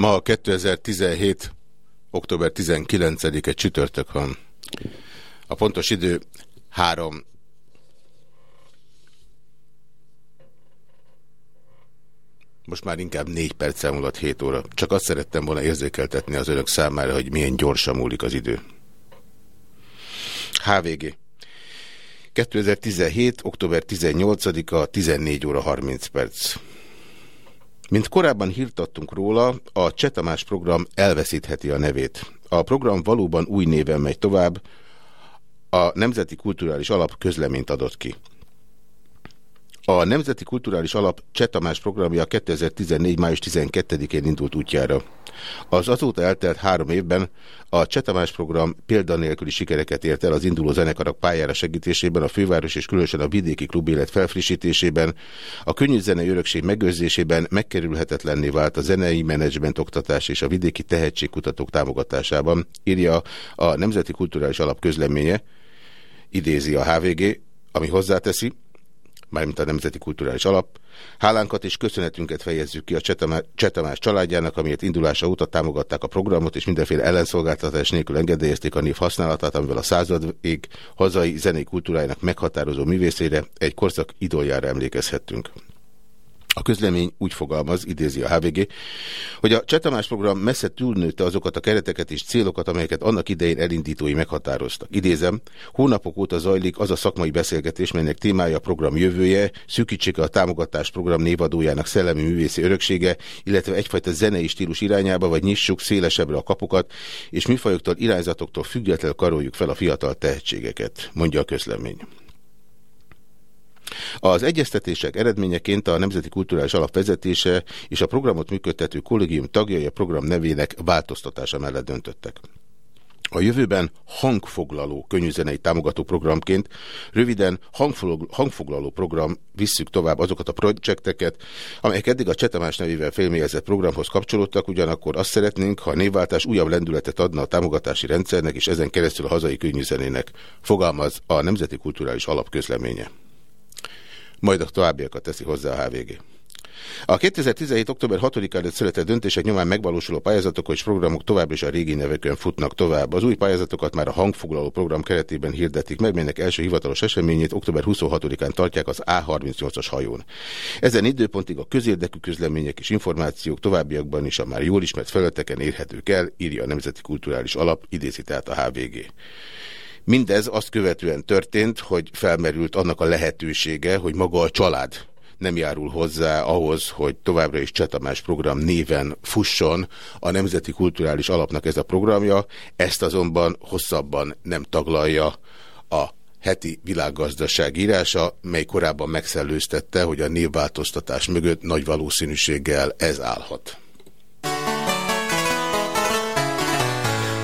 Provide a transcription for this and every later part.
Ma 2017. október 19-e csütörtök van. A pontos idő 3 Most már inkább 4 perc múlott 7 óra. Csak azt szerettem volna érzékeltetni az önök számára, hogy milyen gyorsan múlik az idő. HVG. 2017. október 18-a 14 óra 30 perc. Mint korábban hírtattunk róla, a Csetamás program elveszítheti a nevét. A program valóban új néven megy tovább, a Nemzeti Kulturális Alap közleményt adott ki. A Nemzeti Kulturális Alap Csetamás programja 2014. május 12-én indult útjára. Az azóta eltelt három évben a Csetamás program példanélküli sikereket ért el az induló zenekarok pályára segítésében, a főváros és különösen a vidéki klubélet felfrissítésében, a könnyű zenei örökség megőrzésében megkerülhetetlenné vált a zenei menedzsment oktatás és a vidéki tehetségkutatók támogatásában, írja a Nemzeti Kulturális Alap közleménye, idézi a HVG, ami hozzáteszi, mármint a Nemzeti Kulturális Alap. Hálánkat és köszönetünket fejezzük ki a Csetamás családjának, amiért indulása óta támogatták a programot, és mindenféle ellenszolgáltatás nélkül engedélyezték a név használatát, amivel a századig hazai zenei kultúrájának meghatározó művészére egy korszak idoljára emlékezhettünk. A közlemény úgy fogalmaz, idézi a HVG, hogy a Csetamás program messze túlnőtte azokat a kereteket és célokat, amelyeket annak idején elindítói meghatároztak. Idézem, hónapok óta zajlik az a szakmai beszélgetés, melynek témája a program jövője, szűkítsége a támogatás program névadójának szellemi művészi öröksége, illetve egyfajta zenei stílus irányába, vagy nyissuk szélesebbre a kapukat, és műfajoktól, irányzatoktól függetlenül karoljuk fel a fiatal tehetségeket, mondja a közlemény. Az egyeztetések eredményeként a Nemzeti Kulturális Alap vezetése és a programot működtető kollégium tagjai a program nevének változtatása mellett döntöttek. A jövőben hangfoglaló könnyűzenei támogató programként, röviden hangfoglaló program visszük tovább azokat a projekteket, amelyek eddig a Csetamás nevével félmélyezett programhoz kapcsolódtak, ugyanakkor azt szeretnénk, ha a névváltás újabb lendületet adna a támogatási rendszernek és ezen keresztül a hazai könnyűzenének, fogalmaz a Nemzeti Kulturális Alap közleménye majd a továbbiakat teszi hozzá a HVG. A 2017. október 6-án előtt született döntések nyomán megvalósuló pályázatok és programok tovább is a régi nevekön futnak tovább. Az új pályázatokat már a hangfoglaló program keretében hirdetik meg, melynek első hivatalos eseményét október 26-án tartják az A38-as hajón. Ezen időpontig a közérdekű közlemények és információk továbbiakban is a már jól ismert felületeken érhetők el, írja a Nemzeti Kulturális Alap, idézi tehát a HVG. Mindez azt követően történt, hogy felmerült annak a lehetősége, hogy maga a család nem járul hozzá ahhoz, hogy továbbra is Csetamás program néven fusson a Nemzeti Kulturális Alapnak ez a programja, ezt azonban hosszabban nem taglalja a heti világgazdaság írása, mely korábban megszellőztette, hogy a névváltoztatás mögött nagy valószínűséggel ez állhat.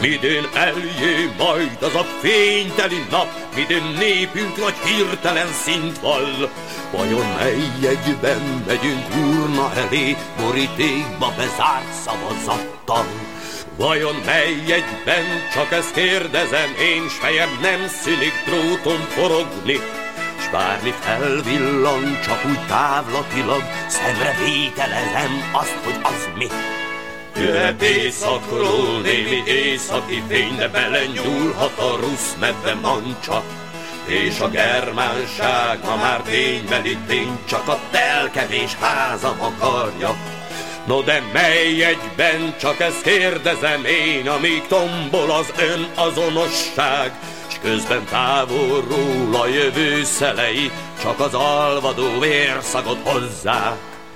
Midőn eljé majd az a fényteli nap, midőn népünk nagy hirtelen szint vall. Vajon mely jegyben megyünk urna elé, borítékba bezárt szavazattal? Vajon mely jegyben, csak ezt kérdezem én, s fejem nem szűnik dróton forogni, s bármi felvillan, csak úgy távlatilag, szemre vételezem azt, hogy az mi. Jöhet éjszakról némi északi fény, de belenyúlhat a rusz medve mancsa. És a germánság, ha már ténybeli tény, csak a telkevés házam akarja. No de mely egyben, csak ezt kérdezem én, amíg tombol az ön azonosság, s közben távolról a jövő szelei, csak az alvadó vérszagot hozzák.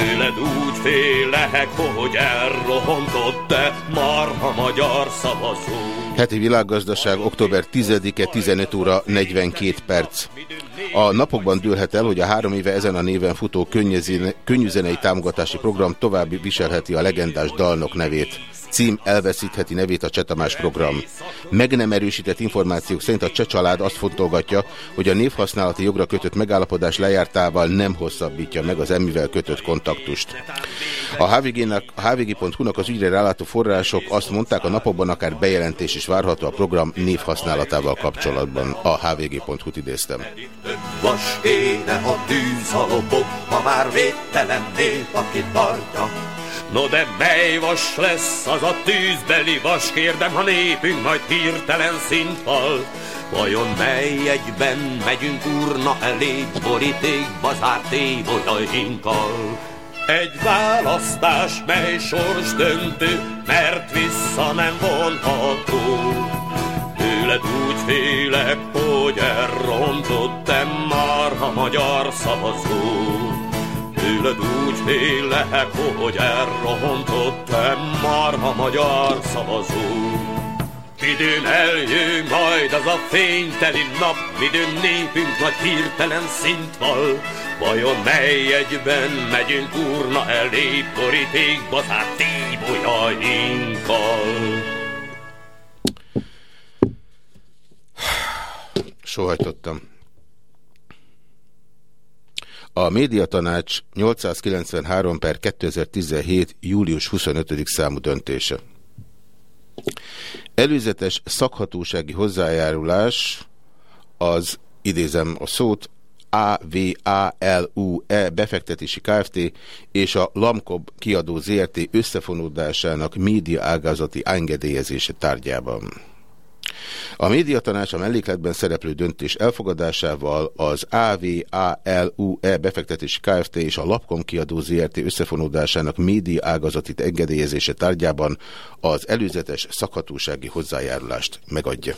Tőled úgy félek, hogy elrontott-e már a magyar szavazó. Heti világgazdaság október 10-e 15 óra 42 perc. A napokban dőlhet el, hogy a három éve ezen a néven futó könnyűzenei támogatási program további viselheti a legendás dalnok nevét cím elveszítheti nevét a Csetamás program. Meg nem erősített információk szerint a Cseh azt fontolgatja, hogy a névhasználati jogra kötött megállapodás lejártával nem hosszabbítja meg az emmivel kötött kontaktust. A hvg.hu-nak az ügyre rálátó források azt mondták, a napokban akár bejelentés is várható a program névhasználatával kapcsolatban. A hvg.hu-t idéztem. Vas éne a tűz a lobog, ha már védtelen nép, aki tartja No de mely vas lesz az a tűzbeli vas, kérdem, ha népünk majd hirtelen szint fal. Vajon mely egyben megyünk urna elé, borítékba zárt tévolyainkkal? Egy választás, mely sors döntő, mert vissza nem vonható. Tőled úgy félek, hogy elrontottam már a magyar szavazó. Tőled úgy félek, hogy elrontottam már a magyar szavazó. Midőn eljön majd az a fényteli nap, midőn népünk nagy hirtelen szint val. Vajon mely egyben megyünk urna elé, borítékba zárt tíbolyainkkal? Sohajtottam. A médiatanács 893 per 2017. július 25. számú döntése. Előzetes szakhatósági hozzájárulás az, idézem a szót, AVALUE befektetési Kft. és a Lamkob kiadó ZRT összefonódásának média ágazati engedélyezése tárgyában. A médiatanács a mellékletben szereplő döntés elfogadásával az AVALUE befektetési Kft. és a Lapkom kiadó ZRT összefonódásának média ágazati engedélyezése tárgyában az előzetes szakhatósági hozzájárulást megadja.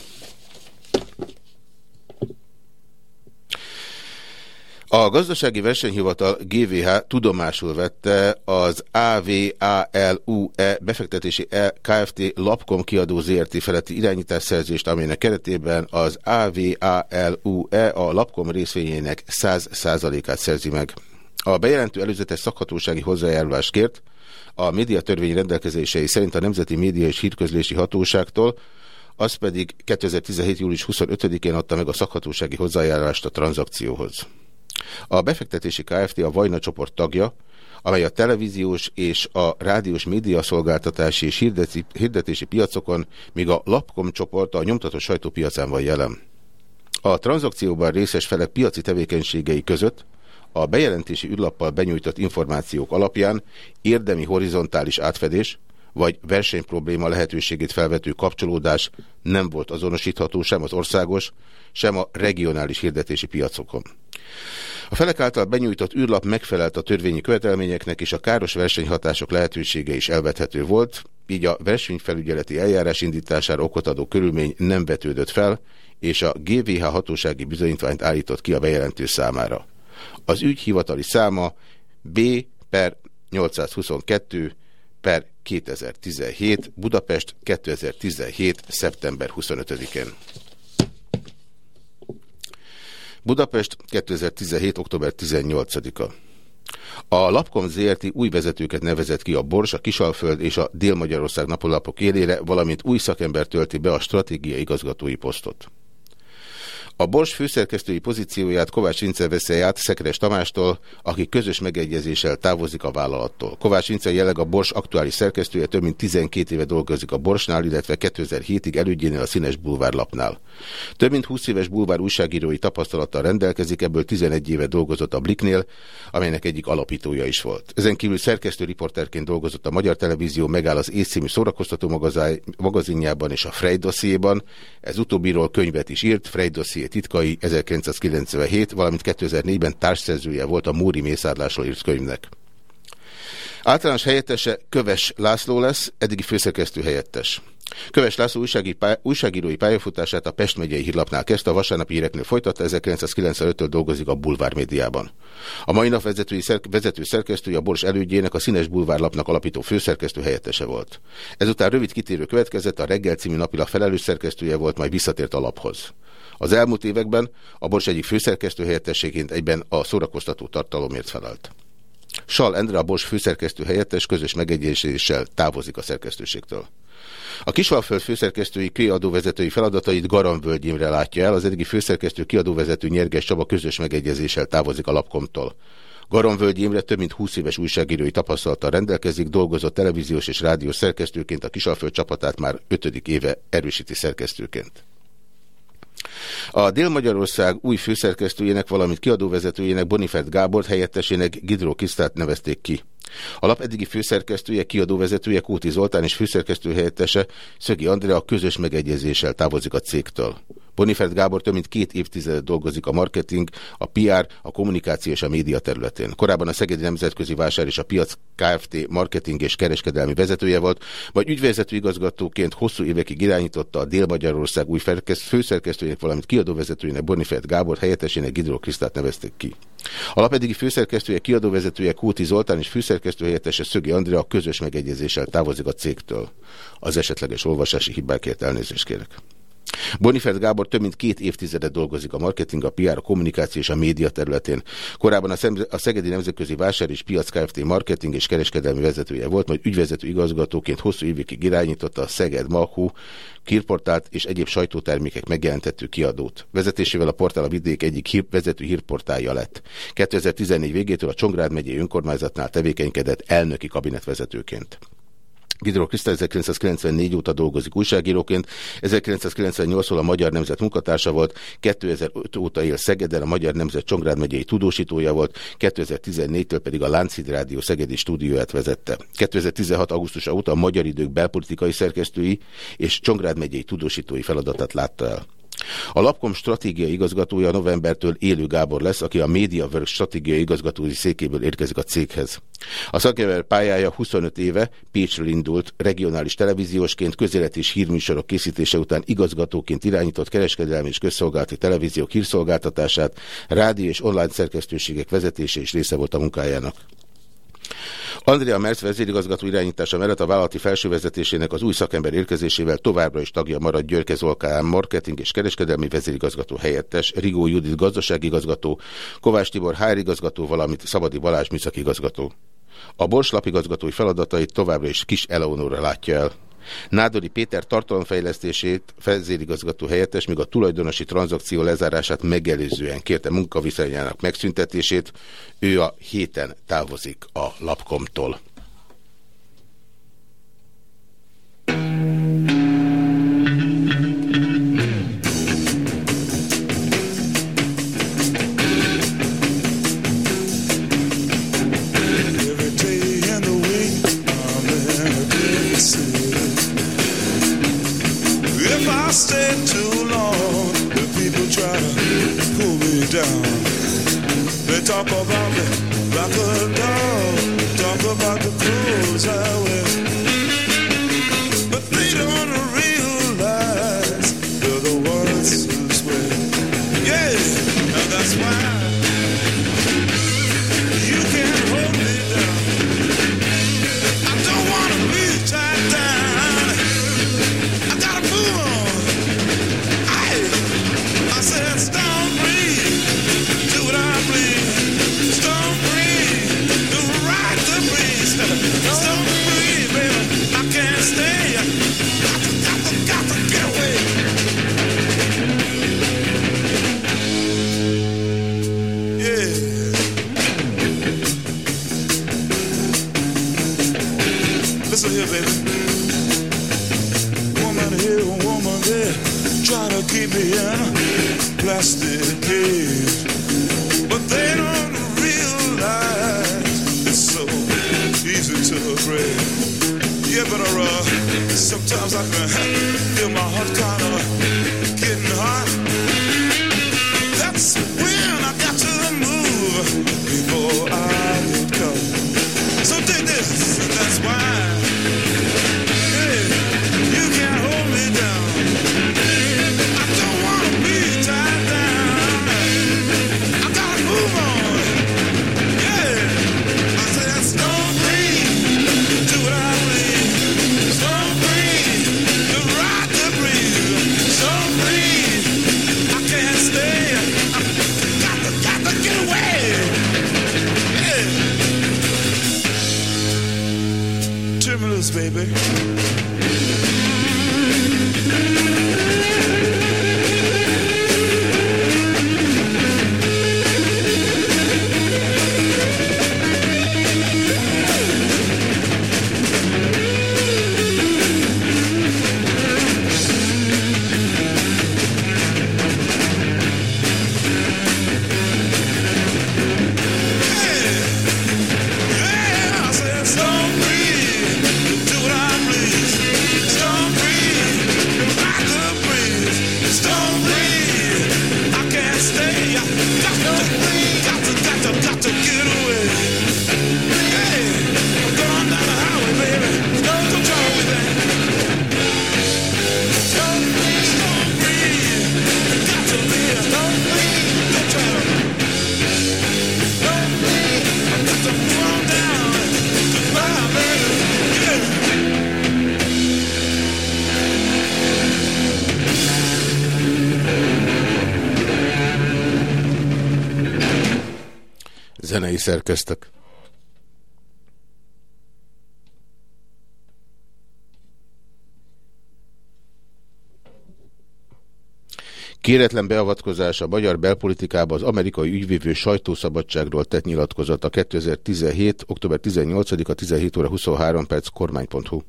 A gazdasági versenyhivatal GVH tudomásul vette az AVALUE befektetési e Kft. Lapkom kiadó ZRT feletti irányításszerzést, amelynek keretében az AVALUE a Lapkom részvényének 100%-át szerzi meg. A bejelentő előzetes szakhatósági hozzájárulást kért, a médiatörvény rendelkezései szerint a Nemzeti Média és Hírközlési Hatóságtól, az pedig 2017. július 25-én adta meg a szakhatósági hozzájárulást a tranzakcióhoz. A befektetési Kft. a Vajna csoport tagja, amely a televíziós és a rádiós médiaszolgáltatási és hirdetési, piacokon, míg a Lapkom csoport a nyomtató sajtópiacán van jelen. A tranzakcióban részes felek piaci tevékenységei között a bejelentési űrlappal benyújtott információk alapján érdemi horizontális átfedés vagy versenyprobléma lehetőségét felvető kapcsolódás nem volt azonosítható sem az országos, sem a regionális hirdetési piacokon. A felek által benyújtott űrlap megfelelt a törvényi követelményeknek, és a káros versenyhatások lehetősége is elvethető volt, így a versenyfelügyeleti eljárás indítására okot adó körülmény nem vetődött fel, és a GVH hatósági bizonyítványt állított ki a bejelentő számára. Az ügy hivatali száma B per 822 per 2017, Budapest 2017. szeptember 25-én. Budapest 2017. október 18-a. A Lapkom ZRT új vezetőket nevezett ki a Bors, a Kisalföld és a Dél-Magyarország napolapok élére, valamint új szakember tölti be a stratégiai igazgatói posztot. A Bors főszerkesztői pozícióját Kovács Vince veszi át Szekeres Tamástól, aki közös megegyezéssel távozik a vállalattól. Kovács Vince jelenleg a Bors aktuális szerkesztője több mint 12 éve dolgozik a Borsnál, illetve 2007-ig elődjénél a Színes Bulvár lapnál. Több mint 20 éves bulvár újságírói tapasztalattal rendelkezik, ebből 11 éve dolgozott a Bliknél, amelynek egyik alapítója is volt. Ezen kívül szerkesztő riporterként dolgozott a Magyar Televízió, megáll az észcímű szórakoztató magazinjában és a Frey. Ez utóbbiról könyvet is írt, Frey titkai 1997, valamint 2004-ben társszerzője volt a Múri mészárlásról írt könyvnek. Általános helyettese Köves László lesz, eddigi főszerkesztő helyettes. Köves László újságírói pályafutását a Pest megyei hírlapnál kezdte, a vasárnapi híreknél folytatta, 1995-től dolgozik a Bulvár médiában. A mai nap vezetői szerk vezető szerkesztője a Bors elődjének, a Színes Bulvárlapnak alapító főszerkesztő helyettese volt. Ezután rövid kitérő következett, a reggel című napilap felelős szerkesztője volt, majd visszatért a laphoz. Az elmúlt években a Bors egyik főszerkesztő helyettességként egyben a szórakoztató tartalomért felelt. Sal Endre a Bors főszerkesztő helyettes közös megegyezéssel távozik a szerkesztőségtől. A Kisvalföld főszerkesztői kiadóvezetői feladatait Garamvölgy Imre látja el, az eddigi főszerkesztő kiadóvezető Nyerges Csaba közös megegyezéssel távozik a Lapkomtól. Garamvölgy Imre több mint 20 éves újságírói tapasztalattal rendelkezik, dolgozott televíziós és rádiós szerkesztőként, a Kisalföld csapatát már ötödik éve erősíti szerkesztőként. A Dél-Magyarország új főszerkesztőjének, valamint kiadóvezetőjének Bonifert Gábor helyettesének Gidró Kisztát nevezték ki. A lap eddigi főszerkesztője, kiadóvezetője Kóti Zoltán és főszerkesztő helyettese Szögi Andrea közös megegyezéssel távozik a cégtől. Bonifert Gábor több mint két évtizedet dolgozik a marketing, a PR, a kommunikáció és a média területén. Korábban a Szegedi Nemzetközi Vásár és a Piac Kft. marketing és kereskedelmi vezetője volt, vagy ügyvezető igazgatóként hosszú évekig irányította a Dél-Magyarország új főszerkesztőjének, valamint kiadóvezetőjének Bonifert Gábor helyettesének Gidró Krisztát nevezték ki. A lap eddigi főszerkesztője, kiadóvezetője Kóti Zoltán és főszerkesztő helyettese Szögi Andrea közös megegyezéssel távozik a cégtől. Az esetleges olvasási hibákért elnézést kérek. Bonifert Gábor több mint két évtizedet dolgozik a marketing, a PR, a kommunikáció és a média területén. Korábban a, Szem a Szegedi Nemzetközi Vásár és Piac Kft. marketing és kereskedelmi vezetője volt, majd ügyvezető igazgatóként hosszú évekig irányította a Szeged Mahu hírportált és egyéb sajtótermékek megjelentető kiadót. Vezetésével a portál a vidék egyik hír, vezető hírportálja lett. 2014 végétől a Csongrád megyei önkormányzatnál tevékenykedett elnöki kabinetvezetőként. Vidró Kriszta 1994 óta dolgozik újságíróként, 1998-tól a Magyar Nemzet munkatársa volt, 2005 óta él Szegeden, a Magyar Nemzet Csongrád megyei tudósítója volt, 2014-től pedig a Lánchíd Rádió Szegedi stúdióját vezette. 2016. augusztusa óta a Magyar Idők belpolitikai szerkesztői és Csongrád megyei tudósítói feladatát látta el. A Lapkom stratégiai igazgatója novembertől Élő Gábor lesz, aki a MediaWorks stratégiai igazgatói székéből érkezik a céghez. A szakember pályája 25 éve Pécsről indult, regionális televíziósként közéleti és hírműsorok készítése után igazgatóként irányított kereskedelmi és közszolgálati televíziók hírszolgáltatását, rádió és online szerkesztőségek vezetése is része volt a munkájának. Andrea Merz vezérigazgató irányítása mellett a vállalati felsővezetésének az új szakember érkezésével továbbra is tagja marad Györke Zolkán marketing és kereskedelmi vezérigazgató helyettes, Rigó Judit gazdaságigazgató, Kovács Tibor hárigazgató, valamint Szabadi Balázs műszakigazgató. A Bors lapigazgatói feladatait továbbra is Kis Eleonóra látja el. Nádori Péter tartalomfejlesztését vezérigazgató helyettes, míg a tulajdonosi tranzakció lezárását megelőzően kérte munkaviszonyának megszüntetését, ő a héten távozik a lapkomtól. Stay too long, the people try to pull me down. They talk about szerkeztek. Kéretlen beavatkozás a magyar belpolitikába az amerikai ügyvívő sajtószabadságról tett nyilatkozata 2017. október 18-a 17 óra 23 perc kormány.hu.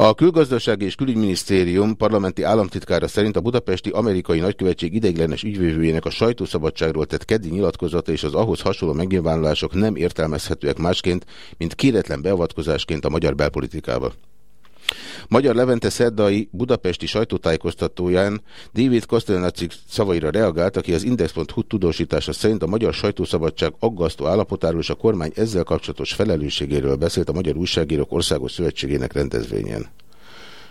A külgazdasági és külügyminisztérium parlamenti államtitkára szerint a budapesti amerikai nagykövetség ideiglenes ügyvívőjének a sajtószabadságról tett keddi nyilatkozata és az ahhoz hasonló megnyilvánulások nem értelmezhetőek másként, mint kéretlen beavatkozásként a magyar belpolitikába. Magyar Levente szerdai budapesti sajtótájékoztatóján David Kostelnacik szavaira reagált, aki az Index.hu tudósítása szerint a magyar sajtószabadság aggasztó állapotáról és a kormány ezzel kapcsolatos felelősségéről beszélt a Magyar Újságírók Országos Szövetségének rendezvényen.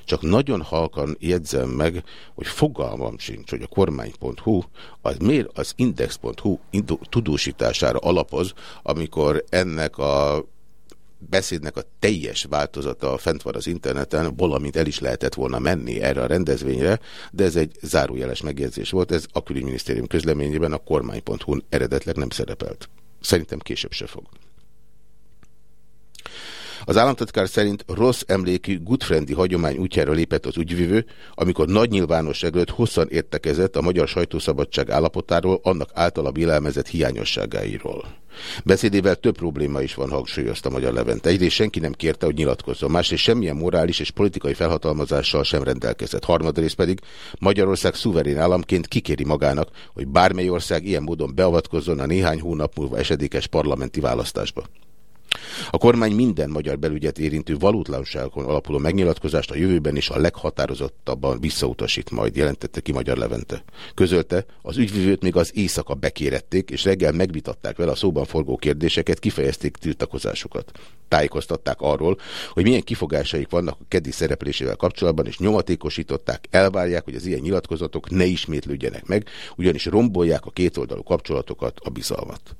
Csak nagyon halkan jegyzem meg, hogy fogalmam sincs, hogy a kormány.hu az miért az Index.hu tudósítására alapoz, amikor ennek a beszédnek a teljes változata fent van az interneten, valamint el is lehetett volna menni erre a rendezvényre, de ez egy zárójeles megjegyzés volt, ez a külügyminisztérium közleményében a kormány.hu-n eredetleg nem szerepelt. Szerintem később se fog. Az államtitkár szerint rossz emlékű Goodfriendi hagyomány útjára lépett az ügyvívő, amikor nagy nyilvánosság előtt hosszan értekezett a magyar sajtószabadság állapotáról, annak általa vélelmezett hiányosságáiról. Beszédével több probléma is van, hangsúlyozta Magyar Levente. Egyrészt senki nem kérte, hogy nyilatkozzon, másrészt semmilyen morális és politikai felhatalmazással sem rendelkezett. Harmadrészt pedig Magyarország szuverén államként kikéri magának, hogy bármely ország ilyen módon beavatkozzon a néhány hónap múlva esedékes parlamenti választásba. A kormány minden magyar belügyet érintő valótlanságon alapuló megnyilatkozást a jövőben is a leghatározottabban visszautasít majd, jelentette ki Magyar Levente. Közölte, az ügyvívőt még az éjszaka bekérették, és reggel megvitatták vele a szóban forgó kérdéseket, kifejezték tiltakozásukat. Tájékoztatták arról, hogy milyen kifogásaik vannak a keddi szereplésével kapcsolatban, és nyomatékosították, elvárják, hogy az ilyen nyilatkozatok ne ismétlődjenek meg, ugyanis rombolják a kétoldalú kapcsolatokat, a bizalmat.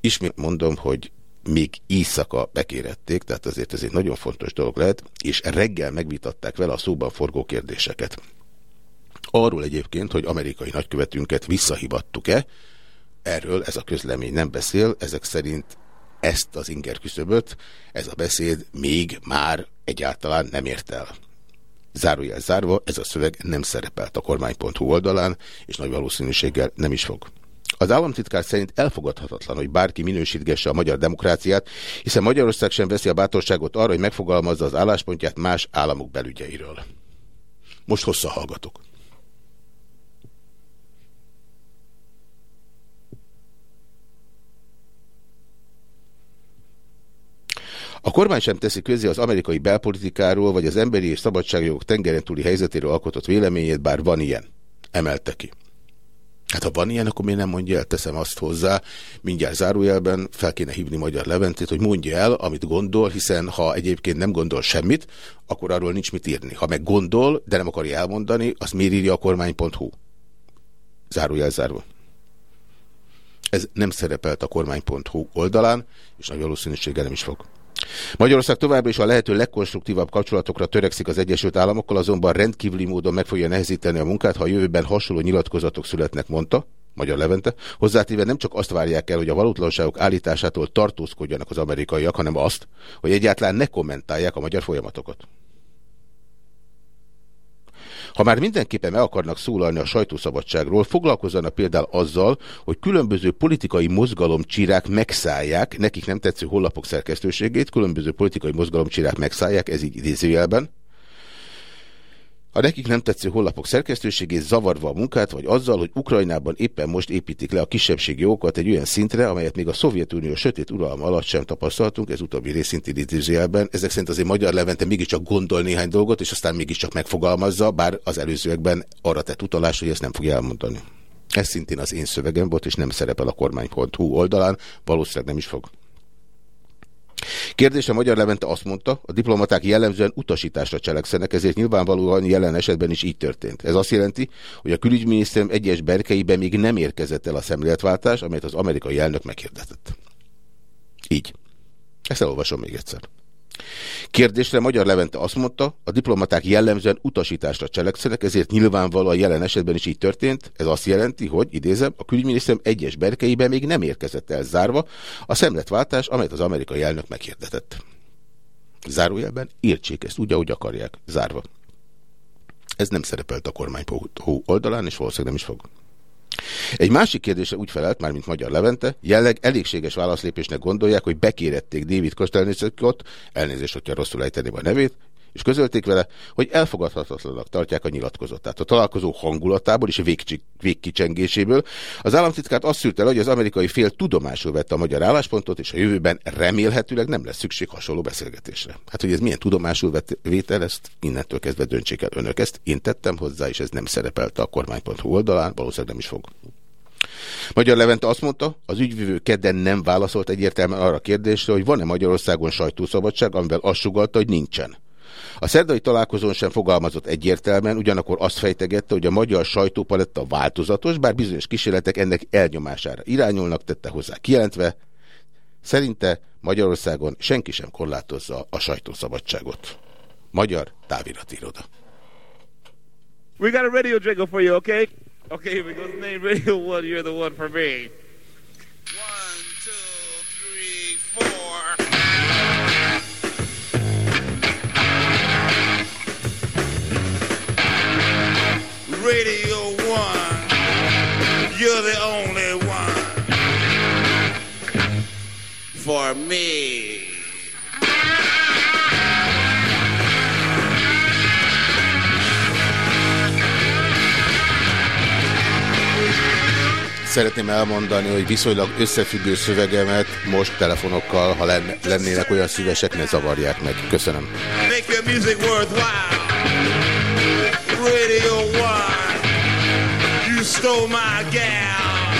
Ismét mondom, hogy még éjszaka bekérették, tehát azért ez egy nagyon fontos dolog lehet, és reggel megvitatták vele a szóban forgó kérdéseket. Arról egyébként, hogy amerikai nagykövetünket visszahivattuk-e, erről ez a közlemény nem beszél, ezek szerint ezt az inger küszöböt, ez a beszéd még már egyáltalán nem ért el. Zárójel zárva, ez a szöveg nem szerepelt a kormány.hu oldalán, és nagy valószínűséggel nem is fog. Az államtitkár szerint elfogadhatatlan, hogy bárki minősítgesse a magyar demokráciát, hiszen Magyarország sem veszi a bátorságot arra, hogy megfogalmazza az álláspontját más államok belügyeiről. Most hossza hallgatok. A kormány sem teszi közé az amerikai belpolitikáról, vagy az emberi és szabadságjogok tengeren túli helyzetéről alkotott véleményét, bár van ilyen. Emelte ki. Hát ha van ilyen, akkor miért nem mondja el, teszem azt hozzá, mindjárt zárójelben fel kéne hívni Magyar Leventét, hogy mondja el, amit gondol, hiszen ha egyébként nem gondol semmit, akkor arról nincs mit írni. Ha meg gondol, de nem akarja elmondani, azt miért írja a kormány.hu? Zárójel zárva. Ez nem szerepelt a kormány.hu oldalán, és nagy valószínűséggel nem is fog. Magyarország továbbra is a lehető legkonstruktívabb kapcsolatokra törekszik az Egyesült Államokkal, azonban rendkívüli módon meg fogja nehezíteni a munkát, ha a jövőben hasonló nyilatkozatok születnek, mondta. Magyar Levente. Hozzátéve nem csak azt várják el, hogy a valótlanságok állításától tartózkodjanak az amerikaiak, hanem azt, hogy egyáltalán ne kommentálják a magyar folyamatokat. Ha már mindenképpen meg akarnak szólalni a sajtószabadságról, foglalkozzanak például azzal, hogy különböző politikai mozgalomcsírák megszállják, nekik nem tetsző hollapok szerkesztőségét, különböző politikai mozgalomcsírák megszállják, ez így idézőjelben, a nekik nem tetsző hollapok szerkesztőségét zavarva a munkát, vagy azzal, hogy Ukrajnában éppen most építik le a kisebbségi jogokat egy olyan szintre, amelyet még a Szovjetunió sötét uralma alatt sem tapasztaltunk, ez utóbbi részint idézőjelben. Ezek szerint azért Magyar Levente mégiscsak gondol néhány dolgot, és aztán mégiscsak megfogalmazza, bár az előzőekben arra tett utalás, hogy ezt nem fogja elmondani. Ez szintén az én szövegem volt, és nem szerepel a kormány.hu oldalán, valószínűleg nem is fog. Kérdése Magyar Levente azt mondta, a diplomaták jellemzően utasításra cselekszenek, ezért nyilvánvalóan jelen esetben is így történt. Ez azt jelenti, hogy a külügyminisztérium egyes berkeiben még nem érkezett el a szemléletváltás, amelyet az amerikai elnök meghirdetett. Így. Ezt elolvasom még egyszer. Kérdésre Magyar Levente azt mondta, a diplomaták jellemzően utasításra cselekszenek, ezért nyilvánvalóan jelen esetben is így történt. Ez azt jelenti, hogy, idézem, a külügyminisztérium egyes berkeiben még nem érkezett el zárva a szemletváltás, amelyet az amerikai elnök meghirdetett. Zárójelben értsék ezt úgy, ahogy akarják, zárva. Ez nem szerepelt a kormány oldalán, és valószínűleg nem is fog. Egy másik kérdése úgy felelt, már mint Magyar Levente, jelleg elégséges válaszlépésnek gondolják, hogy bekérették David Kostelnicekot, elnézést, hogyha rosszul ejteném a nevét, és közölték vele, hogy elfogadhatatlanak tartják a nyilatkozatát. A találkozó hangulatából és végkicsengéséből az államtitkát azt szűrte le, hogy az amerikai fél tudomásul vette a magyar álláspontot, és a jövőben remélhetőleg nem lesz szükség hasonló beszélgetésre. Hát, hogy ez milyen tudomásul vétel, ezt innentől kezdve döntsék el önök. Ezt én tettem hozzá, és ez nem szerepelt a kormány.hu oldalán, valószínűleg nem is fog. Magyar Levente azt mondta, az ügyvívő kedden nem válaszolt egyértelműen arra a kérdésre, hogy van-e Magyarországon sajtószabadság, amivel azt sugalta, hogy nincsen. A szerdai találkozón sem fogalmazott egyértelműen, ugyanakkor azt fejtegette, hogy a magyar sajtópaletta változatos, bár bizonyos kísérletek ennek elnyomására irányulnak, tette hozzá kijelentve, szerinte Magyarországon senki sem korlátozza a sajtószabadságot. Magyar táviratiroda. We got a radio jingle for you, okay? Okay, go. Name Radio One, you're the one for me. Radio One, you're the only one for me. Szeretném elmondani, hogy viszonylag összefüggő szövegemet most telefonokkal, ha lennének olyan szívesek, ne zavarják meg. Köszönöm. Make your music worthwhile. Stole my gal,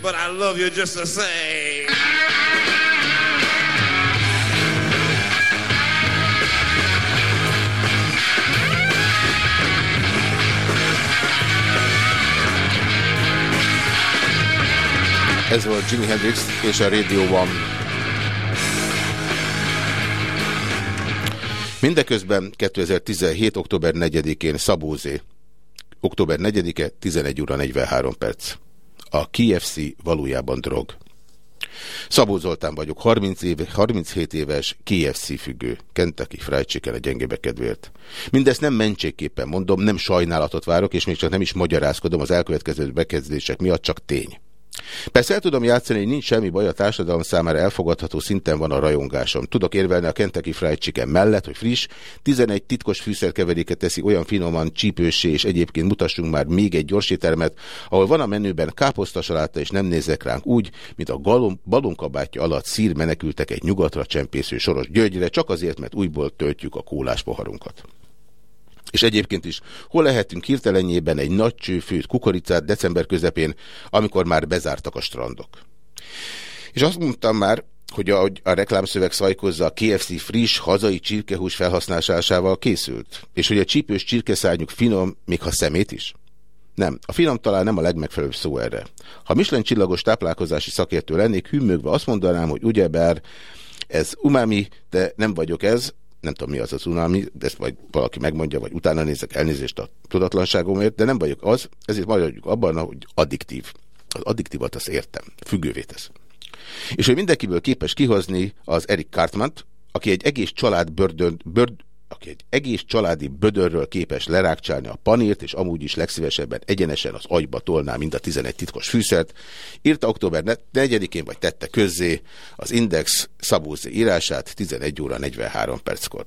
but I love you just the same. Ez volt Jimi Hendrix és a Radio One. Mindeközben 2017. október 4-én Szabózé, október 4-e 11 óra 43 perc. A KFC valójában drog. Szabó Zoltán vagyok, 30 éve, 37 éves KFC függő, Kentucky Fried Chicken a gyengébe kedvéért. Mindezt nem mentségképpen mondom, nem sajnálatot várok, és még csak nem is magyarázkodom az elkövetkező bekezdések miatt, csak tény. Persze el tudom játszani, hogy nincs semmi baj, a társadalom számára elfogadható szinten van a rajongásom. Tudok érvelni a Kentucky Fried Chicken mellett, hogy friss, 11 titkos fűszerkeveréket teszi olyan finoman, csípőssé, és egyébként mutassunk már még egy gyorsétermet, ahol van a menüben káposztasaláta, és nem nézek ránk úgy, mint a galom, balonkabátja alatt szír menekültek egy nyugatra csempésző soros gyögyre, csak azért, mert újból töltjük a kólás poharunkat. És egyébként is, hol lehetünk hirtelenjében egy nagy csőfőt kukoricát december közepén, amikor már bezártak a strandok. És azt mondtam már, hogy a, a reklámszöveg szajkozza a KFC friss, hazai csirkehús felhasználásával készült, és hogy a csípős csirkeszárnyuk finom, még ha szemét is. Nem, a finom talán nem a legmegfelelőbb szó erre. Ha Michelin csillagos táplálkozási szakértő lennék, hümmögve azt mondanám, hogy ugyebár ez umami, de nem vagyok ez, nem tudom mi az az unalmi, de ezt majd valaki megmondja, vagy utána nézek elnézést a tudatlanságomért, de nem vagyok az, ezért vagyok abban, hogy addiktív. Az addiktívat azt értem, függővé tesz. És hogy mindenkiből képes kihozni az Eric Cartmant, aki egy egész család bördön, börd, aki egy egész családi bödörről képes lerákcsálni a panírt, és amúgy is legszívesebben egyenesen az agyba tolná mind a 11 titkos fűszert, írta október 4-én, vagy tette közzé az Index Szabózé írását 11 óra 43 perckor.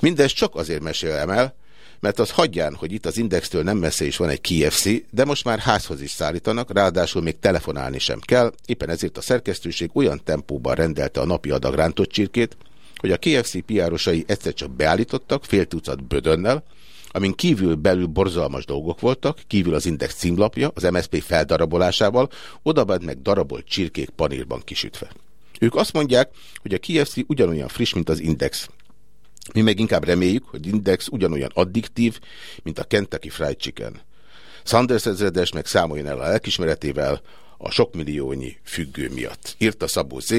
Mindez csak azért mesélem el, mert az hagyján, hogy itt az Indextől nem messze is van egy KFC, de most már házhoz is szállítanak, ráadásul még telefonálni sem kell, éppen ezért a szerkesztőség olyan tempóban rendelte a napi adag rántott csirkét, hogy a KFC piárosai egyszer csak beállítottak fél tucat bödönnel, amin kívül belül borzalmas dolgok voltak, kívül az Index címlapja, az MSP feldarabolásával, odabad meg darabolt csirkék panírban kisütve. Ők azt mondják, hogy a KFC ugyanolyan friss, mint az Index. Mi meg inkább reméljük, hogy Index ugyanolyan addiktív, mint a Kentucky Fried Chicken. Sanders ezredes meg számoljon el a lelkismeretével a sokmilliónyi függő miatt. Írta Szabó Z,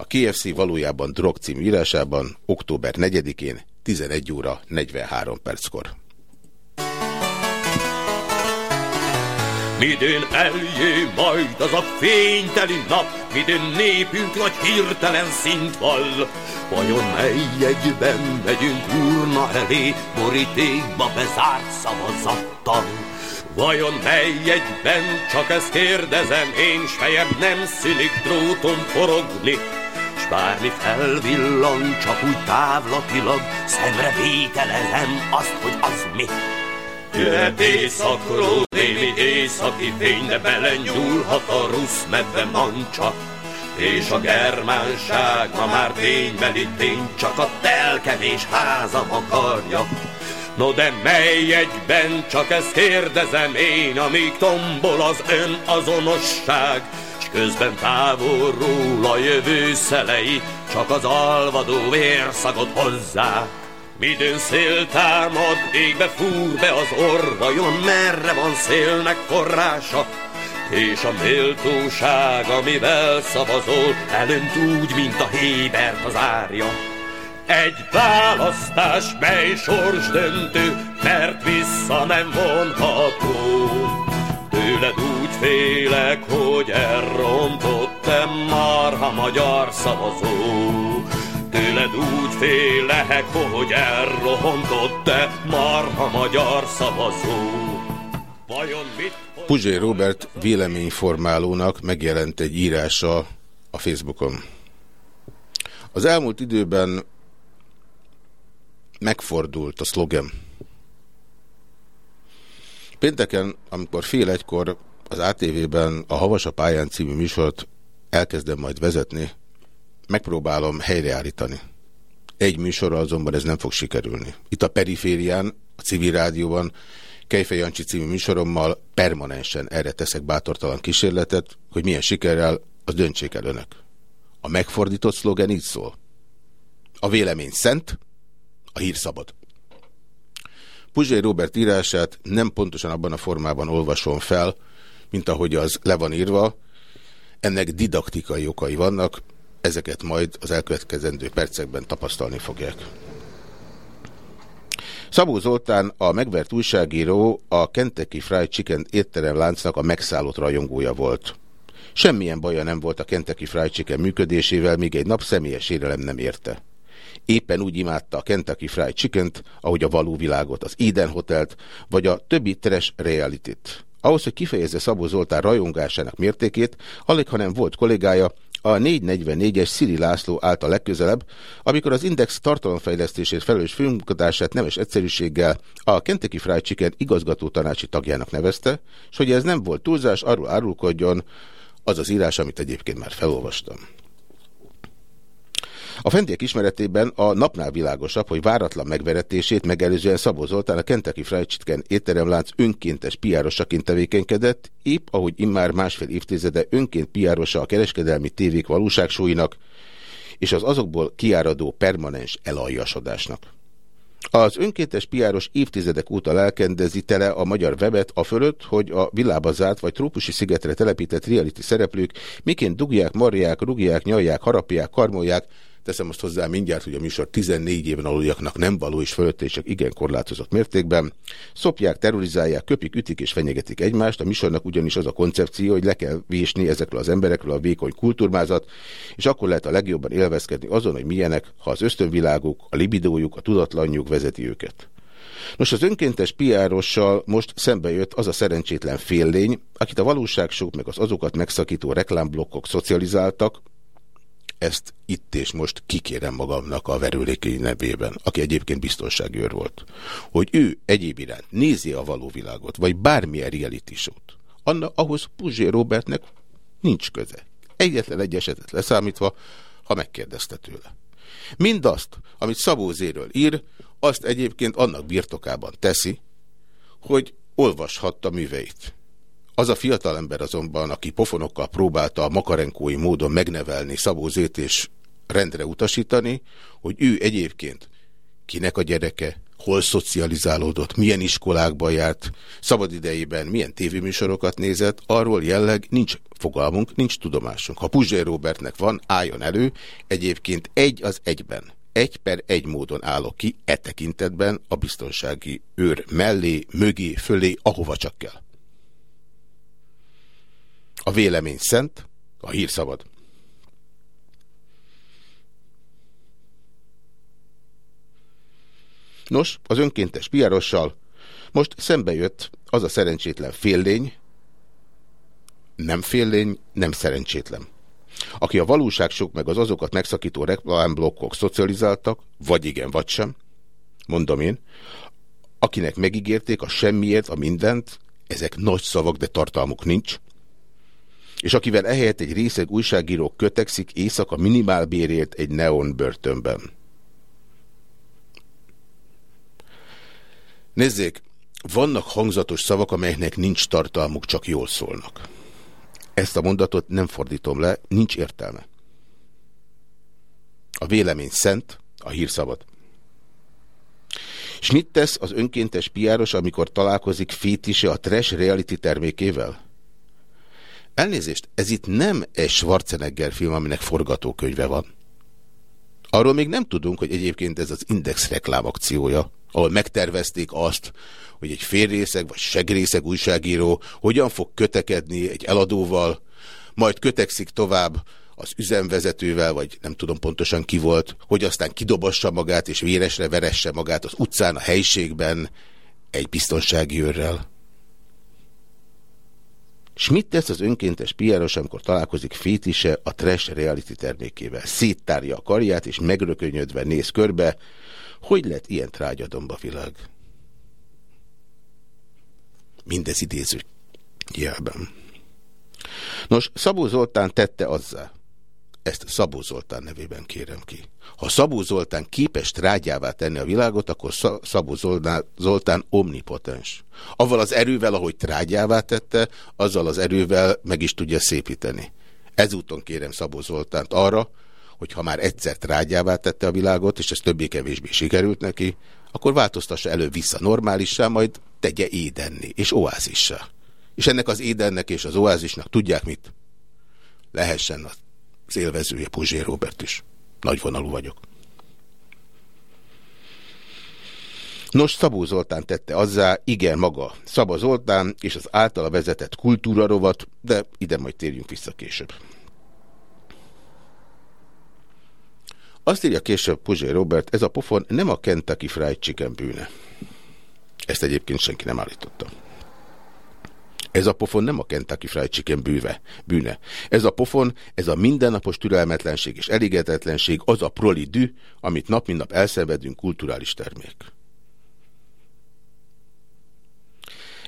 a KFC valójában drog című írásában október 4-én 11 óra 43 perckor. Midőn eljé majd az a fényteli nap, midőn népünk nagy hirtelen szint val. Vajon mely egyben megyünk urna elé, borítékba bezárt szavazattal? Vajon mely egyben, csak ezt kérdezem, én s fejem nem szűnik dróton forogni, s bármi felvillan, csak úgy távlatilag, szemre vételezem azt, hogy az mi. Jöhet éjszakról némi északi fény, de belenyúlhat a rusz medve mancsa. És a germánság ma már ténybeli tény, csak a telkevés házam akarja. No de mely egyben, csak ezt kérdezem én, amíg tombol az ön közben távolról a jövő szelei, csak az alvadó vérszagot hozzá. Midőn szél támad, égbe fúr be az orr, vajon merre van szélnek forrása? És a méltóság, amivel szavazol, elönt úgy, mint a hébert az árja. Egy választás, mely sors döntő, mert vissza nem vonható. Tőled félek, hogy elrontottam marha magyar szavazó. Tőled úgy félek, hogy elrohontott-e marha magyar szavazó. Vajon mit... Puzsé Robert véleményformálónak megjelent egy írása a Facebookon. Az elmúlt időben megfordult a szlogen. Pénteken, amikor fél egykor az ATV-ben a Havas a pályán című műsort elkezdem majd vezetni, megpróbálom helyreállítani. Egy műsorra azonban ez nem fog sikerülni. Itt a periférián, a civil rádióban, Kejfe Jancsi című műsorommal permanensen erre teszek bátortalan kísérletet, hogy milyen sikerrel, az döntsék el önök. A megfordított szlogen így szól. A vélemény szent, a hír szabad. Puzsé Robert írását nem pontosan abban a formában olvasom fel, mint ahogy az le van írva. Ennek didaktikai okai vannak, ezeket majd az elkövetkezendő percekben tapasztalni fogják. Szabó Zoltán, a megvert újságíró, a Kentucky Fried Chicken étterem láncnak a megszállott rajongója volt. Semmilyen baja nem volt a Kentucky Fried Chicken működésével, míg egy nap személyes érelem nem érte. Éppen úgy imádta a Kentucky Fried Chicken-t, ahogy a való világot, az Eden Hotelt, vagy a többi trash reality-t. Ahhoz, hogy kifejezze Szabó Zoltán rajongásának mértékét, alig hanem volt kollégája, a 444-es Sziri László állt a legközelebb, amikor az Index tartalomfejlesztésért felelős főmunkatását nemes egyszerűséggel a Kentucky Fried Chicken igazgató tanácsi tagjának nevezte, és hogy ez nem volt túlzás, arról árulkodjon az az írás, amit egyébként már felolvastam. A fentiek ismeretében a napnál világosabb, hogy váratlan megveretését megelőzően Szabó Zoltán a Kentucky Fried Chicken étteremlánc önkéntes piárosaként tevékenykedett, épp ahogy immár másfél évtizede önként piárosa a kereskedelmi tévék valóságsóinak és az azokból kiáradó permanens elaljasodásnak. Az önkéntes piáros évtizedek óta lelkendezi tele a magyar webet a fölött, hogy a vilába zárt vagy trópusi szigetre telepített reality szereplők miként dugják, marják, rugják, nyalják, harapják, karmolják, Teszem azt hozzá mindjárt, hogy a műsor 14 éven aluljaknak nem való és fölöttések igen korlátozott mértékben. Szopják, terrorizálják, köpik, ütik és fenyegetik egymást. A műsornak ugyanis az a koncepció, hogy le kell vésni ezekről az emberekről a vékony kultúrmázat, és akkor lehet a legjobban élvezkedni azon, hogy milyenek, ha az ösztönviláguk, a libidójuk, a tudatlanjuk vezeti őket. Nos, az önkéntes piárossal most szembe jött az a szerencsétlen féllény, akit a valóságsok meg az azokat megszakító reklámblokkok szocializáltak, ezt itt és most kikérem magamnak a verőlékény nevében, aki egyébként biztonságőr volt, hogy ő egyéb iránt nézi a való világot, vagy bármilyen reality show-t, ahhoz Puzsé Robertnek nincs köze. Egyetlen egy esetet leszámítva, ha megkérdezte tőle. Mindazt, amit Szabó Zéről ír, azt egyébként annak birtokában teszi, hogy olvashatta műveit. Az a fiatalember azonban, aki pofonokkal próbálta a makarenkói módon megnevelni Szabó és rendre utasítani, hogy ő egyébként kinek a gyereke, hol szocializálódott, milyen iskolákba járt, szabadidejében milyen tévéműsorokat nézett, arról jelleg nincs fogalmunk, nincs tudomásunk. Ha Puzsér Robertnek van, álljon elő, egyébként egy az egyben egy per egy módon állok ki e tekintetben a biztonsági őr mellé, mögé, fölé, ahova csak kell. A vélemény szent, a hír szabad. Nos, az önkéntes piarossal most szembe jött az a szerencsétlen féllény, nem féllény, nem szerencsétlen aki a valóság sok meg az azokat megszakító reklámblokkok szocializáltak, vagy igen, vagy sem, mondom én, akinek megígérték a semmiért, a mindent, ezek nagy szavak, de tartalmuk nincs, és akivel ehelyett egy részeg újságíró kötekszik éjszaka minimálbérért egy neon börtönben. Nézzék, vannak hangzatos szavak, amelyeknek nincs tartalmuk, csak jól szólnak. Ezt a mondatot nem fordítom le, nincs értelme. A vélemény szent, a hír szabad. És mit tesz az önkéntes piáros, amikor találkozik fétise a trash reality termékével? Elnézést, ez itt nem egy Schwarzenegger film, aminek forgatókönyve van. Arról még nem tudunk, hogy egyébként ez az Index reklámakciója, ahol megtervezték azt, hogy egy félrészeg vagy segrészeg újságíró hogyan fog kötekedni egy eladóval, majd kötekszik tovább az üzemvezetővel, vagy nem tudom pontosan ki volt, hogy aztán kidobassa magát és véresre veresse magát az utcán, a helyiségben egy biztonsági őrrel. És mit tesz az önkéntes piáros, amikor találkozik fétise a trash reality termékével? Széttárja a karját, és megrökönyödve néz körbe, hogy lett ilyen trágyadomba világ? Mindez idéző jelben. Nos, Szabó Zoltán tette azzá, ezt Szabó Zoltán nevében kérem ki. Ha Szabó Zoltán képes trágyává tenni a világot, akkor Szabó Zoltán omnipotens. Avval az erővel, ahogy trágyává tette, azzal az erővel meg is tudja szépíteni. Ezúton kérem Szabó Zoltánt arra, hogy ha már egyszer trágyává tette a világot, és ez többé-kevésbé sikerült neki, akkor változtassa elő vissza normálissá, majd tegye édenni, és oázissá. És ennek az édennek és az oázisnak tudják mit? Lehessen az élvezője Puzsér Robert is. Nagyvonalú vagyok. Nos, Szabó Zoltán tette azzá, igen, maga Szabó Zoltán és az általa vezetett kultúrarovat, de ide majd térjünk vissza később. Azt írja később Puzsé Robert, ez a pofon nem a Kentucky Fried Chicken bűne. Ezt egyébként senki nem állította. Ez a pofon nem a Kentucky Fried Chicken bűve, bűne. Ez a pofon, ez a mindennapos türelmetlenség és elégedetlenség, az a proli dű, amit nap mint nap elszenvedünk kulturális termék.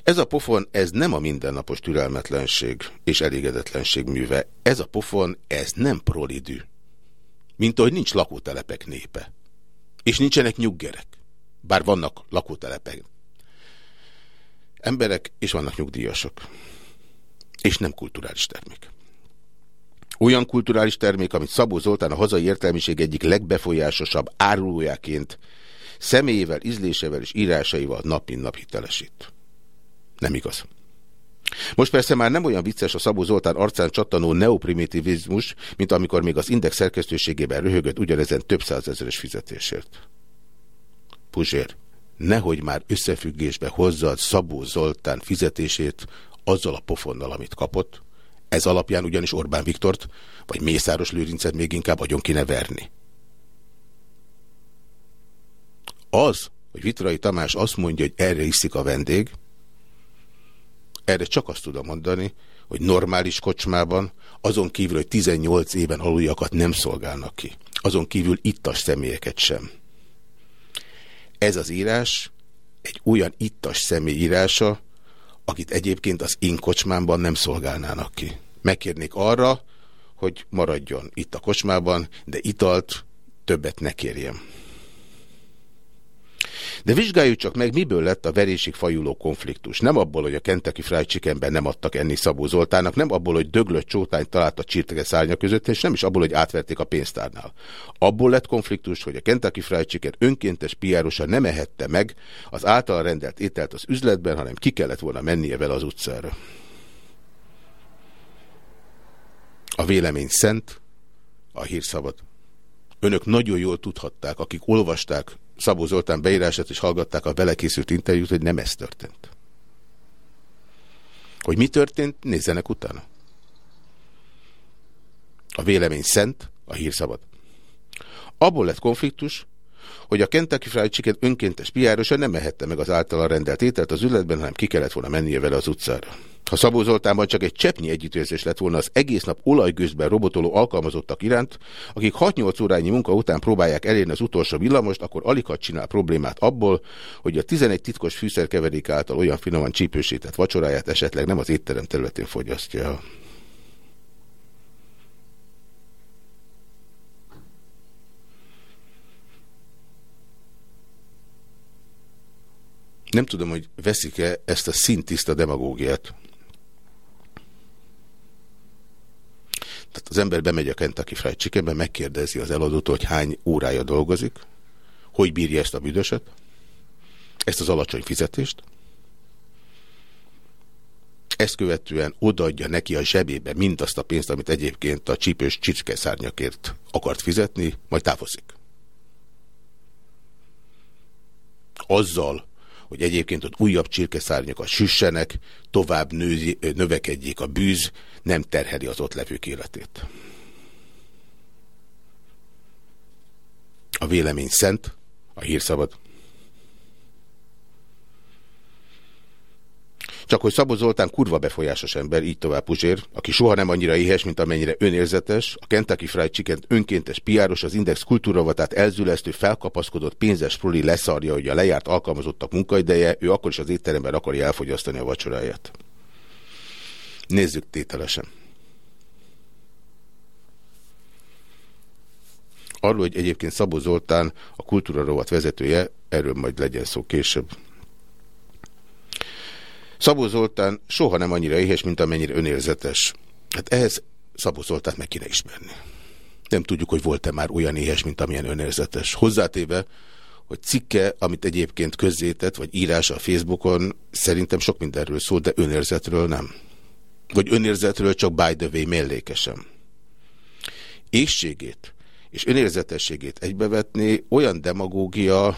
Ez a pofon, ez nem a mindennapos türelmetlenség és elégedetlenség műve. Ez a pofon, ez nem prolidű. Mint ahogy nincs lakótelepek népe. És nincsenek nyuggerek. Bár vannak lakótelepek. Emberek, és vannak nyugdíjasok. És nem kulturális termék. Olyan kulturális termék, amit Szabó Zoltán a hazai értelmiség egyik legbefolyásosabb árulójáként személyével, ízlésével és írásaival nap mint nap hitelesít. Nem igaz. Most persze már nem olyan vicces a Szabó Zoltán arcán csattanó neoprimitivizmus, mint amikor még az Index szerkesztőségében röhögött ugyanezen több százezeres fizetésért. Puzsér, nehogy már összefüggésbe hozzad Szabó Zoltán fizetését azzal a pofonnal, amit kapott. Ez alapján ugyanis Orbán Viktort, vagy Mészáros Lőrincet még inkább agyon kéne verni. Az, hogy Vitrai Tamás azt mondja, hogy erre iszik a vendég, erre csak azt tudom mondani, hogy normális kocsmában, azon kívül, hogy 18 éven aluljakat nem szolgálnak ki. Azon kívül ittas személyeket sem. Ez az írás egy olyan ittas személy írása, akit egyébként az én kocsmámban nem szolgálnának ki. Megkérnék arra, hogy maradjon itt a kocsmában, de italt többet ne kérjem. De vizsgáljuk csak meg, miből lett a verésig fajuló konfliktus. Nem abból, hogy a Kentucky Fried Chickenben nem adtak enni Szabó Zoltának, nem abból, hogy döglött csótányt talált a csirtege szárnya között, és nem is abból, hogy átverték a pénztárnál. Abból lett konfliktus, hogy a Kentucky Fried Chicken önkéntes piárosa nem ehette meg az által rendelt ételt az üzletben, hanem ki kellett volna mennie vele az utcára. A vélemény szent, a hír szabad. Önök nagyon jól tudhatták, akik olvasták Szabó Zoltán beírását és hallgatták a vele készült interjút, hogy nem ez történt. Hogy mi történt, nézzenek utána. A vélemény szent, a hír szabad. Abból lett konfliktus, hogy a Kentucky Fried Chicken önkéntes piárosa nem mehette meg az általa rendelt ételt az üzletben, hanem ki kellett volna mennie vele az utcára. Ha Szabó Zoltánban csak egy cseppnyi együttérzés lett volna az egész nap olajgőzben robotoló alkalmazottak iránt, akik 6-8 órányi munka után próbálják elérni az utolsó villamost, akkor alig csinál problémát abból, hogy a 11 titkos fűszerkeverék által olyan finoman csípősített vacsoráját esetleg nem az étterem területén fogyasztja. Nem tudom, hogy veszik-e ezt a szintiszta demagógiát. Tehát az ember bemegy a Kentucky Fried Chickenbe, megkérdezi az eladótól, hogy hány órája dolgozik, hogy bírja ezt a büdöset, ezt az alacsony fizetést, ezt követően odaadja neki a zsebébe mindazt a pénzt, amit egyébként a csípős csirkeszárnyakért akart fizetni, majd távozik. Azzal, hogy egyébként ott újabb csirkeszárnyakat süssenek, tovább nőzi, növekedjék a bűz, nem terheli az ott levők életét. A vélemény szent, a hír szabad. Csak hogy Szabó Zoltán kurva befolyásos ember, így tovább Puzsér, aki soha nem annyira éhes, mint amennyire önérzetes, a Kentucky Fried Chicken önkéntes piáros, az Index kultúravatát elzülesztő, felkapaszkodott pénzes proli leszarja, hogy a lejárt alkalmazottak munkaideje, ő akkor is az étteremben akarja elfogyasztani a vacsoráját. Nézzük tételesen. Arról, hogy egyébként Szabó Zoltán a kultúra rovat vezetője, erről majd legyen szó később. Szabó Zoltán soha nem annyira éhes, mint amennyire önérzetes. Hát ehhez Szabó Zoltán meg kéne ismerni. Nem tudjuk, hogy volt-e már olyan éhes, mint amilyen önérzetes. Hozzátéve, hogy cikke, amit egyébként közzétett, vagy írása a Facebookon, szerintem sok mindenről szól, de önérzetről nem. Vagy önérzetről csak by the way mellékesen. Észségét és önérzetességét egybevetni olyan demagógia,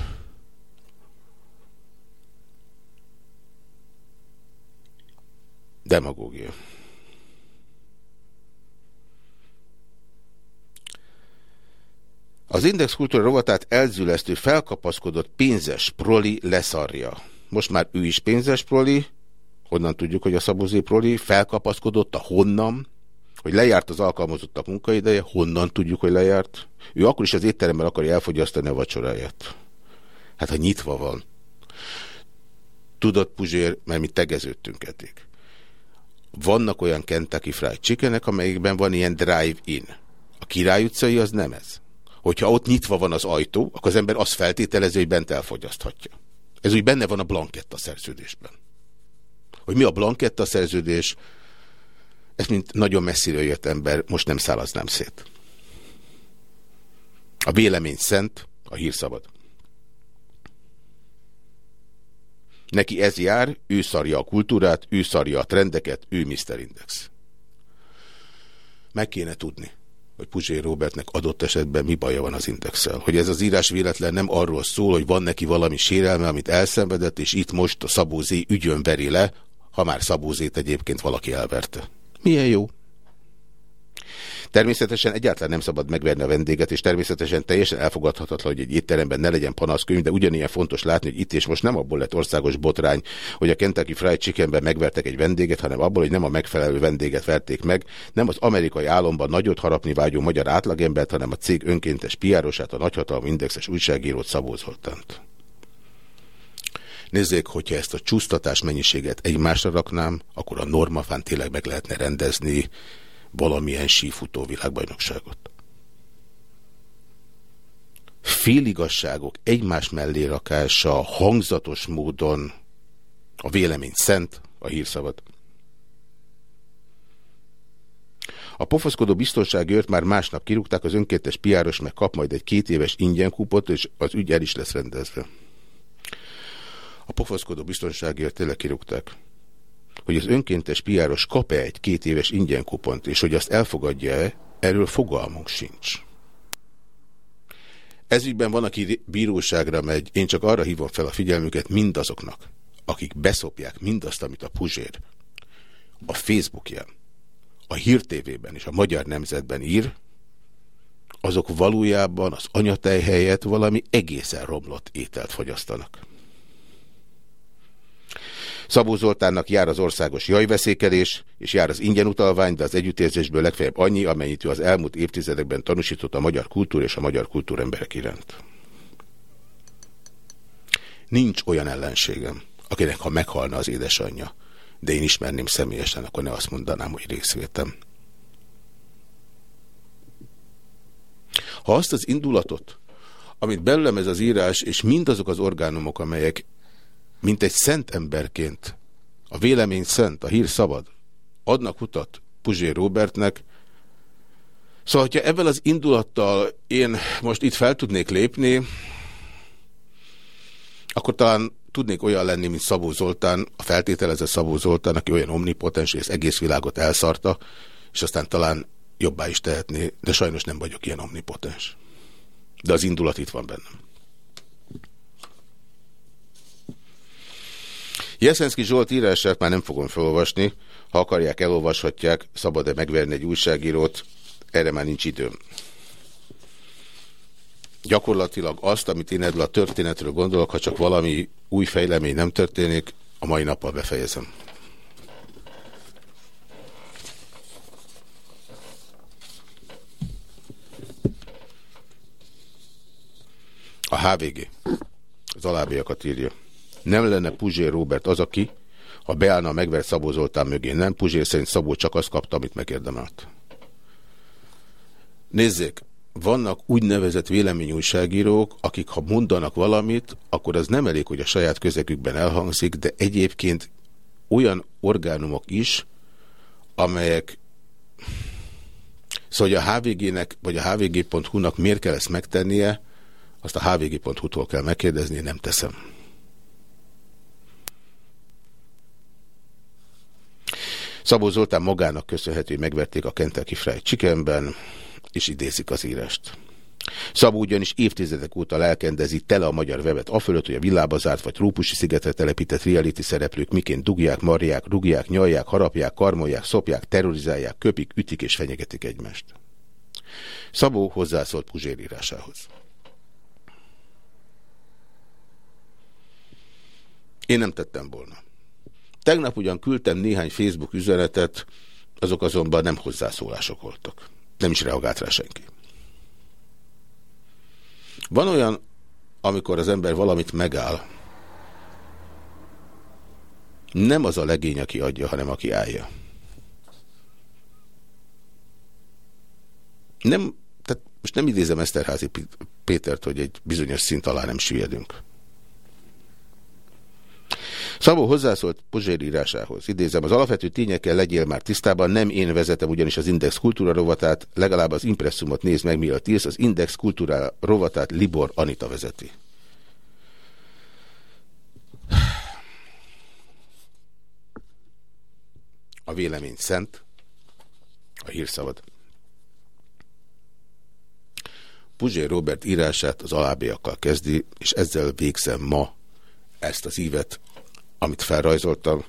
Demagógia. Az Index Kultúra rovatát elzülesztő felkapaszkodott pénzes proli leszarja. Most már ő is pénzes proli, honnan tudjuk, hogy a Szabozé proli felkapaszkodott a honnan, hogy lejárt az alkalmazottak munkaideje, honnan tudjuk, hogy lejárt. Ő akkor is az étteremben akarja elfogyasztani a vacsoráját. Hát ha nyitva van. Tudod, Puzsér, mert mi tegeződtünk eddig. Vannak olyan Kentucky Fried Chickenek, amelyikben van ilyen drive-in. A Király utcai az nem ez. Hogyha ott nyitva van az ajtó, akkor az ember azt feltételező, hogy bent elfogyaszthatja. Ez úgy benne van a blanketta szerződésben. Hogy mi a blanketta szerződés, ez mint nagyon messziről jött ember, most nem szálaznám szét. A vélemény szent, a hír szabad. Neki ez jár, ő szarja a kultúrát, ő szarja a trendeket, ő Mr. Index. Meg kéne tudni, hogy Puzsé Robertnek adott esetben mi baja van az indexel. Hogy ez az írás véletlen nem arról szól, hogy van neki valami sérelme, amit elszenvedett, és itt most a Szabózé ügyön veri le, ha már Szabózét egyébként valaki elverte. Milyen jó? Természetesen egyáltalán nem szabad megverni a vendéget, és természetesen teljesen elfogadhatatlan, hogy egy étteremben ne legyen panaszkönyv, de ugyanilyen fontos látni, hogy itt és most nem abból lett országos botrány, hogy a Kentucky Fried Chickenben megvertek egy vendéget, hanem abból, hogy nem a megfelelő vendéget verték meg, nem az amerikai államban nagyot harapni vágyó magyar átlagembert, hanem a cég önkéntes piárosát, a nagyhatalmú indexes újságírót Szabó Zoltánt. Nézzék, hogyha ezt a csúsztatás mennyiséget egymásra raknám, akkor a normafán tényleg meg lehetne rendezni valamilyen sífutó világbajnokságot. Féligasságok egymás mellé rakása hangzatos módon a vélemény szent, a hírszavad. A pofoszkodó biztonságért már másnap kirúgták, az önkéntes piáros meg kap majd egy két éves ingyenkupot, és az ügy el is lesz rendezve. A pofoszkodó biztonságért tényleg kirúgták hogy az önkéntes piáros kap-e egy két éves ingyenkupont, és hogy azt elfogadja-e, erről fogalmunk sincs. Ezügyben van, aki bíróságra megy, én csak arra hívom fel a figyelmüket mindazoknak, akik beszopják mindazt, amit a Puzsér a Facebookján, a Hír TV-ben és a Magyar Nemzetben ír, azok valójában az anyatej helyett valami egészen romlott ételt fogyasztanak. Szabó Zoltánnak jár az országos jajveszékelés, és jár az ingyen utalvány, de az együttérzésből legfeljebb annyi, amennyit ő az elmúlt évtizedekben tanúsított a magyar kultúr és a magyar kultúremberek iránt. Nincs olyan ellenségem, akinek ha meghalna az édesanyja, de én ismerném személyesen, akkor ne azt mondanám, hogy részvétem. Ha azt az indulatot, amit belőlem ez az írás, és mindazok az orgánumok, amelyek mint egy szent emberként, a vélemény szent, a hír szabad, adnak utat Puzsé Robertnek, Szóval, hogyha ebben az indulattal én most itt fel tudnék lépni, akkor talán tudnék olyan lenni, mint Szabó Zoltán, a feltételezett Szabó Zoltán, aki olyan omnipotens, hogy az egész világot elszarta, és aztán talán jobbá is tehetné, de sajnos nem vagyok ilyen omnipotens. De az indulat itt van bennem. Jeszenszki Zsolt írását már nem fogom felolvasni, ha akarják, elolvashatják, szabad-e megverni egy újságírót, erre már nincs időm. Gyakorlatilag azt, amit én ebből a történetről gondolok, ha csak valami új fejlemény nem történik, a mai nappal befejezem. A HVG az alábbiakat írja. Nem lenne Puzsér Robert az, aki, ha beállna a megvert Szabó Zoltán mögé. Nem, Puzsér szerint Szabó csak azt kapta, amit megérdemelt. Nézzék, vannak úgynevezett véleményújságírók, akik ha mondanak valamit, akkor az nem elég, hogy a saját közegükben elhangzik, de egyébként olyan orgánumok is, amelyek Szóval, hogy a HVG-nek, vagy a hvg.hu-nak miért kell ezt megtennie, azt a hvg.hu-tól kell megkérdezni, nem teszem. Szabó Zoltán magának köszönhető, hogy megverték a Kentucky Fried Chickenben, és idézik az írást. Szabó ugyanis évtizedek óta lelkendezi tele a magyar webet afölött, hogy a villába zárt vagy trópusi szigetre telepített reality szereplők miként dugják, marják, rugják, nyalják, harapják, karmolják, szopják, terrorizálják, köpik, ütik és fenyegetik egymást. Szabó hozzászólt Puzsér írásához. Én nem tettem volna. Tegnap ugyan küldtem néhány Facebook üzenetet, azok azonban nem hozzászólások voltak. Nem is reagált rá senki. Van olyan, amikor az ember valamit megáll, nem az a legény, aki adja, hanem aki állja. Nem, tehát most nem idézem Eszterházi Pétert, hogy egy bizonyos szint alá nem süllyedünk. Szabó hozzászólt Pozsér írásához. Idézem, az alapvető tényekkel legyél már tisztában, nem én vezetem ugyanis az Index Kultúra rovatát, legalább az impresszumot néz meg, mi a írsz, az Index Kultúra rovatát Libor Anita vezeti. A vélemény szent, a hírszavad. Puzsé Robert írását az alábbiakkal kezdi, és ezzel végzem ma ezt az ívet, amit felrajzoltam,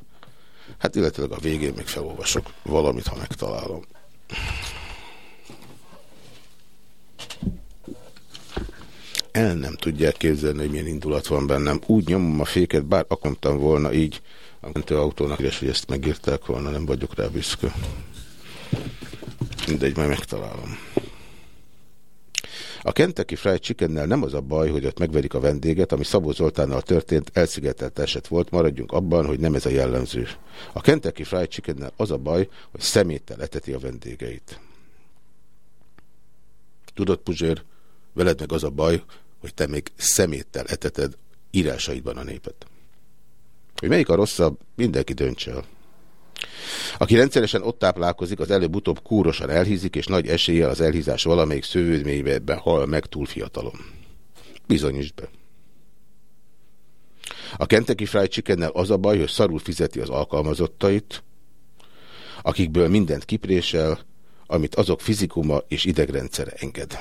hát illetőleg a végén még felolvasok valamit, ha megtalálom. El nem tudják képzelni, hogy milyen indulat van bennem. Úgy nyomom a féket, bár akartam volna így, a mentőautónak, és hogy ezt megírták volna, nem vagyok rá büszke. Mindegy, majd megtalálom. A Kentucky Fried Chickennel nem az a baj, hogy ott megverik a vendéget, ami Szabó Zoltánnal történt, elszigetelt eset volt, maradjunk abban, hogy nem ez a jellemző. A Kentucky Fried Chickennel az a baj, hogy szeméttel eteti a vendégeit. Tudod, Puzsér, veled meg az a baj, hogy te még szeméttel eteted írásaidban a népet. Hogy melyik a rosszabb, mindenki döntse el. Aki rendszeresen ott táplálkozik, az előbb-utóbb kúrosan elhízik, és nagy eséllyel az elhízás valamelyik szövődményben hal meg túl fiatalom. Bizonyítsd be. A Kentucky Fried Chickennel az a baj, hogy szarul fizeti az alkalmazottait, akikből mindent kiprésel, amit azok fizikuma és idegrendszere enged.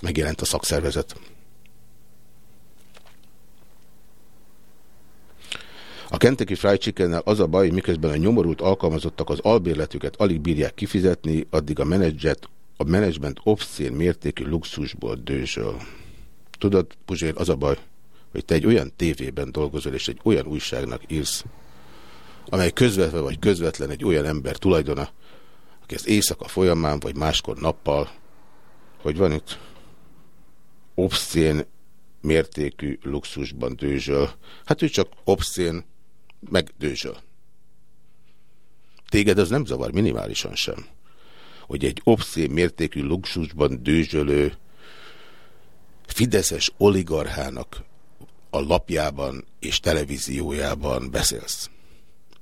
Megjelent a szakszervezet. A Kentucky Fried chicken az a baj, hogy miközben a nyomorult alkalmazottak az albérletüket alig bírják kifizetni, addig a menedzset, a menedzsment obszén mértékű luxusból dőzsöl. Tudod, Puzsér, az a baj, hogy te egy olyan tévében dolgozol, és egy olyan újságnak írsz, amely közvetve vagy közvetlen egy olyan ember tulajdona, aki ezt éjszaka folyamán, vagy máskor nappal, hogy van itt obszén mértékű luxusban dőzsöl. Hát ő csak obszén, megdőzsöl. Téged az nem zavar minimálisan sem, hogy egy obszén mértékű luxusban dőzsölő fideszes oligarchának a lapjában és televíziójában beszélsz.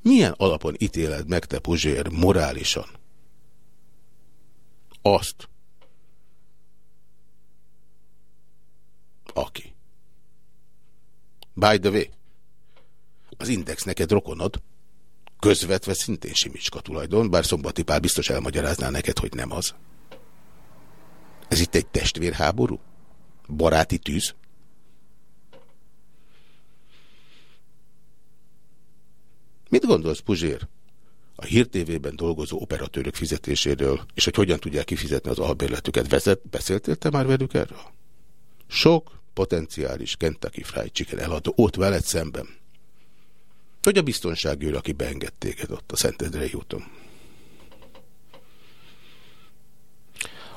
Milyen alapon ítéled meg te, Puzsér, morálisan? Azt, aki. By the way, az Index neked rokonod, közvetve szintén Simicska tulajdon, bár Szombati Pál biztos elmagyarázná neked, hogy nem az. Ez itt egy testvérháború? Baráti tűz? Mit gondolsz, Puzsér? A hírtévében dolgozó operatőrök fizetéséről, és hogy hogyan tudják kifizetni az albérletüket. Vezet, beszéltél te már velük erről? Sok potenciális Kentucky Fried Chicken eladó ott veled szemben. Hogy a biztonságőr, aki beenged téged ott a Szentendrei úton.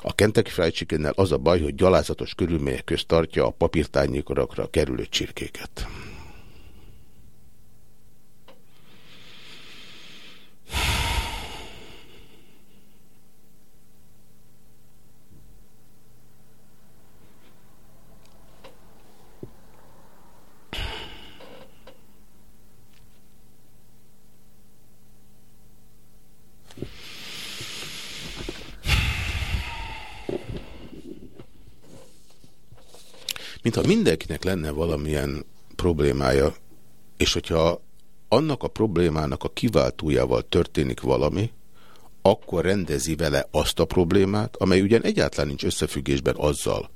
A Kentucky Fried Chickennel az a baj, hogy gyalázatos körülmények közt tartja a papírtányékorakra kerülő csirkéket. Mintha mindenkinek lenne valamilyen problémája, és hogyha annak a problémának a kiváltójával történik valami, akkor rendezi vele azt a problémát, amely ugyan egyáltalán nincs összefüggésben azzal,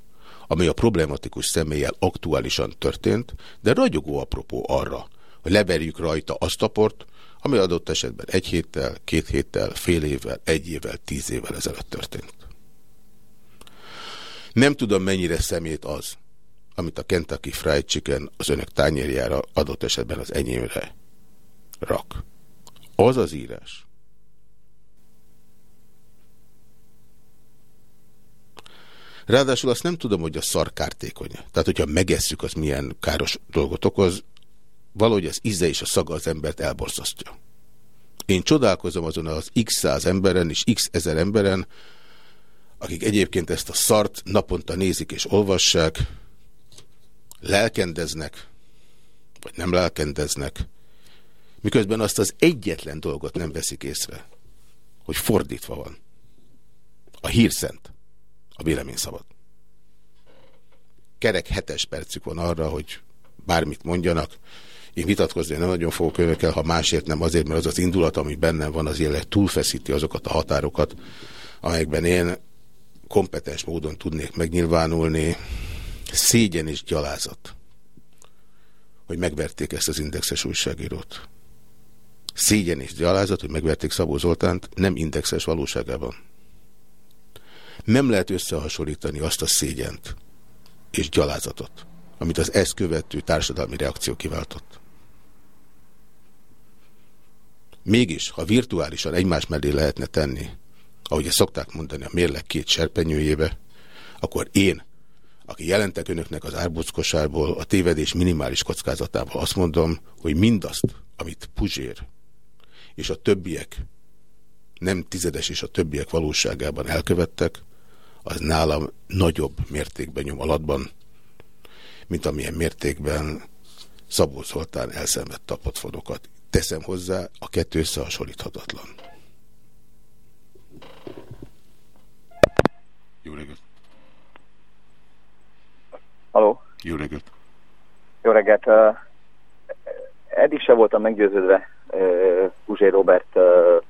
ami a problematikus személlyel aktuálisan történt, de ragyogó apropó arra, hogy leverjük rajta azt a port, ami adott esetben egy héttel, két héttel, fél évvel, egy évvel, tíz évvel ezelőtt történt. Nem tudom, mennyire szemét az, amit a Kentucky Fried Chicken az önök tányérjára adott esetben az enyémre rak. Az az írás. Ráadásul azt nem tudom, hogy a szar kártékony. Tehát, hogyha megesszük, az milyen káros dolgot okoz, valahogy az íze és a szaga az embert elborzasztja. Én csodálkozom azon az x száz emberen és x ezer emberen, akik egyébként ezt a szart naponta nézik és olvassák, lelkendeznek, vagy nem lelkendeznek, miközben azt az egyetlen dolgot nem veszik észre, hogy fordítva van. A hírszent, a vélemény szabad. Kerek hetes percük van arra, hogy bármit mondjanak, Én vitatkozni nem nagyon fogok önökkel, ha másért nem azért, mert az az indulat, ami bennem van, az jelenleg túlfeszíti azokat a határokat, amelyekben én kompetens módon tudnék megnyilvánulni. Szégyen és gyalázat, hogy megverték ezt az indexes újságírót. Szégyen és gyalázat, hogy megverték Szabó Zoltánt, nem indexes valóságában. Nem lehet összehasonlítani azt a szégyent és gyalázatot, amit az ezt követő társadalmi reakció kiváltott. Mégis, ha virtuálisan egymás mellé lehetne tenni, ahogy ezt szokták mondani, a mérleg két serpenyőjébe, akkor én, aki jelentek önöknek az árbuckosárból, a tévedés minimális kockázatával azt mondom, hogy mindazt, amit Puzsér és a többiek, nem tizedes és a többiek valóságában elkövettek, az nálam nagyobb mértékben nyom alatban, mint amilyen mértékben Szabó Zoltán elszenvedt tapatfonokat. Teszem hozzá, a kettő összehasonlíthatatlan. Jó reggelt! Haló? Jó reggelt! Jó reggelt! Uh, eddig se voltam meggyőződve uh, Puzsé Robert uh,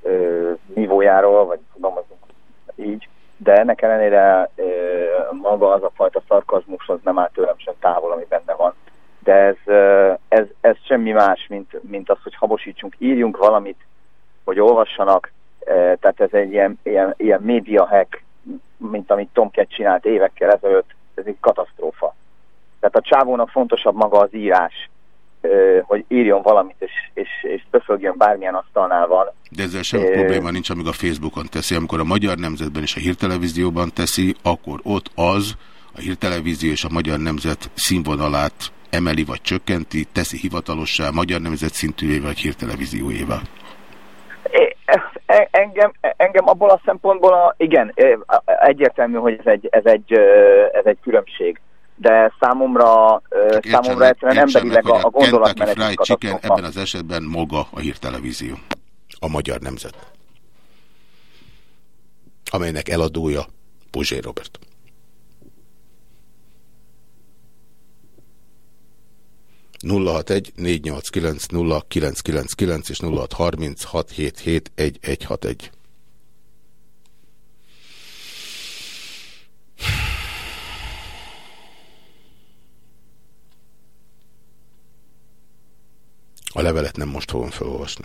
uh, nívójáról, vagy fogalmazunk így, de ennek ellenére uh, maga az a fajta szarkazmus az nem áll tőlem sem távol, ami benne van. De ez, uh, ez, ez semmi más, mint, mint az, hogy habosítsunk, írjunk valamit, hogy olvassanak, uh, tehát ez egy ilyen, ilyen, ilyen média hack, mint amit Tomcat csinált évekkel ezelőtt, ez egy katasztrófa. Tehát a csávónak fontosabb maga az írás, hogy írjon valamit, és, és, és befögjön bármilyen asztalnál van. De ezzel sem uh, probléma nincs, amíg a Facebookon teszi. Amikor a Magyar Nemzetben és a Hírtelevízióban teszi, akkor ott az, a Hírtelevízió és a Magyar Nemzet színvonalát emeli vagy csökkenti, teszi hivatalossá Magyar Nemzet szintűjével vagy Hírtelevíziójével. E, engem, engem abból a szempontból, a, igen, egyértelmű, hogy ez egy, ez egy, ez egy különbség de számomra, Csak számomra egyszerűen emberileg a, a gondolatmenet Chicken ebben az esetben maga a hírtelevízió. A magyar nemzet. Amelynek eladója Puzsé Robert. 061 489 0999 és 0636771161. A levelet nem most fogom felolvasni.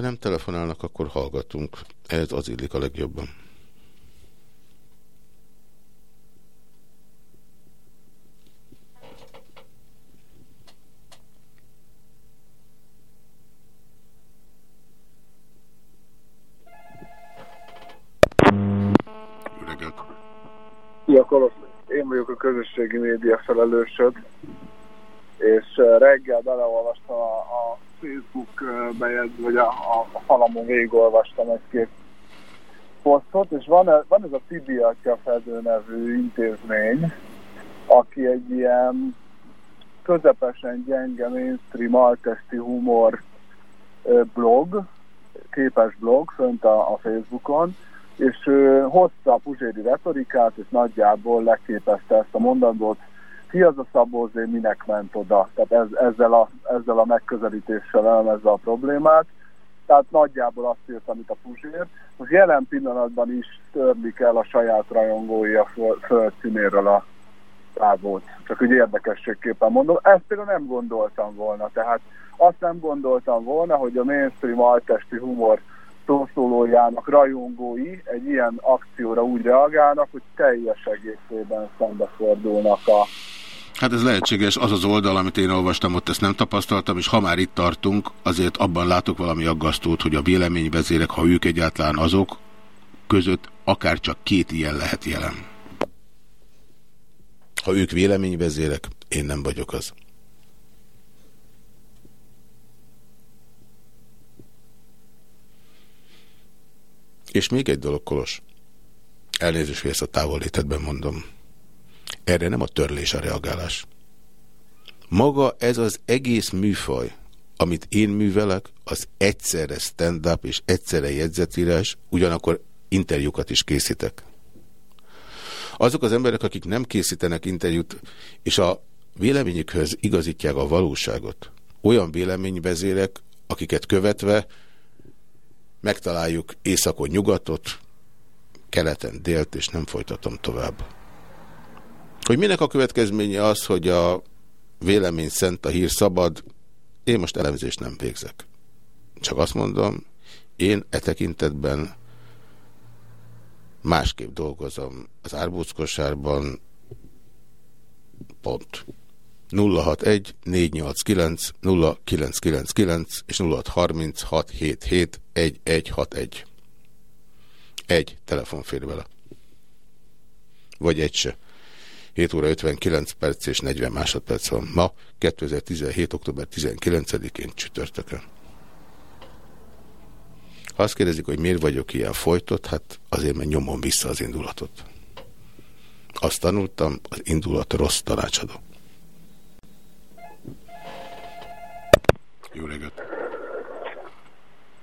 Ha nem telefonálnak, akkor hallgatunk. Ez az illik a legjobban. Szia, Kolosz! Én vagyok a közösségi média felelősöd, és eh, reggel beleolvastam a, a Facebook bejegyz, vagy a, a, a falamon végigolvastam egy-két posztot, és van, van ez a Tibiatja Fedő nevű intézmény, aki egy ilyen közepesen gyenge mainstream altesti humor blog, képes blog fönt a, a Facebookon, és ő hozta a puzséri retorikát, és nagyjából leképezte ezt a mondatot, ki az a Szabózé, minek ment oda. Tehát ez, ezzel, a, ezzel a megközelítéssel elemezze a problémát. Tehát nagyjából azt írt, amit a Puzsér. Most jelen pillanatban is törlik el a saját rajongói a földszínéről a távot. Csak úgy érdekességképpen mondom. Ezt például nem gondoltam volna. Tehát azt nem gondoltam volna, hogy a mainstream altesti humor szószólójának rajongói egy ilyen akcióra úgy reagálnak, hogy teljes egészében szembefordulnak a Hát ez lehetséges, az az oldal, amit én olvastam, ott ezt nem tapasztaltam, és ha már itt tartunk, azért abban látok valami aggasztót, hogy a véleményvezérek, ha ők egyáltalán azok, között akár csak két ilyen lehet jelen. Ha ők véleményvezérek, én nem vagyok az. És még egy dolog, Kolos. Elnézést, hogy ezt a távollétetben mondom. Erre nem a törlés a reagálás. Maga ez az egész műfaj, amit én művelek, az egyszerre stand-up és egyszerre jegyzetírás, ugyanakkor interjúkat is készítek. Azok az emberek, akik nem készítenek interjút, és a véleményükhöz igazítják a valóságot, olyan véleményvezérek, akiket követve megtaláljuk északon nyugatot, keleten délt, és nem folytatom tovább. Hogy minek a következménye az, hogy a vélemény szent, a hír szabad, én most elemzést nem végzek. Csak azt mondom, én e tekintetben másképp dolgozom az árbóckosárban, pont. 061 489 0999 és 0636 77 1161. Egy telefon fér vele. Vagy egy se. 7 óra 59 perc és 40 másodperc van ma, 2017. október 19-én csütörtökön. Ha azt kérdezik, hogy miért vagyok ilyen folytott, hát azért, mert nyomom vissza az indulatot. Azt tanultam, az indulat rossz tanácsadó. Jó reggelt!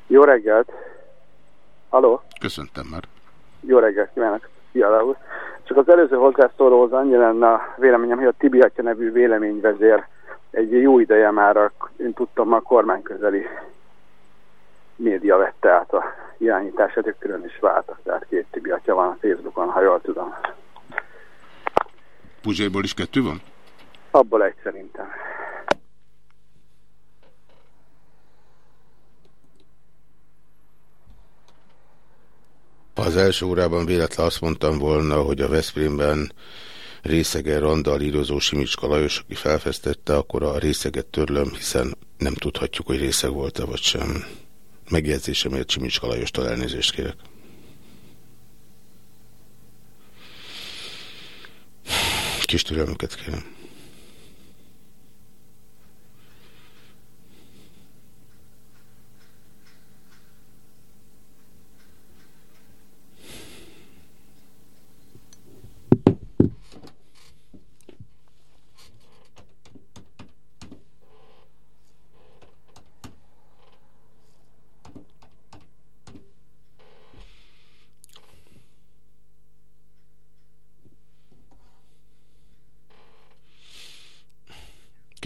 Jó reggelt! Halló? Köszöntem már. Jó reggelt kívánok! Fiala úr! Csak az előző hozzászólóhoz annyi lenne a véleményem, hogy a Tibi Atya nevű véleményvezér egy jó ideje már, én tudtam, a kormányközeli média vette át a irányítását, ők külön is váltak, tehát két Tibi Atya van a Facebookon, ha jól tudom. Puzsérból is kettő van? Abból egy szerintem. Az első órában véletlen azt mondtam volna, hogy a Veszprémben részege randal írozó Simicska Lajos, aki felfestette, akkor a részeget törlöm, hiszen nem tudhatjuk, hogy részeg volt-e vagy sem. Megjegyzésemért Simicska Lajostól elnézést kérek. Kis türelmüket kérem.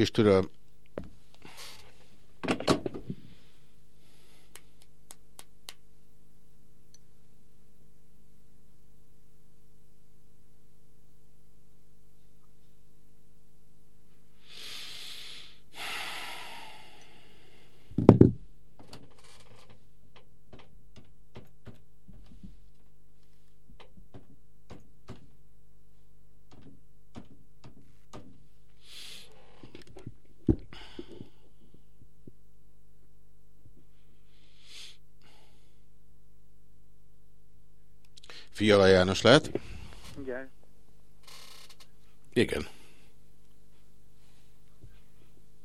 Kis. Fiala János lehet? Igen. Igen.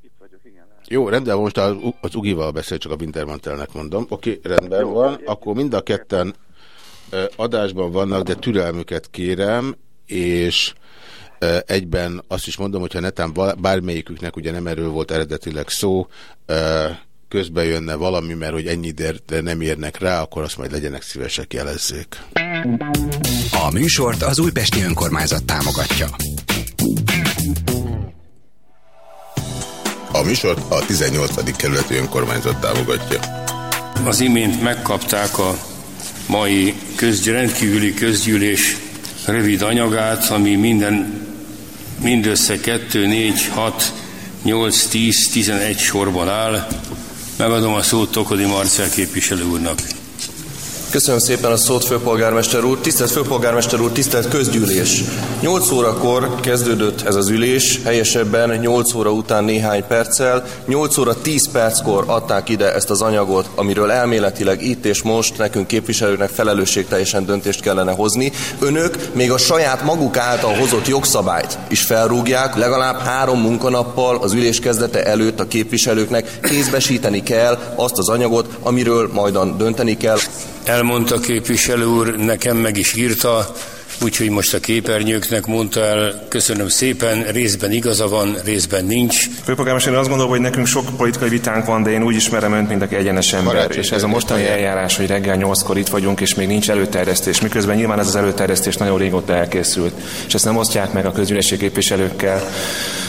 Itt vagyok, igen. Lehet. Jó, rendben, most az, Ugival beszél, csak a Wintermantelnek mondom. Oké, rendben Jó, van. Akkor mind a ketten adásban vannak, de türelmüket kérem, és egyben azt is mondom, hogyha netán bármelyiküknek ugye nem erről volt eredetileg szó, közbe jönne valami, mert hogy ennyi de nem érnek rá, akkor azt majd legyenek szívesek jelezzék. A műsort az Újpesti Önkormányzat támogatja. A műsort a 18. kerületi önkormányzat támogatja. Az imént megkapták a mai közgy, rendkívüli közgyűlés rövid anyagát, ami minden mindössze 2, 4, 6, 8, 10, 11 sorban áll. Megadom a szót Tokodi Marcel képviselő úrnak. Köszönöm szépen a szót, főpolgármester úr. Tisztelt főpolgármester úr, tisztelt közgyűlés. 8 órakor kezdődött ez az ülés, helyesebben 8 óra után néhány perccel. 8 óra 10 perckor adták ide ezt az anyagot, amiről elméletileg itt és most nekünk képviselőknek felelősségteljesen döntést kellene hozni. Önök még a saját maguk által hozott jogszabályt is felrúgják, legalább három munkanappal az ülés kezdete előtt a képviselőknek kézbesíteni kell azt az anyagot, amiről majdan dönteni kell. Elmondta képviselő úr, nekem meg is írta, úgyhogy most a képernyőknek mondta el, köszönöm szépen, részben igaza van, részben nincs. Főpolgármester, én azt gondolom, hogy nekünk sok politikai vitánk van, de én úgy ismerem önt, mint aki egyenes ember. Barát, és ez a mostani eljárás, hogy reggel nyolckor itt vagyunk, és még nincs előterjesztés, miközben nyilván ez az előterjesztés nagyon régóta elkészült, és ezt nem osztják meg a közgyűlési képviselőkkel.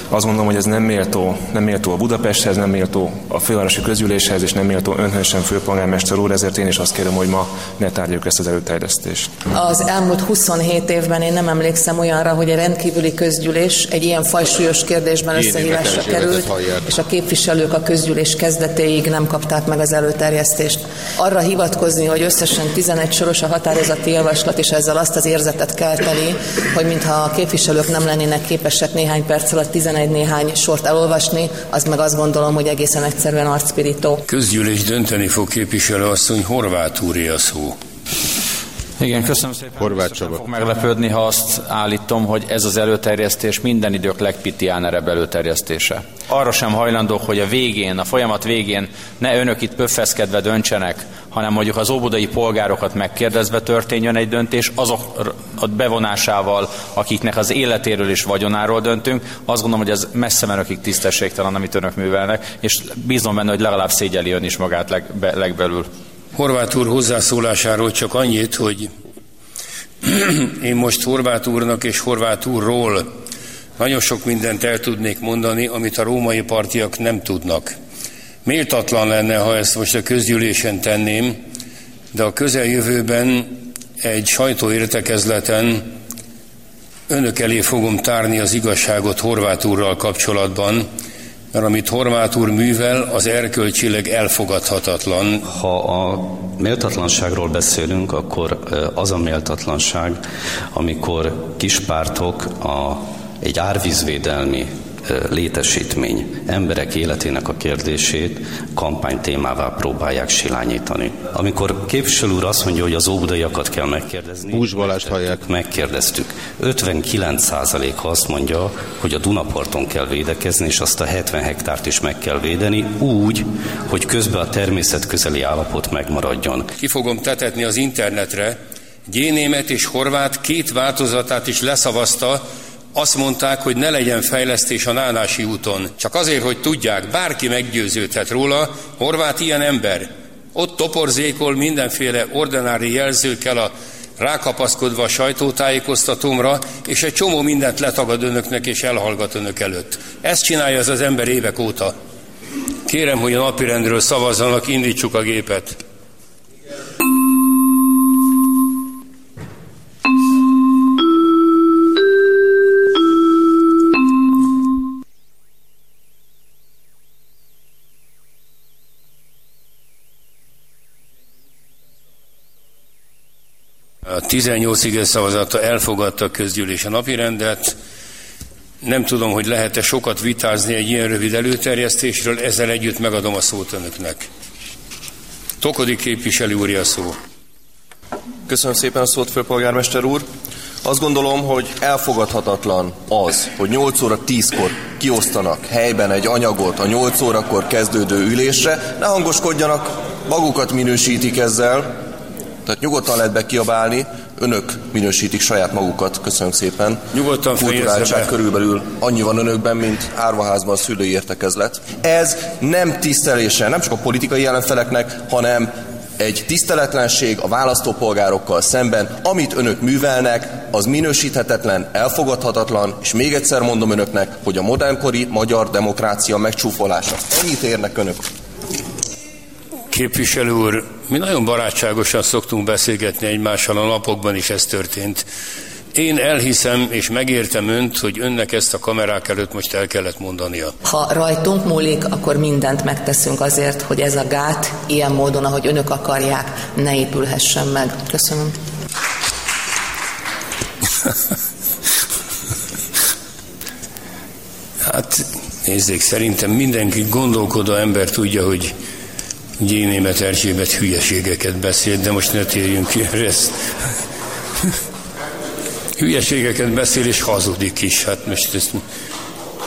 Azt gondolom, hogy ez nem méltó, nem méltó a Budapesthez, nem méltó a fővárosi közgyűléshez, és nem méltó önhöz sem főpolgármester úr, ezért én is azt kérem, hogy ma ne tárgyaljuk ezt az előterjesztést. Az elmúlt 27 évben én nem emlékszem olyanra, hogy a rendkívüli közgyűlés egy ilyen fajsúlyos kérdésben összehívásra került, és a képviselők a közgyűlés kezdetéig nem kapták meg az előterjesztést. Arra hivatkozni, hogy összesen 11 soros a határozati javaslat, és ezzel azt az érzetet kelteni, hogy mintha a képviselők nem lennének képesek néhány perc alatt 11 egy néhány sort elolvasni, az meg azt gondolom, hogy egészen egyszerűen arcpirító. Közgyűlés dönteni fog képviselő asszony, Horváth úré a szó. Igen, köszönöm szépen. Horváth Csaba. Fog meglepődni, ha azt állítom, hogy ez az előterjesztés minden idők legpitiánerebb előterjesztése. Arra sem hajlandók, hogy a végén, a folyamat végén ne önök itt pöffeszkedve döntsenek, hanem mondjuk az óbudai polgárokat megkérdezve történjön egy döntés, azok a bevonásával, akiknek az életéről és vagyonáról döntünk. Azt gondolom, hogy ez messze menőkig tisztességtelen, amit önök művelnek, és bízom benne, hogy legalább szégyeli ön is magát legbe, legbelül. Horváth úr hozzászólásáról csak annyit, hogy én most Horváth úrnak és Horváth úrról nagyon sok mindent el tudnék mondani, amit a római partiak nem tudnak. Méltatlan lenne, ha ezt most a közgyűlésen tenném, de a közeljövőben egy sajtóértekezleten önök elé fogom tárni az igazságot Horváth úrral kapcsolatban, mert amit Horváth úr művel, az erkölcsileg elfogadhatatlan. Ha a méltatlanságról beszélünk, akkor az a méltatlanság, amikor kispártok a, egy árvízvédelmi létesítmény emberek életének a kérdését kampány témává próbálják silányítani. Amikor képviselő úr azt mondja, hogy az óbudaiakat kell megkérdezni, Búzsbalást hallják. Megkérdeztük. 59% azt mondja, hogy a Dunaparton kell védekezni, és azt a 70 hektárt is meg kell védeni, úgy, hogy közben a természet közeli állapot megmaradjon. Ki fogom tetetni az internetre, Gyénémet és Horvát két változatát is leszavazta, azt mondták, hogy ne legyen fejlesztés a Nánási úton. Csak azért, hogy tudják, bárki meggyőződhet róla, Horvát ilyen ember. Ott toporzékol mindenféle ordinári jelzőkkel a rákapaszkodva a sajtótájékoztatómra, és egy csomó mindent letagad önöknek és elhallgat önök előtt. Ezt csinálja az az ember évek óta. Kérem, hogy a napirendről szavazzanak, indítsuk a gépet. A 18 igen szavazata elfogadta a közgyűlés a napirendet. Nem tudom, hogy lehet-e sokat vitázni egy ilyen rövid előterjesztésről, ezzel együtt megadom a szót önöknek. Tokodi képviselő úr a szó. Köszönöm szépen a szót, főpolgármester úr. Azt gondolom, hogy elfogadhatatlan az, hogy 8 óra 10-kor kiosztanak helyben egy anyagot a 8 órakor kezdődő ülésre, ne hangoskodjanak, magukat minősítik ezzel, tehát nyugodtan lehet bekiabálni, önök minősítik saját magukat, köszönöm szépen. Nyugodtan Kulturáltság körülbelül annyi van önökben, mint árvaházban a szülői értekezlet. Ez nem tisztelése, nem csak a politikai ellenfeleknek, hanem egy tiszteletlenség a választópolgárokkal szemben, amit önök művelnek, az minősíthetetlen, elfogadhatatlan, és még egyszer mondom önöknek, hogy a modernkori magyar demokrácia megcsúfolása. Ennyit érnek önök. Képviselő úr, mi nagyon barátságosan szoktunk beszélgetni egymással, a napokban is ez történt. én elhiszem és megértem önt, hogy önnek ezt a kamerák előtt most el kellett mondania. Ha rajtunk múlik, akkor mindent megteszünk azért, hogy ez a gát ilyen módon, ahogy önök akarják, ne épülhessen meg. Köszönöm. Hát nézzék, szerintem mindenki gondolkodó ember tudja, hogy Gyénémet Erzsébet hülyeségeket beszél, de most ne térjünk ki ezt. hülyeségeket beszél és hazudik is. Hát most ezt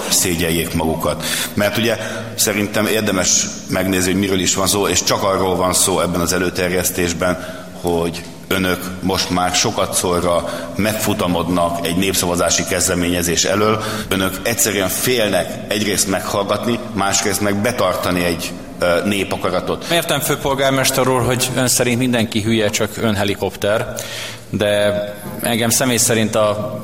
szégyeljék magukat. Mert ugye szerintem érdemes megnézni, hogy miről is van szó, és csak arról van szó ebben az előterjesztésben, hogy önök most már sokat szorra megfutamodnak egy népszavazási kezdeményezés elől. Önök egyszerűen félnek egyrészt meghallgatni, másrészt meg betartani egy népakaratot. Értem, főpolgármester úr, hogy ön szerint mindenki hülye, csak ön helikopter, de engem személy szerint a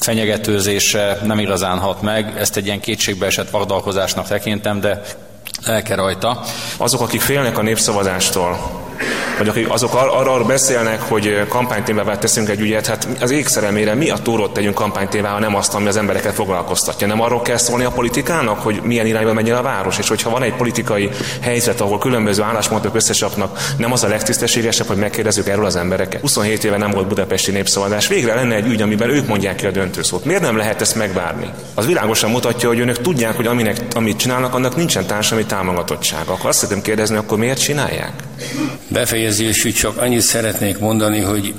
fenyegetőzése nem igazán hat meg, ezt egy ilyen kétségbeesett vagdalkozásnak tekintem, de el kell rajta. Azok, akik félnek a népszavazástól, vagy akik azok ar- arról beszélnek, hogy kampánytémával teszünk egy ügyet, hát az égszeremére mi a túrót tegyünk kampánytémával, nem azt, ami az embereket foglalkoztatja. Nem arról kell szólni a politikának, hogy milyen irányba megy a város, és hogyha van egy politikai helyzet, ahol különböző álláspontok összesapnak, nem az a legtisztességesebb, hogy megkérdezzük erről az embereket. 27 éve nem volt budapesti népszavazás. Végre lenne egy ügy, amiben ők mondják ki a döntőszót. Miért nem lehet ezt megvárni? Az világosan mutatja, hogy önök tudják, hogy aminek, amit csinálnak, annak nincsen társadalmi támogatottsága. Akkor azt szeretném kérdezni, akkor miért csinálják? Befejezésül csak annyit szeretnék mondani, hogy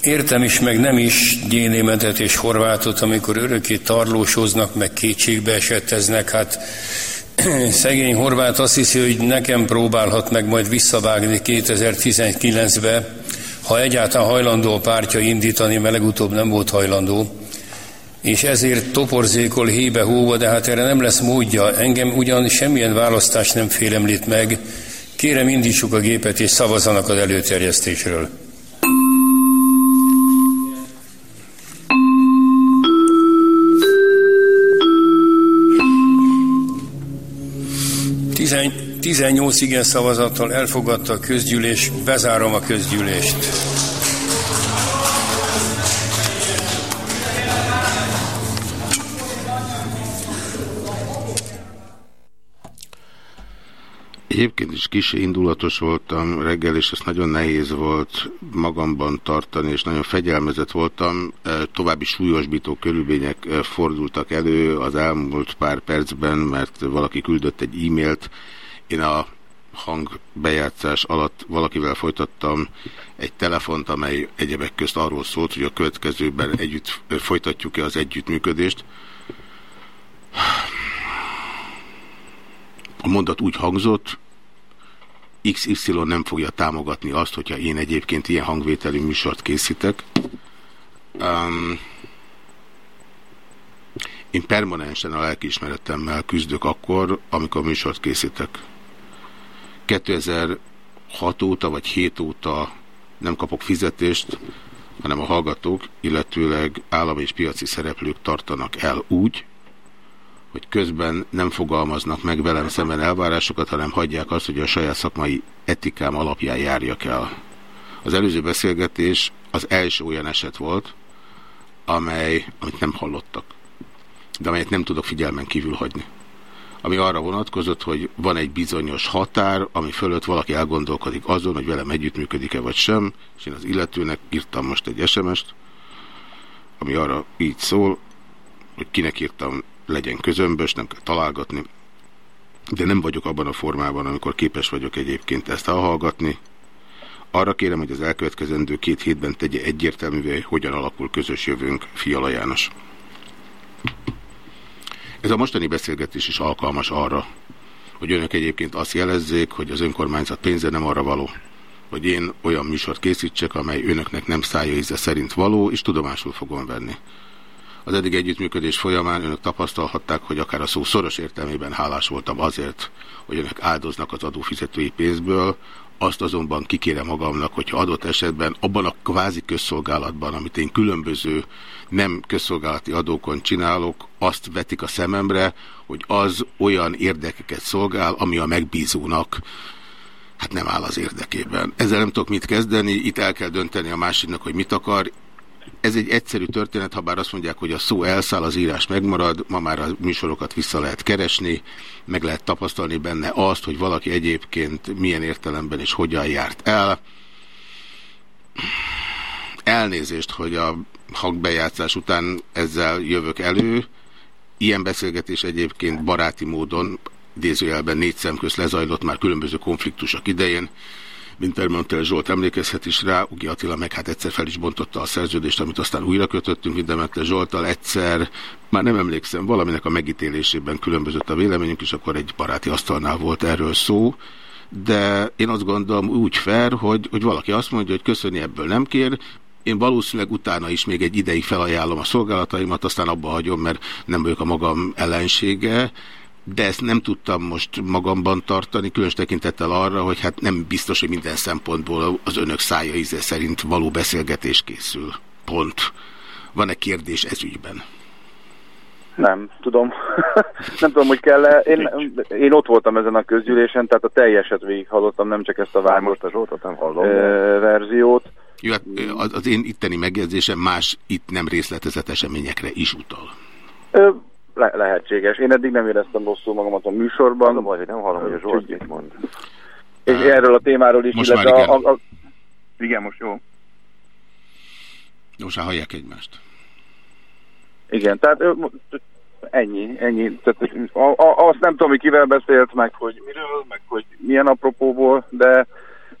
értem is, meg nem is Gyénémetet és Horvátot, amikor örökké tarlósoznak, meg kétségbe esetteznek, hát szegény Horvát azt hiszi, hogy nekem próbálhat meg majd visszavágni 2019-be, ha egyáltalán hajlandó a pártja indítani, mert legutóbb nem volt hajlandó, és ezért toporzékol hébe hóba, de hát erre nem lesz módja. Engem ugyan semmilyen választás nem félemlít meg, Kérem, indítsuk a gépet és szavazzanak az előterjesztésről. Tizen, 18 igen szavazattal elfogadta a közgyűlés, bezárom a közgyűlést. Egyébként is kis indulatos voltam reggel, és ez nagyon nehéz volt magamban tartani, és nagyon fegyelmezett voltam. További súlyosbító körülmények fordultak elő az elmúlt pár percben, mert valaki küldött egy e-mailt. Én a hangbejátszás alatt valakivel folytattam egy telefont, amely egyebek közt arról szólt, hogy a következőben együtt folytatjuk-e az együttműködést. A mondat úgy hangzott, XY nem fogja támogatni azt, hogyha én egyébként ilyen hangvételű műsort készítek. Um, én permanensen a lelkiismeretemmel küzdök akkor, amikor műsort készítek. 2006 óta vagy 7 óta nem kapok fizetést, hanem a hallgatók, illetőleg állami és piaci szereplők tartanak el úgy, hogy közben nem fogalmaznak meg velem szemben elvárásokat, hanem hagyják azt, hogy a saját szakmai etikám alapján járjak el. Az előző beszélgetés az első olyan eset volt, amely, amit nem hallottak, de amelyet nem tudok figyelmen kívül hagyni. Ami arra vonatkozott, hogy van egy bizonyos határ, ami fölött valaki elgondolkodik azon, hogy velem együttműködik-e vagy sem, és én az illetőnek írtam most egy SMS-t, ami arra így szól, hogy kinek írtam legyen közömbös, nem kell találgatni, de nem vagyok abban a formában, amikor képes vagyok egyébként ezt elhallgatni. Arra kérem, hogy az elkövetkezendő két hétben tegye egyértelművé, hogyan alakul közös jövőnk, Fiala János. Ez a mostani beszélgetés is alkalmas arra, hogy önök egyébként azt jelezzék, hogy az önkormányzat pénze nem arra való, hogy én olyan műsort készítsek, amely önöknek nem szája íze szerint való, és tudomásul fogom venni. Az eddig együttműködés folyamán önök tapasztalhatták, hogy akár a szó szoros értelmében hálás voltam azért, hogy önök áldoznak az adófizetői pénzből, azt azonban kikérem magamnak, hogyha adott esetben abban a kvázi közszolgálatban, amit én különböző nem közszolgálati adókon csinálok, azt vetik a szememre, hogy az olyan érdekeket szolgál, ami a megbízónak hát nem áll az érdekében. Ezzel nem tudok mit kezdeni, itt el kell dönteni a másiknak, hogy mit akar ez egy egyszerű történet, ha bár azt mondják, hogy a szó elszáll, az írás megmarad, ma már a műsorokat vissza lehet keresni, meg lehet tapasztalni benne azt, hogy valaki egyébként milyen értelemben és hogyan járt el. Elnézést, hogy a hagbejátszás után ezzel jövök elő. Ilyen beszélgetés egyébként baráti módon, idézőjelben négy szem közt lezajlott már különböző konfliktusok idején. Wintermantel Zsolt emlékezhet is rá, Ugi Attila meg hát egyszer fel is bontotta a szerződést, amit aztán újra kötöttünk Wintermantel Zsoltal egyszer, már nem emlékszem, valaminek a megítélésében különbözött a véleményünk, és akkor egy baráti asztalnál volt erről szó, de én azt gondolom úgy fair, hogy, hogy valaki azt mondja, hogy köszöni ebből nem kér, én valószínűleg utána is még egy ideig felajánlom a szolgálataimat, aztán abba hagyom, mert nem vagyok a magam ellensége, de ezt nem tudtam most magamban tartani, különös tekintettel arra, hogy hát nem biztos, hogy minden szempontból az önök szája íze szerint való beszélgetés készül. Pont. Van-e kérdés ez ügyben? Nem, tudom. nem tudom, hogy kell -e. Én, én ott voltam ezen a közgyűlésen, tehát a teljeset végighallottam, nem csak ezt a vágott nem hallom, verziót. Jó, hát az, az én itteni megjegyzésem más itt nem részletezett eseményekre is utal. Ö, le lehetséges. Én eddig nem éreztem rosszul magamat a műsorban. Az a hogy nem hallom, hogy a Zsolt mit mond. És erről a témáról is, most illetve már igen. A, a... Igen, most jó. Most már hallják egymást. Igen, tehát ennyi, ennyi. Tehát, a, a, azt nem tudom, hogy kivel beszélt, meg hogy miről, meg hogy milyen apropóból, de,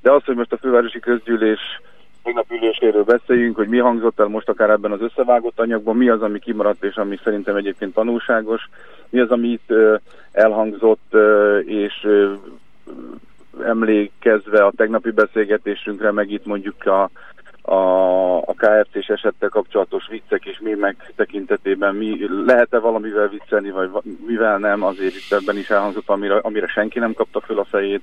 de az, hogy most a fővárosi közgyűlés tegnap üléséről beszéljünk, hogy mi hangzott el most akár ebben az összevágott anyagban, mi az, ami kimaradt, és ami szerintem egyébként tanulságos, mi az, ami itt elhangzott, és emlékezve a tegnapi beszélgetésünkre, meg itt mondjuk a, a, a KFC-s esettel kapcsolatos viccek és mémek tekintetében mi, lehet-e valamivel viccelni, vagy mivel nem, azért itt ebben is elhangzott, amire, amire senki nem kapta föl a fejét.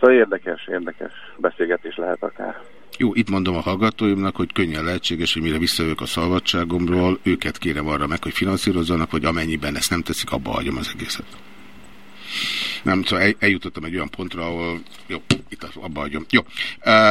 Szóval érdekes, érdekes beszélgetés lehet akár. Jó, itt mondom a hallgatóimnak, hogy könnyen lehetséges, hogy mire visszajövök a szabadságomról, őket kérem arra meg, hogy finanszírozzanak, hogy amennyiben ezt nem teszik, abba hagyom az egészet. Nem, szóval el, eljutottam egy olyan pontra, ahol jó, itt abba hagyom. Jó.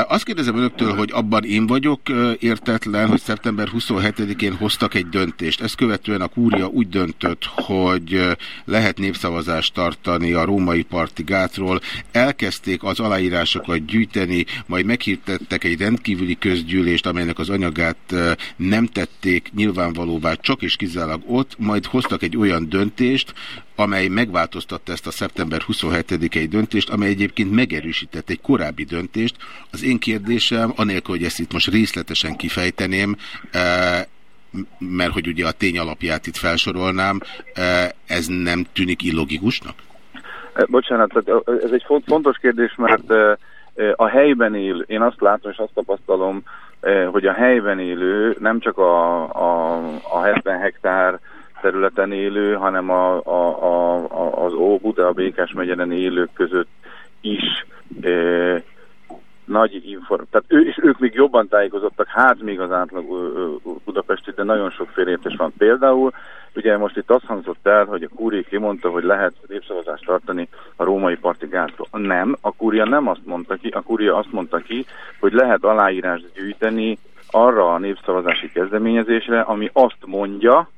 Azt kérdezem önöktől, hogy abban én vagyok értetlen, hogy szeptember 27-én hoztak egy döntést. Ezt követően a kúria úgy döntött, hogy lehet népszavazást tartani a római parti gátról. Elkezdték az aláírásokat gyűjteni, majd meghirtettek egy rendkívüli közgyűlést, amelynek az anyagát nem tették nyilvánvalóvá csak és kizárólag ott, majd hoztak egy olyan döntést, amely megváltoztatta ezt a szeptember 27-i döntést, amely egyébként megerősített egy korábbi döntést. Az én kérdésem, anélkül, hogy ezt itt most részletesen kifejteném, eh, mert hogy ugye a tény alapját itt felsorolnám, eh, ez nem tűnik illogikusnak? Eh, bocsánat, ez egy fontos kérdés, mert a helyben él, én azt látom és azt tapasztalom, hogy a helyben élő nem csak a, a, a 70 hektár területen élő, hanem a, a, a, az Óbuda, a Békás megyeren élők között is e, nagy inform... Tehát ő, és ők még jobban tájékozottak, hát még az átlag Budapesti, de nagyon sok félértés van. Például, ugye most itt azt hangzott el, hogy a Kúri kimondta, hogy lehet népszavazást tartani a római parti gátról. Nem, a Kúria nem azt mondta ki, a Kúria azt mondta ki, hogy lehet aláírást gyűjteni arra a népszavazási kezdeményezésre, ami azt mondja,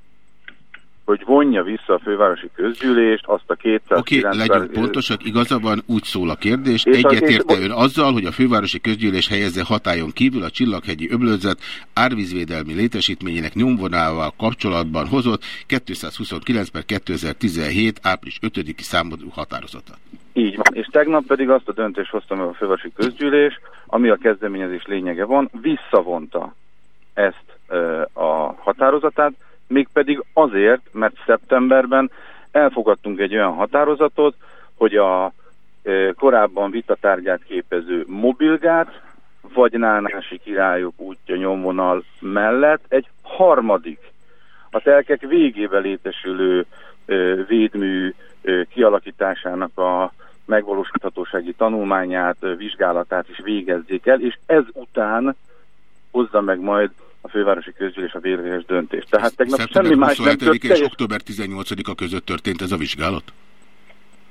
hogy vonja vissza a fővárosi közgyűlést, azt a 290... Oké, okay, legyünk pontosak, igazabban úgy szól a kérdés. Egyetérte ön azzal, hogy a fővárosi közgyűlés helyezze hatályon kívül a Csillaghegyi öblözet árvízvédelmi létesítményének nyomvonával kapcsolatban hozott 229 per 2017 április 5 számú határozata. Így van, és tegnap pedig azt a döntést hoztam a fővárosi közgyűlés, ami a kezdeményezés lényege van, visszavonta ezt a határozatát, mégpedig azért, mert szeptemberben elfogadtunk egy olyan határozatot, hogy a korábban vitatárgyát képező mobilgát, vagy Nánási királyok útja nyomvonal mellett egy harmadik, a telkek végébe létesülő védmű kialakításának a megvalósíthatósági tanulmányát, vizsgálatát is végezzék el, és ezután hozza meg majd a fővárosi közgyűlés a végleges döntést. Tehát tegnap semmi más nem történt. és október 18-a között történt ez a vizsgálat?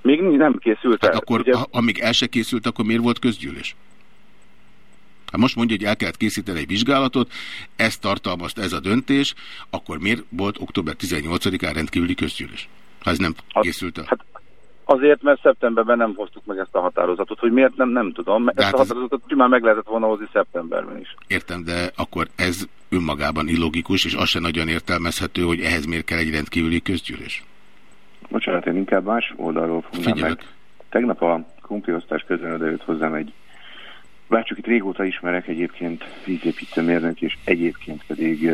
Még nem készült hát el. Akkor, ugye... amíg el se készült, akkor miért volt közgyűlés? Ha most mondja, hogy el kellett készíteni egy vizsgálatot, ezt tartalmazta ez a döntés, akkor miért volt október 18-án rendkívüli közgyűlés? Ha ez nem készült el. Hát Azért, mert szeptemberben nem hoztuk meg ezt a határozatot, hogy miért nem, nem tudom. Ezt hát a határozatot ez... már meg lehetett volna hozni szeptemberben is. Értem, de akkor ez önmagában illogikus, és az se nagyon értelmezhető, hogy ehhez miért kell egy rendkívüli közgyűlés. Bocsánat, én inkább más oldalról fognám meg. Tegnap a kumpliosztás közben odajött hozzám egy bárcsak itt régóta ismerek egyébként vízépítőmérnök, és egyébként pedig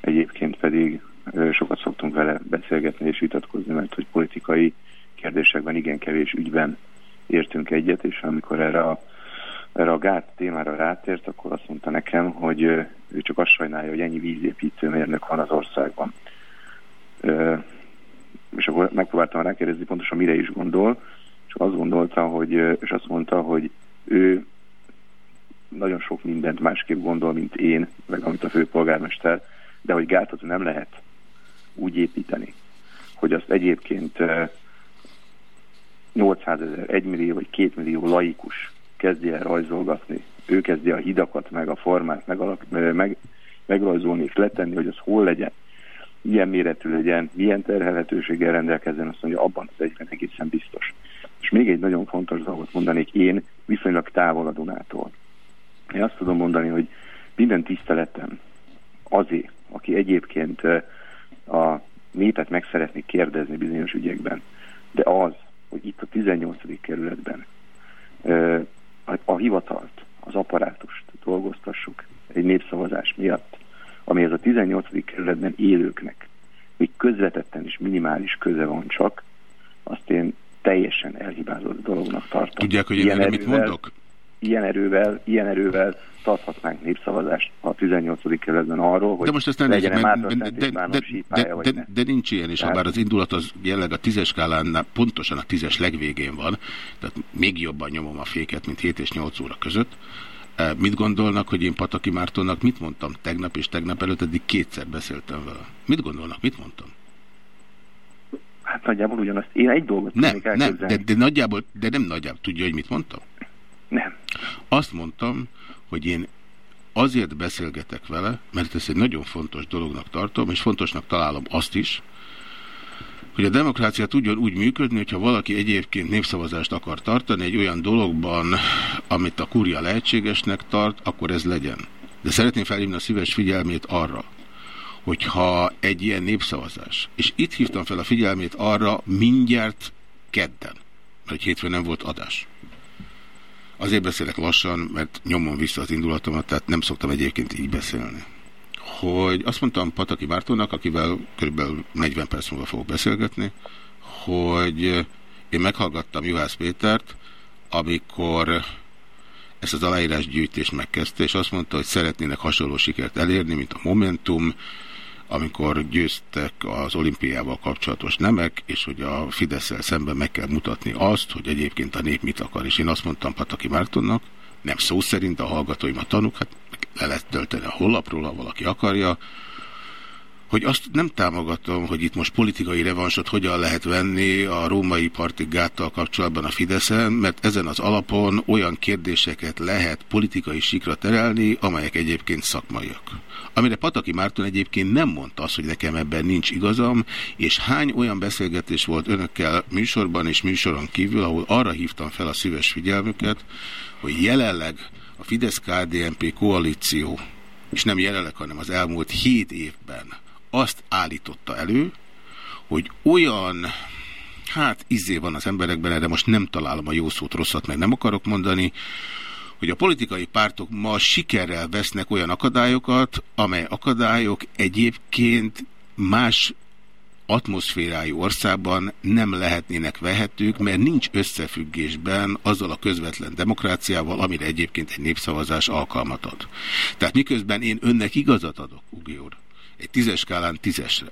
egyébként pedig sokat szoktunk vele beszélgetni és vitatkozni, mert hogy politikai kérdésekben igen kevés ügyben értünk egyet, és amikor erre a, erre a gát témára rátért, akkor azt mondta nekem, hogy ő csak azt sajnálja, hogy ennyi vízépítőmérnök van az országban. És akkor megpróbáltam rákérdezni pontosan mire is gondol, és azt gondolta, hogy, és azt mondta, hogy ő nagyon sok mindent másképp gondol, mint én, meg amit a főpolgármester, de hogy gátot nem lehet úgy építeni, hogy azt egyébként 800 ezer, 1 millió vagy 2 millió laikus kezdje el rajzolgatni. Ő kezdje a hidakat, meg a formát megalak, meg, megrajzolni és letenni, hogy az hol legyen, milyen méretű legyen, milyen terhelhetőséggel rendelkezzen, azt mondja, abban az egyben egészen biztos. És még egy nagyon fontos dolgot mondanék, én viszonylag távol a Dunától. Én azt tudom mondani, hogy minden tiszteletem azért, aki egyébként a népet meg szeretnék kérdezni bizonyos ügyekben, de az, hogy itt a 18. kerületben a, a hivatalt, az apparátust dolgoztassuk egy népszavazás miatt, amihez a 18. kerületben élőknek még közvetetten is minimális köze van csak, azt én teljesen elhibázott dolognak tartom. Tudják, hogy én erővel, mit mondok? Ilyen erővel, ilyen erővel tarthatnánk népszavazást a 18. kerületben arról, hogy de most ezt nem legyen nézzük, mert, de, de, de, de, de, de nincs ilyen, és ha bár az indulat az jelleg a tízes skálán pontosan a tízes legvégén van, tehát még jobban nyomom a féket, mint 7 és 8 óra között, e, Mit gondolnak, hogy én Pataki Mártonnak mit mondtam tegnap és tegnap előtt, eddig kétszer beszéltem vele. Mit gondolnak, mit mondtam? Hát nagyjából ugyanazt. Én egy dolgot nem, nem, de, de, nagyjából, de nem nagyjából. Tudja, hogy mit mondtam? Nem. Azt mondtam, hogy én azért beszélgetek vele, mert ez egy nagyon fontos dolognak tartom, és fontosnak találom azt is, hogy a demokrácia tudjon úgy működni, hogyha valaki egyébként népszavazást akar tartani egy olyan dologban, amit a kurja lehetségesnek tart, akkor ez legyen. De szeretném felhívni a szíves figyelmét arra, hogyha egy ilyen népszavazás, és itt hívtam fel a figyelmét arra mindjárt kedden, mert hétfőn nem volt adás. Azért beszélek lassan, mert nyomom vissza az indulatomat, tehát nem szoktam egyébként így beszélni. Hogy azt mondtam Pataki Mártónak, akivel kb. 40 perc múlva fogok beszélgetni, hogy én meghallgattam Juhász Pétert, amikor ezt az aláírásgyűjtést megkezdte, és azt mondta, hogy szeretnének hasonló sikert elérni, mint a Momentum, amikor győztek az olimpiával kapcsolatos nemek, és hogy a fidesz szemben meg kell mutatni azt, hogy egyébként a nép mit akar. És én azt mondtam Pataki Mártonnak, nem szó szerint, a hallgatóim a tanuk, hát le lehet tölteni a hollapról, ha valaki akarja, hogy azt nem támogatom, hogy itt most politikai revansot hogyan lehet venni a római parti gáttal kapcsolatban a Fideszen, mert ezen az alapon olyan kérdéseket lehet politikai sikra terelni, amelyek egyébként szakmaiak. Amire Pataki Márton egyébként nem mondta azt, hogy nekem ebben nincs igazam, és hány olyan beszélgetés volt önökkel műsorban és műsoron kívül, ahol arra hívtam fel a szíves figyelmüket, hogy jelenleg a Fidesz-KDNP koalíció, és nem jelenleg, hanem az elmúlt hét évben azt állította elő, hogy olyan, hát izé van az emberekben, erre most nem találom a jó szót, rosszat meg nem akarok mondani, hogy a politikai pártok ma sikerrel vesznek olyan akadályokat, amely akadályok egyébként más atmoszférájú országban nem lehetnének vehetők, mert nincs összefüggésben azzal a közvetlen demokráciával, amire egyébként egy népszavazás alkalmat ad. Tehát miközben én önnek igazat adok, Ugi úr, egy tízes skálán tízesre.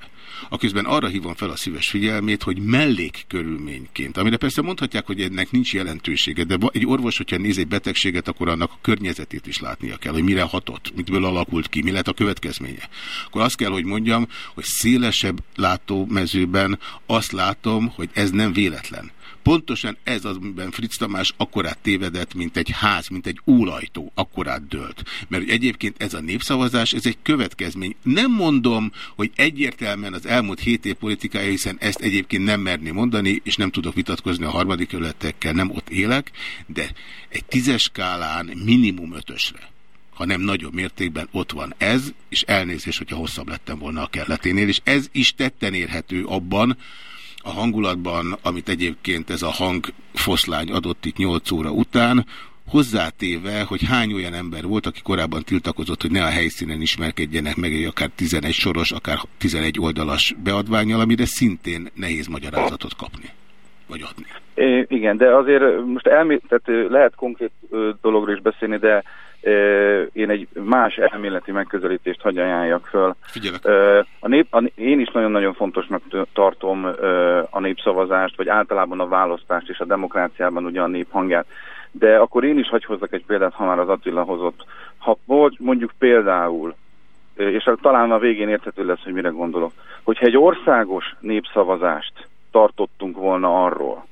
Aközben arra hívom fel a szíves figyelmét, hogy mellékkörülményként, amire persze mondhatják, hogy ennek nincs jelentősége, de egy orvos, hogyha néz egy betegséget, akkor annak a környezetét is látnia kell, hogy mire hatott, mitből alakult ki, mi lett a következménye. Akkor azt kell, hogy mondjam, hogy szélesebb látómezőben azt látom, hogy ez nem véletlen Pontosan ez az, amiben Fritz Tamás akkorát tévedett, mint egy ház, mint egy úlajtó, akkorát dőlt. Mert egyébként ez a népszavazás, ez egy következmény. Nem mondom, hogy egyértelműen az elmúlt hét év politikája, hiszen ezt egyébként nem merni mondani, és nem tudok vitatkozni a harmadik öletekkel, nem ott élek, de egy tízes skálán minimum ötösre ha nem nagyobb mértékben ott van ez, és elnézés, hogyha hosszabb lettem volna a kelleténél, és ez is tetten érhető abban, a hangulatban, amit egyébként ez a hangfoszlány adott itt 8 óra után, hozzátéve, hogy hány olyan ember volt, aki korábban tiltakozott, hogy ne a helyszínen ismerkedjenek meg egy akár 11 soros, akár 11 oldalas beadványal, amire szintén nehéz magyarázatot kapni, vagy adni. É, igen, de azért most elmé tehát lehet konkrét dologról is beszélni, de én egy más elméleti megközelítést hagy ajánljak föl. Figyelek. A nép, a, én is nagyon-nagyon fontosnak tartom a népszavazást, vagy általában a választást és a demokráciában ugye a nép hangját. De akkor én is hagy hozzak egy példát, ha már az Attila hozott. Ha mondjuk például, és talán a végén érthető lesz, hogy mire gondolok, hogyha egy országos népszavazást tartottunk volna arról,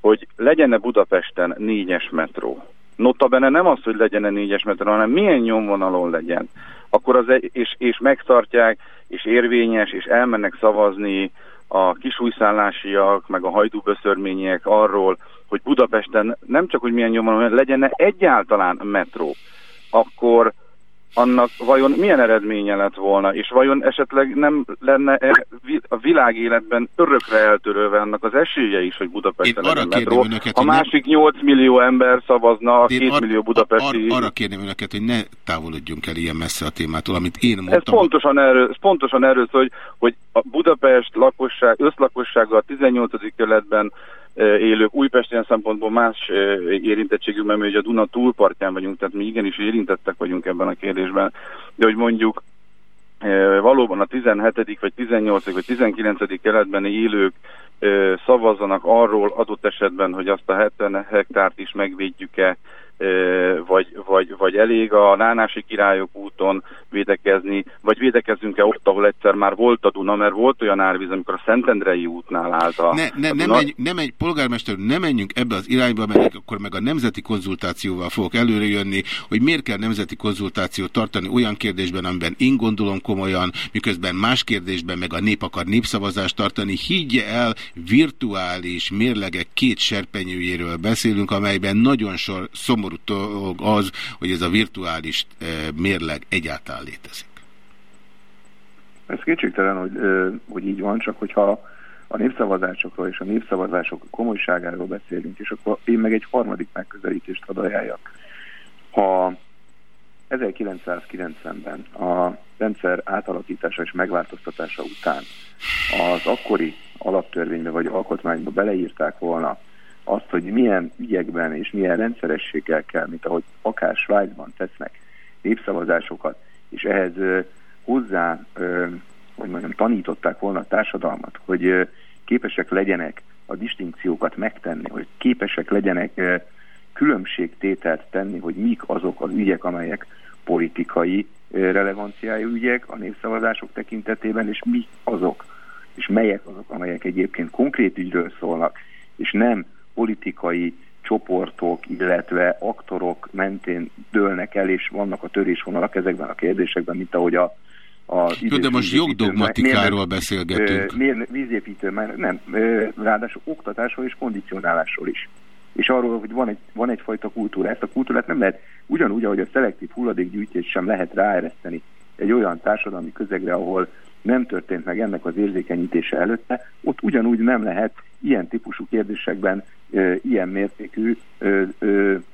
hogy legyen-e Budapesten négyes metró, notabene nem az, hogy legyen a négyes metró, hanem milyen nyomvonalon legyen, akkor az, és, és megtartják, és érvényes, és elmennek szavazni a kisújszállásiak, meg a hajdúböszörmények arról, hogy Budapesten nem csak, hogy milyen nyomvonalon legyen egyáltalán metró, akkor annak vajon milyen eredménye lett volna, és vajon esetleg nem lenne -e a világéletben örökre eltörölve annak az esélye is, hogy Budapesten arra metro. Önöket, a másik nem... 8 millió ember szavazna a 2 ar millió budapesti... Ar arra kérném önöket, hogy ne távolodjunk el ilyen messze a témától, amit én mondtam. Ez pontosan erről, ez pontosan erről hogy, hogy a Budapest lakosság, összlakossága a 18. keletben élők Újpest ilyen szempontból más érintettségű, mert mi ugye a Duna túlpartján vagyunk, tehát mi igenis érintettek vagyunk ebben a kérdésben, de hogy mondjuk valóban a 17. vagy 18. vagy 19. keletben élők szavazzanak arról adott esetben, hogy azt a 70 hektárt is megvédjük-e, vagy, vagy, vagy elég a Nánási királyok úton védekezni, vagy védekezünk-e ott, ahol egyszer már volt a Duna, mert volt olyan árvíz, amikor a Szentendrei útnál állt a, ne, ne, a ne, menj, ne menj, polgármester, ne menjünk ebbe az irányba, mert akkor meg a nemzeti konzultációval fogok előre jönni, hogy miért kell nemzeti konzultációt tartani olyan kérdésben, amiben én gondolom komolyan, miközben más kérdésben meg a nép akar népszavazást tartani. Higgye el, virtuális mérlegek két serpenyőjéről beszélünk, amelyben nagyon sor, szomorú szomorú dolog az, hogy ez a virtuális eh, mérleg egyáltalán létezik. Ez kétségtelen, hogy, hogy így van, csak hogyha a népszavazásokról és a népszavazások komolyságáról beszélünk, és akkor én meg egy harmadik megközelítést hadd ajánljak. Ha 1990-ben a rendszer átalakítása és megváltoztatása után az akkori alaptörvénybe vagy alkotmányba beleírták volna azt, hogy milyen ügyekben és milyen rendszerességgel kell, mint ahogy akár Svájcban tesznek népszavazásokat, és ehhez hozzá, hogy mondjam, tanították volna a társadalmat, hogy képesek legyenek a distinkciókat megtenni, hogy képesek legyenek különbségtételt tenni, hogy mik azok az ügyek, amelyek politikai relevanciájú ügyek a népszavazások tekintetében, és mi azok, és melyek azok, amelyek egyébként konkrét ügyről szólnak, és nem politikai csoportok, illetve aktorok mentén dőlnek el, és vannak a törésvonalak ezekben a kérdésekben, mint ahogy a a Jó, de most jogdogmatikáról beszélgetünk. Vízépítő, nem, ráadásul oktatásról és kondicionálásról is. És arról, hogy van, egy, van egyfajta kultúra. Ezt a kultúrát nem lehet ugyanúgy, ahogy a szelektív hulladékgyűjtés sem lehet ráereszteni egy olyan társadalmi közegre, ahol nem történt meg ennek az érzékenyítése előtte, ott ugyanúgy nem lehet ilyen típusú kérdésekben e, ilyen mértékű e, e,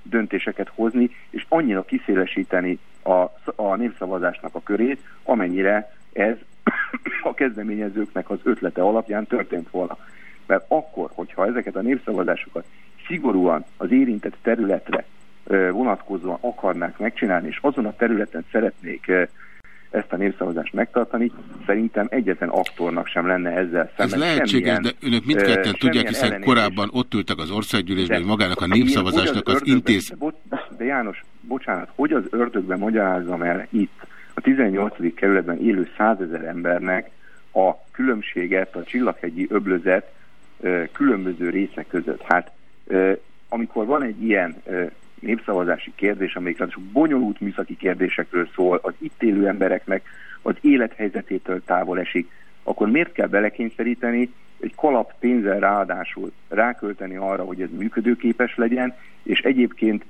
döntéseket hozni, és annyira kiszélesíteni a, a népszavazásnak a körét, amennyire ez a kezdeményezőknek az ötlete alapján történt volna. Mert akkor, hogyha ezeket a népszavazásokat szigorúan az érintett területre vonatkozóan akarnák megcsinálni, és azon a területen szeretnék ezt a népszavazást megtartani, szerintem egyetlen aktornak sem lenne ezzel szemben. Ez lehetséges, de önök mindketten uh, tudják, hiszen ellenés. korábban ott ültek az országgyűlésben, hogy magának a népszavazásnak az, az intéz... De, de János, bocsánat, hogy az ördögben magyarázom el itt a 18. kerületben élő százezer embernek a különbséget, a csillaghegyi öblözet különböző részek között. Hát amikor van egy ilyen népszavazási kérdés, amelyik ráadásul bonyolult műszaki kérdésekről szól, az itt élő embereknek az élethelyzetétől távol esik, akkor miért kell belekényszeríteni egy kalap pénzzel ráadásul? Rákölteni arra, hogy ez működőképes legyen, és egyébként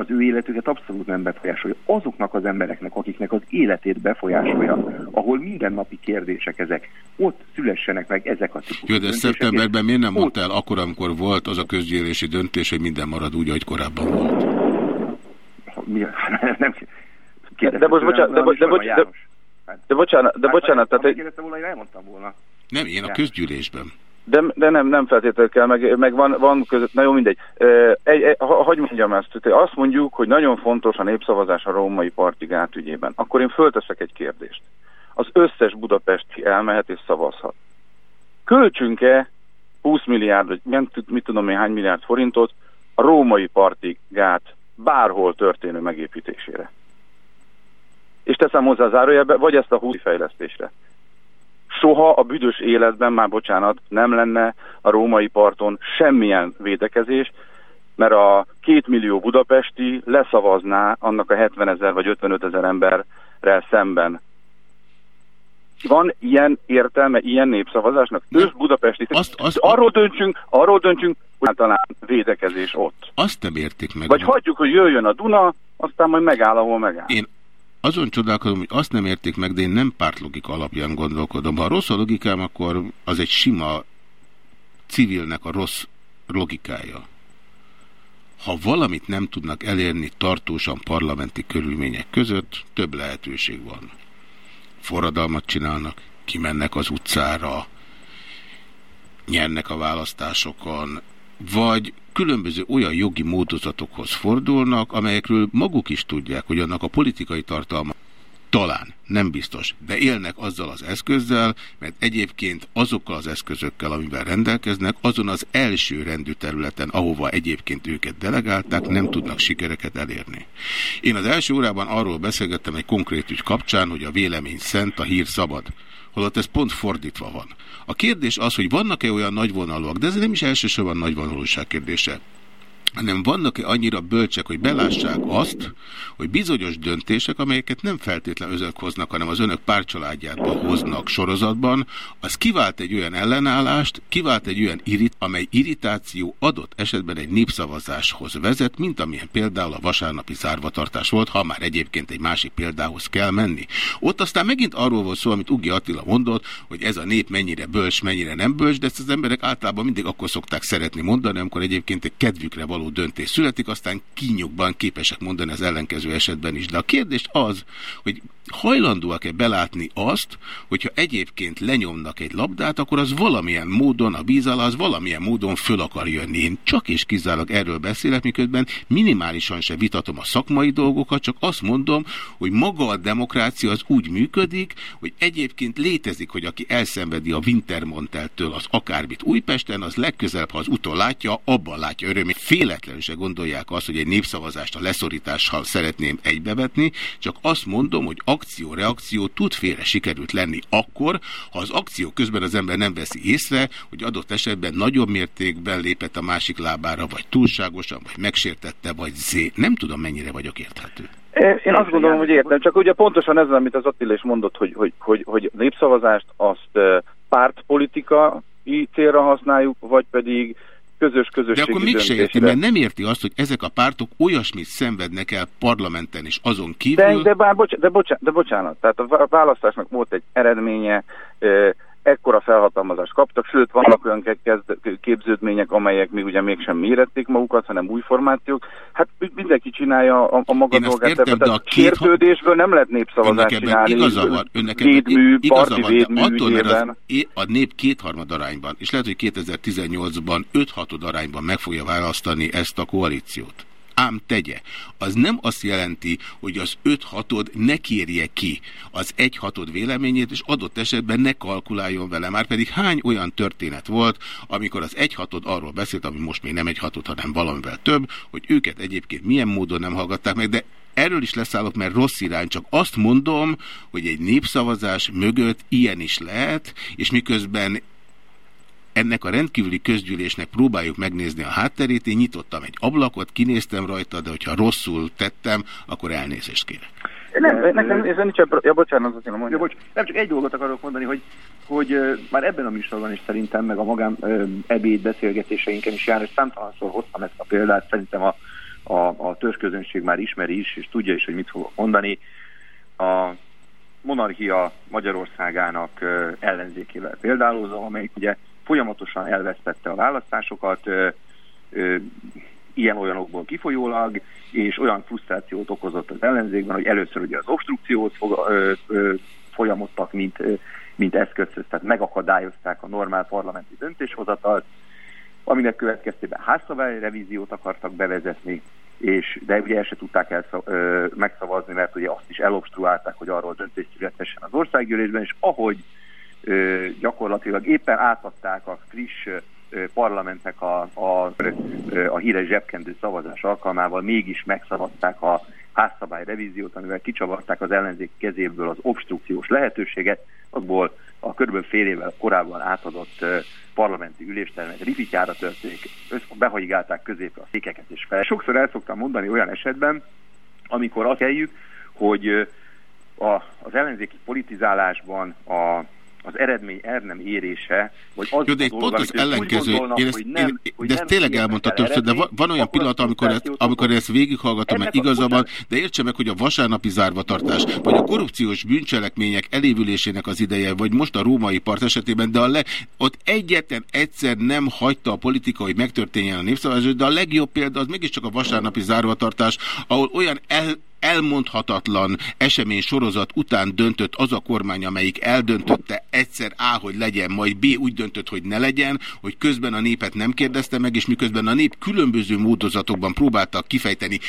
az ő életüket abszolút nem befolyásolja. Azoknak az embereknek, akiknek az életét befolyásolja, ahol mindennapi kérdések ezek, ott szülessenek meg ezek a típusú Jó, de szeptemberben miért nem mondta el akkor, amikor volt az a közgyűlési döntés, hogy minden marad úgy, ahogy korábban volt? Mi, nem, de, de most bocsánat, de, de, de, de, de bocsánat, de bocsánat, tehát... Ha volna, én elmondtam volna. Nem, én a közgyűlésben. De, de nem, nem feltétlenül kell, meg, meg van, van között, na jó, mindegy. Egy, egy, hogy mondjam ezt, azt mondjuk, hogy nagyon fontos a népszavazás a római parti ügyében. Akkor én fölteszek egy kérdést. Az összes budapesti elmehet és szavazhat. Költsünk-e 20 milliárd, vagy mit tudom én hány milliárd forintot a római parti gát bárhol történő megépítésére? És teszem hozzá zárójelbe, vagy ezt a 20 fejlesztésre soha a büdös életben, már bocsánat, nem lenne a római parton semmilyen védekezés, mert a két millió budapesti leszavazná annak a 70 ezer vagy 55 ezer emberrel szemben. Van ilyen értelme, ilyen népszavazásnak? Ősz budapesti. Azt, azt, arról döntsünk, arról döntsünk, hogy talán védekezés ott. Azt nem értik meg. Vagy hagyjuk, hogy jöjjön a Duna, aztán majd megáll, ahol megáll. Én azon csodálkozom, hogy azt nem érték meg, de én nem pártlogika alapján gondolkodom. Ha rossz a logikám, akkor az egy sima civilnek a rossz logikája. Ha valamit nem tudnak elérni tartósan parlamenti körülmények között, több lehetőség van. Forradalmat csinálnak, kimennek az utcára, nyernek a választásokon, vagy különböző olyan jogi módozatokhoz fordulnak, amelyekről maguk is tudják, hogy annak a politikai tartalma talán, nem biztos, de élnek azzal az eszközzel, mert egyébként azokkal az eszközökkel, amivel rendelkeznek, azon az első rendű területen, ahova egyébként őket delegálták, nem tudnak sikereket elérni. Én az első órában arról beszélgettem egy konkrét ügy kapcsán, hogy a vélemény szent, a hír szabad holott ez pont fordítva van. A kérdés az, hogy vannak-e olyan nagyvonalúak, de ez nem is elsősorban nagyvonalúság kérdése hanem vannak-e annyira bölcsek, hogy belássák azt, hogy bizonyos döntések, amelyeket nem feltétlenül özök hoznak, hanem az önök párcsaládjában hoznak sorozatban, az kivált egy olyan ellenállást, kivált egy olyan irrit, amely irritáció adott esetben egy népszavazáshoz vezet, mint amilyen például a vasárnapi zárvatartás volt, ha már egyébként egy másik példához kell menni. Ott aztán megint arról volt szó, amit Ugi Attila mondott, hogy ez a nép mennyire bölcs, mennyire nem bölcs, de ezt az emberek általában mindig akkor szokták szeretni mondani, amikor egyébként egy kedvükre való való döntés születik, aztán kinyugban képesek mondani az ellenkező esetben is. De a kérdés az, hogy hajlandóak-e belátni azt, hogyha egyébként lenyomnak egy labdát, akkor az valamilyen módon, a bízala az valamilyen módon föl akar jönni. Én csak és kizárólag erről beszélek, miközben minimálisan se vitatom a szakmai dolgokat, csak azt mondom, hogy maga a demokrácia az úgy működik, hogy egyébként létezik, hogy aki elszenvedi a Wintermanteltől az akármit Újpesten, az legközelebb, ha az utol látja, abban látja örömét. Féletlenül se gondolják azt, hogy egy népszavazást a leszorítással szeretném egybevetni, csak azt mondom, hogy akció-reakció tud félre sikerült lenni akkor, ha az akció közben az ember nem veszi észre, hogy adott esetben nagyobb mértékben lépett a másik lábára, vagy túlságosan, vagy megsértette, vagy zé. Nem tudom, mennyire vagyok érthető. Én azt gondolom, hogy értem, csak ugye pontosan ez, amit az Attila is mondott, hogy, hogy, hogy, hogy népszavazást azt pártpolitikai célra használjuk, vagy pedig közös közösségi De akkor mégse érti, mert nem érti azt, hogy ezek a pártok olyasmit szenvednek el parlamenten és azon kívül... De, de, bár, bocs, de, bocsánat, de bocsánat, tehát a választásnak volt egy eredménye, ekkora felhatalmazást kaptak, sőt vannak olyan képződmények, amelyek még ugye mégsem mérették magukat, hanem új formációk. Hát mindenki csinálja a, a maga dolgát. Értem, de a két... Kérdődésből nem lehet népszavazást csinálni. Igaza van, önnek védmű, igaza van, védmű attól, mert az, a nép kétharmad arányban, és lehet, hogy 2018-ban öthatod arányban meg fogja választani ezt a koalíciót ám tegye. Az nem azt jelenti, hogy az öt hatod ne kérje ki az egy hatod véleményét, és adott esetben ne kalkuláljon vele. Már pedig hány olyan történet volt, amikor az egy hatod arról beszélt, ami most még nem egy hatod, hanem valamivel több, hogy őket egyébként milyen módon nem hallgatták meg, de erről is leszállok, mert rossz irány, csak azt mondom, hogy egy népszavazás mögött ilyen is lehet, és miközben ennek a rendkívüli közgyűlésnek próbáljuk megnézni a hátterét. Én nyitottam egy ablakot, kinéztem rajta, de hogyha rosszul tettem, akkor elnézést kérek. Nem, nekem ez nincs ja, bocsánat, az én mondjam. Ja, bocs, nem csak egy dolgot akarok mondani, hogy, hogy már ebben a műsorban is szerintem, meg a magám ebéd beszélgetéseinken is János számtalanszor hoztam ezt a példát, szerintem a, a, a törzsközönség már ismeri is, és tudja is, hogy mit fogok mondani. A monarchia Magyarországának ellenzékével példálózom, amelyik ugye folyamatosan elvesztette a választásokat, ilyen-olyanokból kifolyólag, és olyan frusztrációt okozott az ellenzékben, hogy először ugye az obstrukciót fog, folyamodtak, mint, mint eszközhöz, tehát megakadályozták a normál parlamenti döntéshozatalt, aminek következtében házszabályrevíziót akartak bevezetni, és, de ugye el se tudták megszavazni, mert ugye azt is elobstruálták, hogy arról döntés születhessen az országgyűlésben, és ahogy gyakorlatilag éppen átadták a friss parlamentnek a, a, a híres zsebkendő szavazás alkalmával mégis megszavazták a házszabály revíziót, amivel kicsavarták az ellenzék kezéből az obstrukciós lehetőséget, abból a körülbelül fél évvel korábban átadott parlamenti üléstermet ripityára törték, behajigálták középre a székeket és fel. Sokszor el szoktam mondani olyan esetben, amikor azt kelljük, hogy a, az ellenzéki politizálásban a az eredmény er nem érése, vagy az Jó, de egy pont az ellenkező, én ezt, nem, én, de ezt tényleg elmondta többször, de van olyan pillanat, amikor ezt, amikor ezt végighallgatom, mert igaza van, de értse meg, hogy a vasárnapi zárvatartás, vagy a korrupciós bűncselekmények elévülésének az ideje, vagy most a római part esetében, de a le, ott egyetlen egyszer nem hagyta a politika, hogy megtörténjen a népszavazás, de a legjobb példa az mégiscsak a vasárnapi zárvatartás, ahol olyan el, elmondhatatlan esemény sorozat után döntött az a kormány, amelyik eldöntötte egyszer A, hogy legyen, majd B úgy döntött, hogy ne legyen, hogy közben a népet nem kérdezte meg, és miközben a nép különböző módozatokban próbáltak kifejteni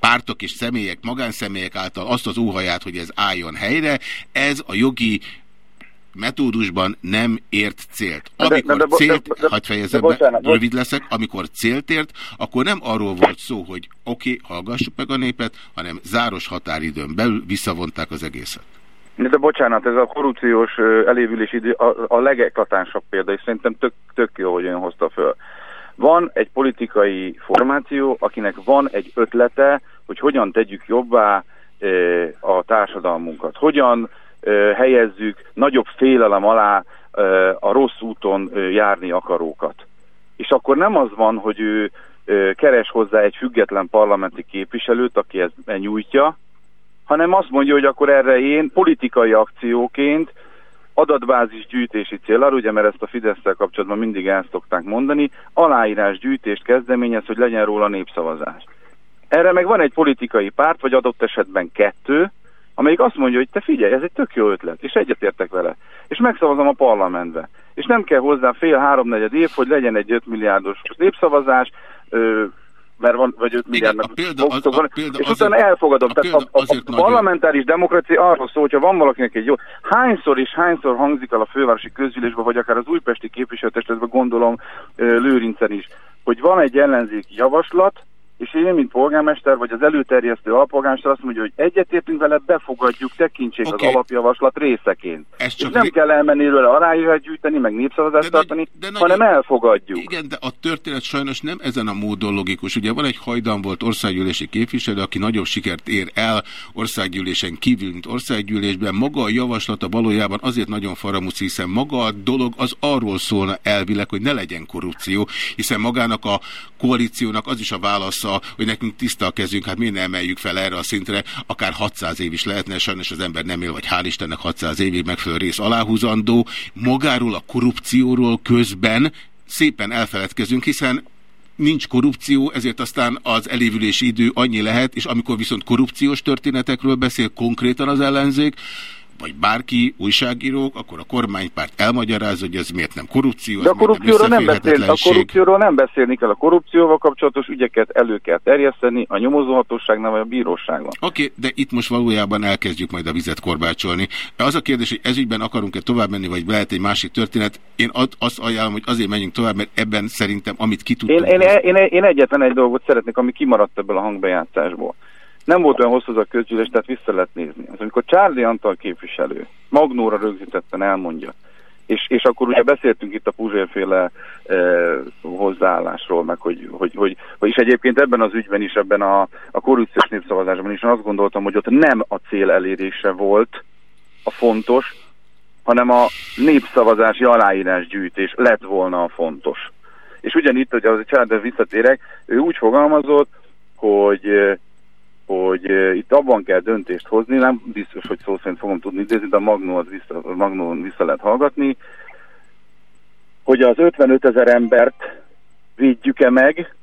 pártok és személyek, magánszemélyek által azt az óhaját, hogy ez álljon helyre, ez a jogi metódusban nem ért célt. Amikor de, de, célt, de, de, hagyd fejezem be, bocsánat, rövid leszek, amikor célt ért, akkor nem arról volt szó, hogy oké, okay, hallgassuk meg a népet, hanem záros határidőn belül visszavonták az egészet. De bocsánat, ez a korrupciós elévülés idő a, a legeklatánsabb példa, és szerintem tök, tök jó, hogy ön hozta föl. Van egy politikai formáció, akinek van egy ötlete, hogy hogyan tegyük jobbá a társadalmunkat. Hogyan helyezzük nagyobb félelem alá a rossz úton járni akarókat. És akkor nem az van, hogy ő keres hozzá egy független parlamenti képviselőt, aki ezt nyújtja, hanem azt mondja, hogy akkor erre én politikai akcióként adatbázis gyűjtési célra, ugye, mert ezt a fidesz kapcsolatban mindig el szokták mondani, aláírás gyűjtést kezdeményez, hogy legyen róla népszavazás. Erre meg van egy politikai párt, vagy adott esetben kettő, amelyik azt mondja, hogy te figyelj, ez egy tök jó ötlet, és egyetértek vele, és megszavazom a parlamentbe. És nem kell hozzá fél háromnegyed év, hogy legyen egy 5 milliárdos népszavazás, ö, mert van, vagy 5 milliárdnak példa és utána elfogadom. A Tehát a, a, a parlamentáris demokrácia arról szól, hogyha van valakinek egy jó... Hányszor és hányszor hangzik el a fővárosi közgyűlésben, vagy akár az újpesti képviselőtestületben gondolom Lőrincen is, hogy van egy ellenzéki javaslat, és én, mint polgármester, vagy az előterjesztő alpolgármester azt mondja, hogy egyetértünk vele, befogadjuk, tekintsék okay. az alapjavaslat részeként. Ez csak és nem kell elmenni előle arájúhat gyűjteni, meg népszavazást de tartani, de de hanem elfogadjuk. Igen, de a történet sajnos nem ezen a módon logikus. Ugye van egy hajdan volt országgyűlési képviselő, aki nagyobb sikert ér el országgyűlésen kívül, mint országgyűlésben. Maga a javaslata valójában azért nagyon faramúci, hiszen maga a dolog az arról szólna elvileg, hogy ne legyen korrupció, hiszen magának a koalíciónak az is a válasz vissza, hogy nekünk tiszta a kezünk, hát miért ne emeljük fel erre a szintre, akár 600 év is lehetne, sajnos az ember nem él, vagy hál' Istennek 600 évig megfelelő rész aláhúzandó, magáról a korrupcióról közben szépen elfeledkezünk, hiszen nincs korrupció, ezért aztán az elévülési idő annyi lehet, és amikor viszont korrupciós történetekről beszél konkrétan az ellenzék, vagy bárki, újságírók, akkor a kormánypárt elmagyarázza, hogy ez miért nem korrupció, De a korrupcióról nem, beszél, a korrupcióról nem beszélni kell, a korrupcióval kapcsolatos ügyeket elő kell terjeszteni a nyomozóhatóságnál vagy a bíróságon. Oké, okay, de itt most valójában elkezdjük majd a vizet korbácsolni. Az a kérdés, hogy ezügyben akarunk-e tovább menni, vagy lehet egy másik történet. Én azt ajánlom, hogy azért menjünk tovább, mert ebben szerintem, amit ki tudtunk... Én, én, én, én egyetlen egy dolgot szeretnék, ami kimaradt ebből a hangbejátszásból nem volt olyan hosszú az a közgyűlés, tehát vissza lehet nézni. Az, amikor Charlie Antal képviselő magnóra rögzítetten elmondja, és, és akkor ugye beszéltünk itt a Puzsérféle e, hozzáállásról, meg hogy, hogy, hogy, hogy, és egyébként ebben az ügyben is, ebben a, a korrupciós népszavazásban is azt gondoltam, hogy ott nem a cél elérése volt a fontos, hanem a népszavazási aláírásgyűjtés lett volna a fontos. És ugyanitt, hogy az családra visszatérek, ő úgy fogalmazott, hogy hogy itt abban kell döntést hozni, nem biztos, hogy szó szerint fogom tudni idézni, de a Magnón vissza, Magnón vissza lehet hallgatni, hogy az 55 ezer embert védjük-e meg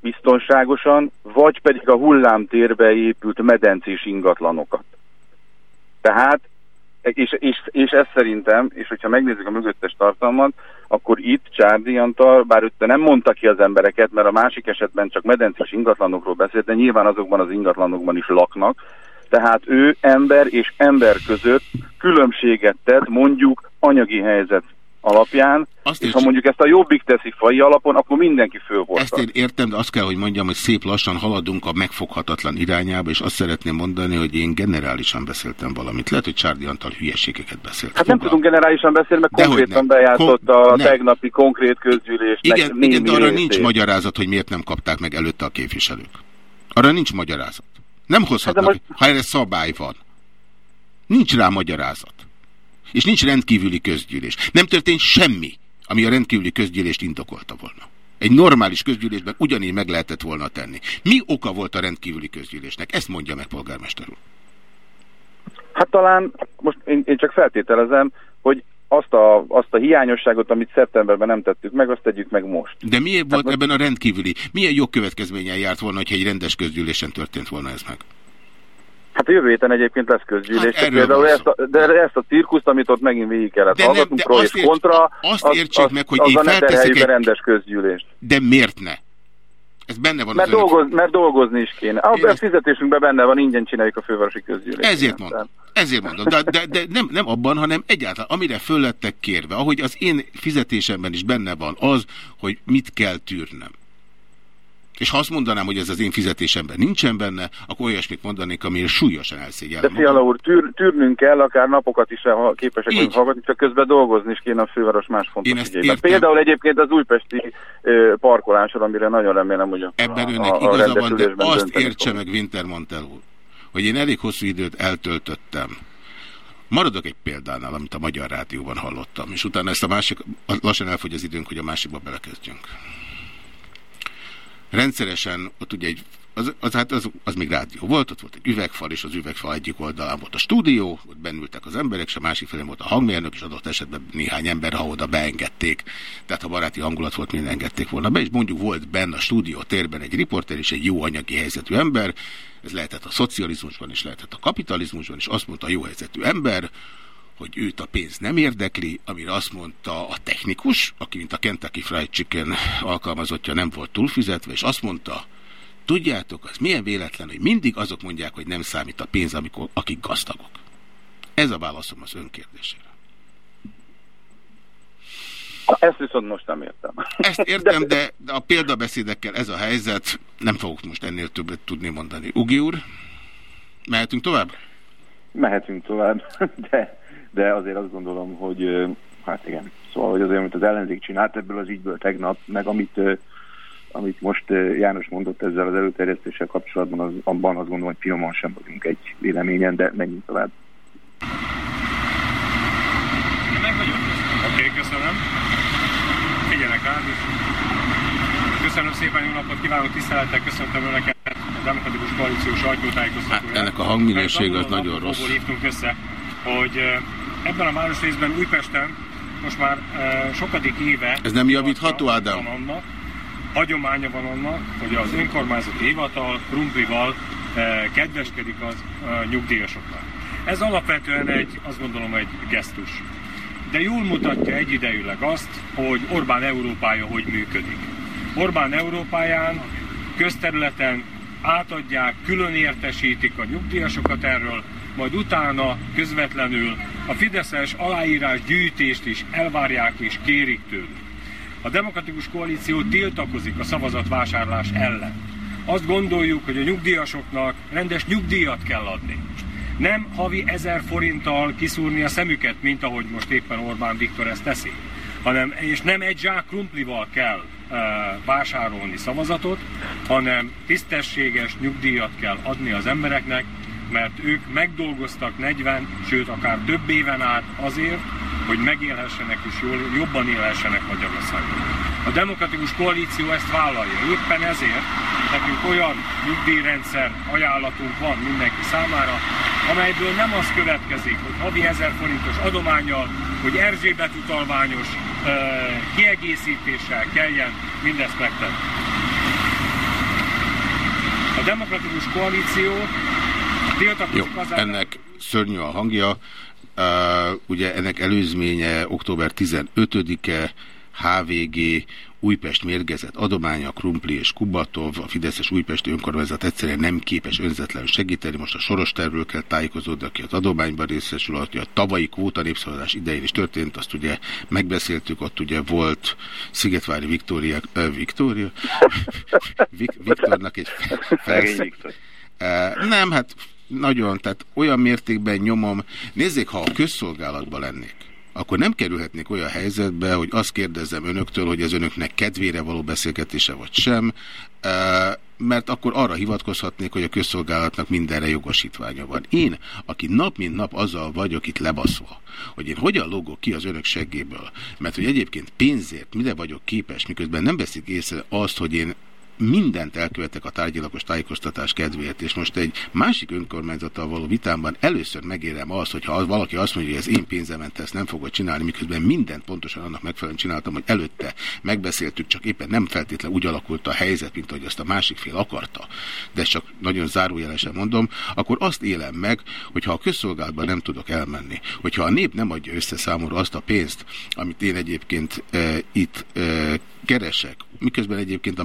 biztonságosan, vagy pedig a hullámtérbe épült medencés ingatlanokat. Tehát és, és, és ez szerintem, és hogyha megnézzük a mögöttes tartalmat, akkor itt Csárdi Antal, bár ő nem mondta ki az embereket, mert a másik esetben csak medencés ingatlanokról beszélt, de nyilván azokban az ingatlanokban is laknak, tehát ő ember és ember között különbséget tett mondjuk anyagi helyzet alapján, azt és ha mondjuk ezt a jobbik teszi fai alapon, akkor mindenki fölhozta. Ezt én értem, de azt kell, hogy mondjam, hogy szép lassan haladunk a megfoghatatlan irányába, és azt szeretném mondani, hogy én generálisan beszéltem valamit. Lehet, hogy Csárdi Antal hülyeségeket beszélt. Hát nem tudunk generálisan beszélni, mert konkrétan bejátszott Kon a nem. tegnapi konkrét közgyűlés. Igen, igen de arra részét. nincs magyarázat, hogy miért nem kapták meg előtte a képviselők. Arra nincs magyarázat. Nem hozhatnak, hát most... ha erre szabály van. Nincs rá magyarázat. És nincs rendkívüli közgyűlés. Nem történt semmi, ami a rendkívüli közgyűlést indokolta volna. Egy normális közgyűlésben ugyanígy meg lehetett volna tenni. Mi oka volt a rendkívüli közgyűlésnek? Ezt mondja meg, polgármester úr. Hát talán, most én, én csak feltételezem, hogy azt a, azt a hiányosságot, amit szeptemberben nem tettük meg, azt tegyük meg most. De miért hát volt most... ebben a rendkívüli? Milyen jogkövetkezményen járt volna, hogyha egy rendes közgyűlésen történt volna ez meg? Hát jövő héten egyébként lesz közgyűlés. Hát például ezt a, de ezt a cirkuszt, amit ott megint végig kellett de hallgatnunk, pro és ért, kontra, azt az, értsék az, meg, hogy én felteszek egy... rendes közgyűlést. De miért ne? Ez benne van mert, az dolgoz, önök... mert dolgozni is kéne. A, a fizetésünkben benne van, ingyen csináljuk a fővárosi közgyűlést. Ezért mondom. Ezért mondom. De, de, de nem, nem abban, hanem egyáltalán, amire föllettek kérve, ahogy az én fizetésemben is benne van az, hogy mit kell tűrnem. És ha azt mondanám, hogy ez az én fizetésemben nincsen benne, akkor olyasmit mondanék, amiért súlyosan elszégyellem. De Fiala úr, tűr, tűrnünk kell, akár napokat is képesek vagyunk hallgatni, csak közben dolgozni is kéne a főváros más fontos ügyében. Például egyébként az újpesti ö, parkolásról, amire nagyon remélem, hogy a Ebben önnek a, a igaza van, de azt értse fog. meg Wintermantel úr, hogy én elég hosszú időt eltöltöttem Maradok egy példánál, amit a Magyar Rádióban hallottam, és utána ezt a másik, lassan elfogy az időnk, hogy a másikba belekezdjünk rendszeresen ott ugye egy az, az, hát az, az még rádió volt, ott volt egy üvegfal, és az üvegfal egyik oldalán volt a stúdió, ott bennültek az emberek, és a másik felén volt a hangmérnök, és adott esetben néhány ember, ha oda beengedték. Tehát ha baráti hangulat volt, mind engedték volna be, és mondjuk volt benne a stúdió térben egy riporter és egy jó anyagi helyzetű ember, ez lehetett a szocializmusban is, lehetett a kapitalizmusban is, azt mondta a jó helyzetű ember, hogy őt a pénz nem érdekli, amire azt mondta a technikus, aki mint a Kentucky Fried Chicken alkalmazottja nem volt túlfizetve, és azt mondta, tudjátok, az milyen véletlen, hogy mindig azok mondják, hogy nem számít a pénz, amikor, akik gazdagok. Ez a válaszom az önkérdésére. Ezt viszont most nem értem. Ezt értem, de, de a példabeszédekkel ez a helyzet, nem fogok most ennél többet tudni mondani. Ugi úr, mehetünk tovább? Mehetünk tovább, de de azért azt gondolom, hogy hát igen, szóval, hogy azért, amit az ellenzék csinált ebből az ügyből tegnap, meg amit, amit most János mondott ezzel az előterjesztéssel kapcsolatban, az, abban azt gondolom, hogy finoman sem vagyunk egy véleményen, de menjünk tovább. Meg vagyok. Oké, okay, köszönöm. Figyelek rá. Köszönöm szépen, jó napot kívánok, tisztelettel köszöntöm Önöket a Demokratikus Koalíciós sajtótájékoztatóját. Hát ennek a hangminőség az nagyon rossz. hívtunk össze, hogy ebben a városrészben Újpesten most már e, sokadik éve... Ez nem javítható, Ádám? Van annak, hagyománya van annak, hogy az önkormányzati hivatal krumplival e, kedveskedik az e, nyugdíjasoknak. Ez alapvetően egy, azt gondolom, egy gesztus. De jól mutatja egyidejűleg azt, hogy Orbán Európája hogy működik. Orbán Európáján közterületen átadják, külön értesítik a nyugdíjasokat erről, majd utána közvetlenül a Fideszes aláírás gyűjtést is elvárják és kérik tőlük. A Demokratikus Koalíció tiltakozik a szavazatvásárlás ellen. Azt gondoljuk, hogy a nyugdíjasoknak rendes nyugdíjat kell adni. Nem havi ezer forinttal kiszúrni a szemüket, mint ahogy most éppen Orbán Viktor ezt teszi, hanem, és nem egy zsák krumplival kell e, vásárolni szavazatot, hanem tisztességes nyugdíjat kell adni az embereknek, mert ők megdolgoztak 40, sőt akár több éven át azért, hogy megélhessenek és jól, jobban élhessenek Magyarországon. A demokratikus koalíció ezt vállalja. Éppen ezért nekünk olyan nyugdíjrendszer ajánlatunk van mindenki számára, amelyből nem az következik, hogy havi 1000 forintos adományjal, hogy Erzsébet utalványos uh, kiegészítéssel kelljen mindezt megtenni. A demokratikus koalíció jó, ennek szörnyű a hangja. Uh, ugye ennek előzménye október 15-e, HVG, Újpest mérgezett adománya, Krumpli és Kubatov, a Fideszes Újpesti önkormányzat egyszerűen nem képes önzetlenül segíteni. Most a soros tervről kell tájékozódni, aki az adományban részesül, hogy a tavalyi kvóta népszavazás idején is történt, azt ugye megbeszéltük, ott ugye volt Szigetvári Viktória, uh, Viktória? Vik, Viktornak egy felsz... Nem, hát nagyon, tehát olyan mértékben nyomom. Nézzék, ha a közszolgálatban lennék, akkor nem kerülhetnék olyan helyzetbe, hogy azt kérdezzem önöktől, hogy ez önöknek kedvére való beszélgetése vagy sem, mert akkor arra hivatkozhatnék, hogy a közszolgálatnak mindenre jogosítványa van. Én, aki nap mint nap azzal vagyok itt lebaszva, hogy én hogyan logok ki az önök seggéből, mert hogy egyébként pénzért mire vagyok képes, miközben nem veszik észre azt, hogy én mindent elkövetek a tárgyalagos tájékoztatás kedvéért, és most egy másik önkormányzattal való vitámban először megérem azt, hogy ha valaki azt mondja, hogy ez én pénzement ezt nem fogod csinálni, miközben mindent pontosan annak megfelelően csináltam, hogy előtte megbeszéltük, csak éppen nem feltétlenül úgy alakult a helyzet, mint ahogy azt a másik fél akarta, de csak nagyon zárójelesen mondom, akkor azt élem meg, hogy ha a közszolgálatban nem tudok elmenni, hogyha a nép nem adja össze számomra azt a pénzt, amit én egyébként e, itt e, keresek, miközben egyébként a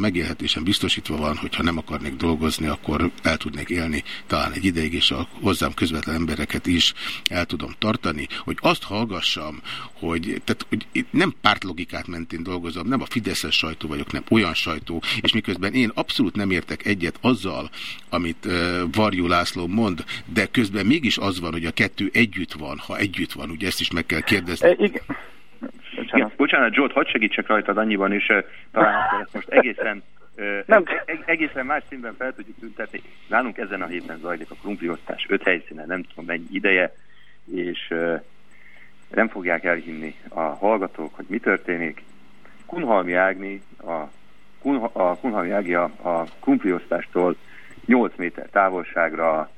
megélhetésem biztosítva van, hogyha nem akarnék dolgozni, akkor el tudnék élni talán egy ideig, és a hozzám közvetlen embereket is el tudom tartani, hogy azt hallgassam, hogy, tehát, hogy nem pártlogikát mentén dolgozom, nem a Fideszes sajtó vagyok, nem olyan sajtó, és miközben én abszolút nem értek egyet azzal, amit uh, Varjú László mond, de közben mégis az van, hogy a kettő együtt van, ha együtt van, ugye ezt is meg kell kérdezni. E, igen. Bocsánat Zsolt, hadd segítsek rajtad annyiban is, talán akkor ezt most egészen nem. egészen más színben fel tudjuk tüntetni. Nálunk ezen a héten zajlik a krumpliosztás öt helyszínen, nem tudom mennyi ideje, és nem fogják elhinni a hallgatók, hogy mi történik. Kunhalmi Ágni, a, Kun, a Kunhalmi Ági a, a krumpliosztástól 8 méter távolságra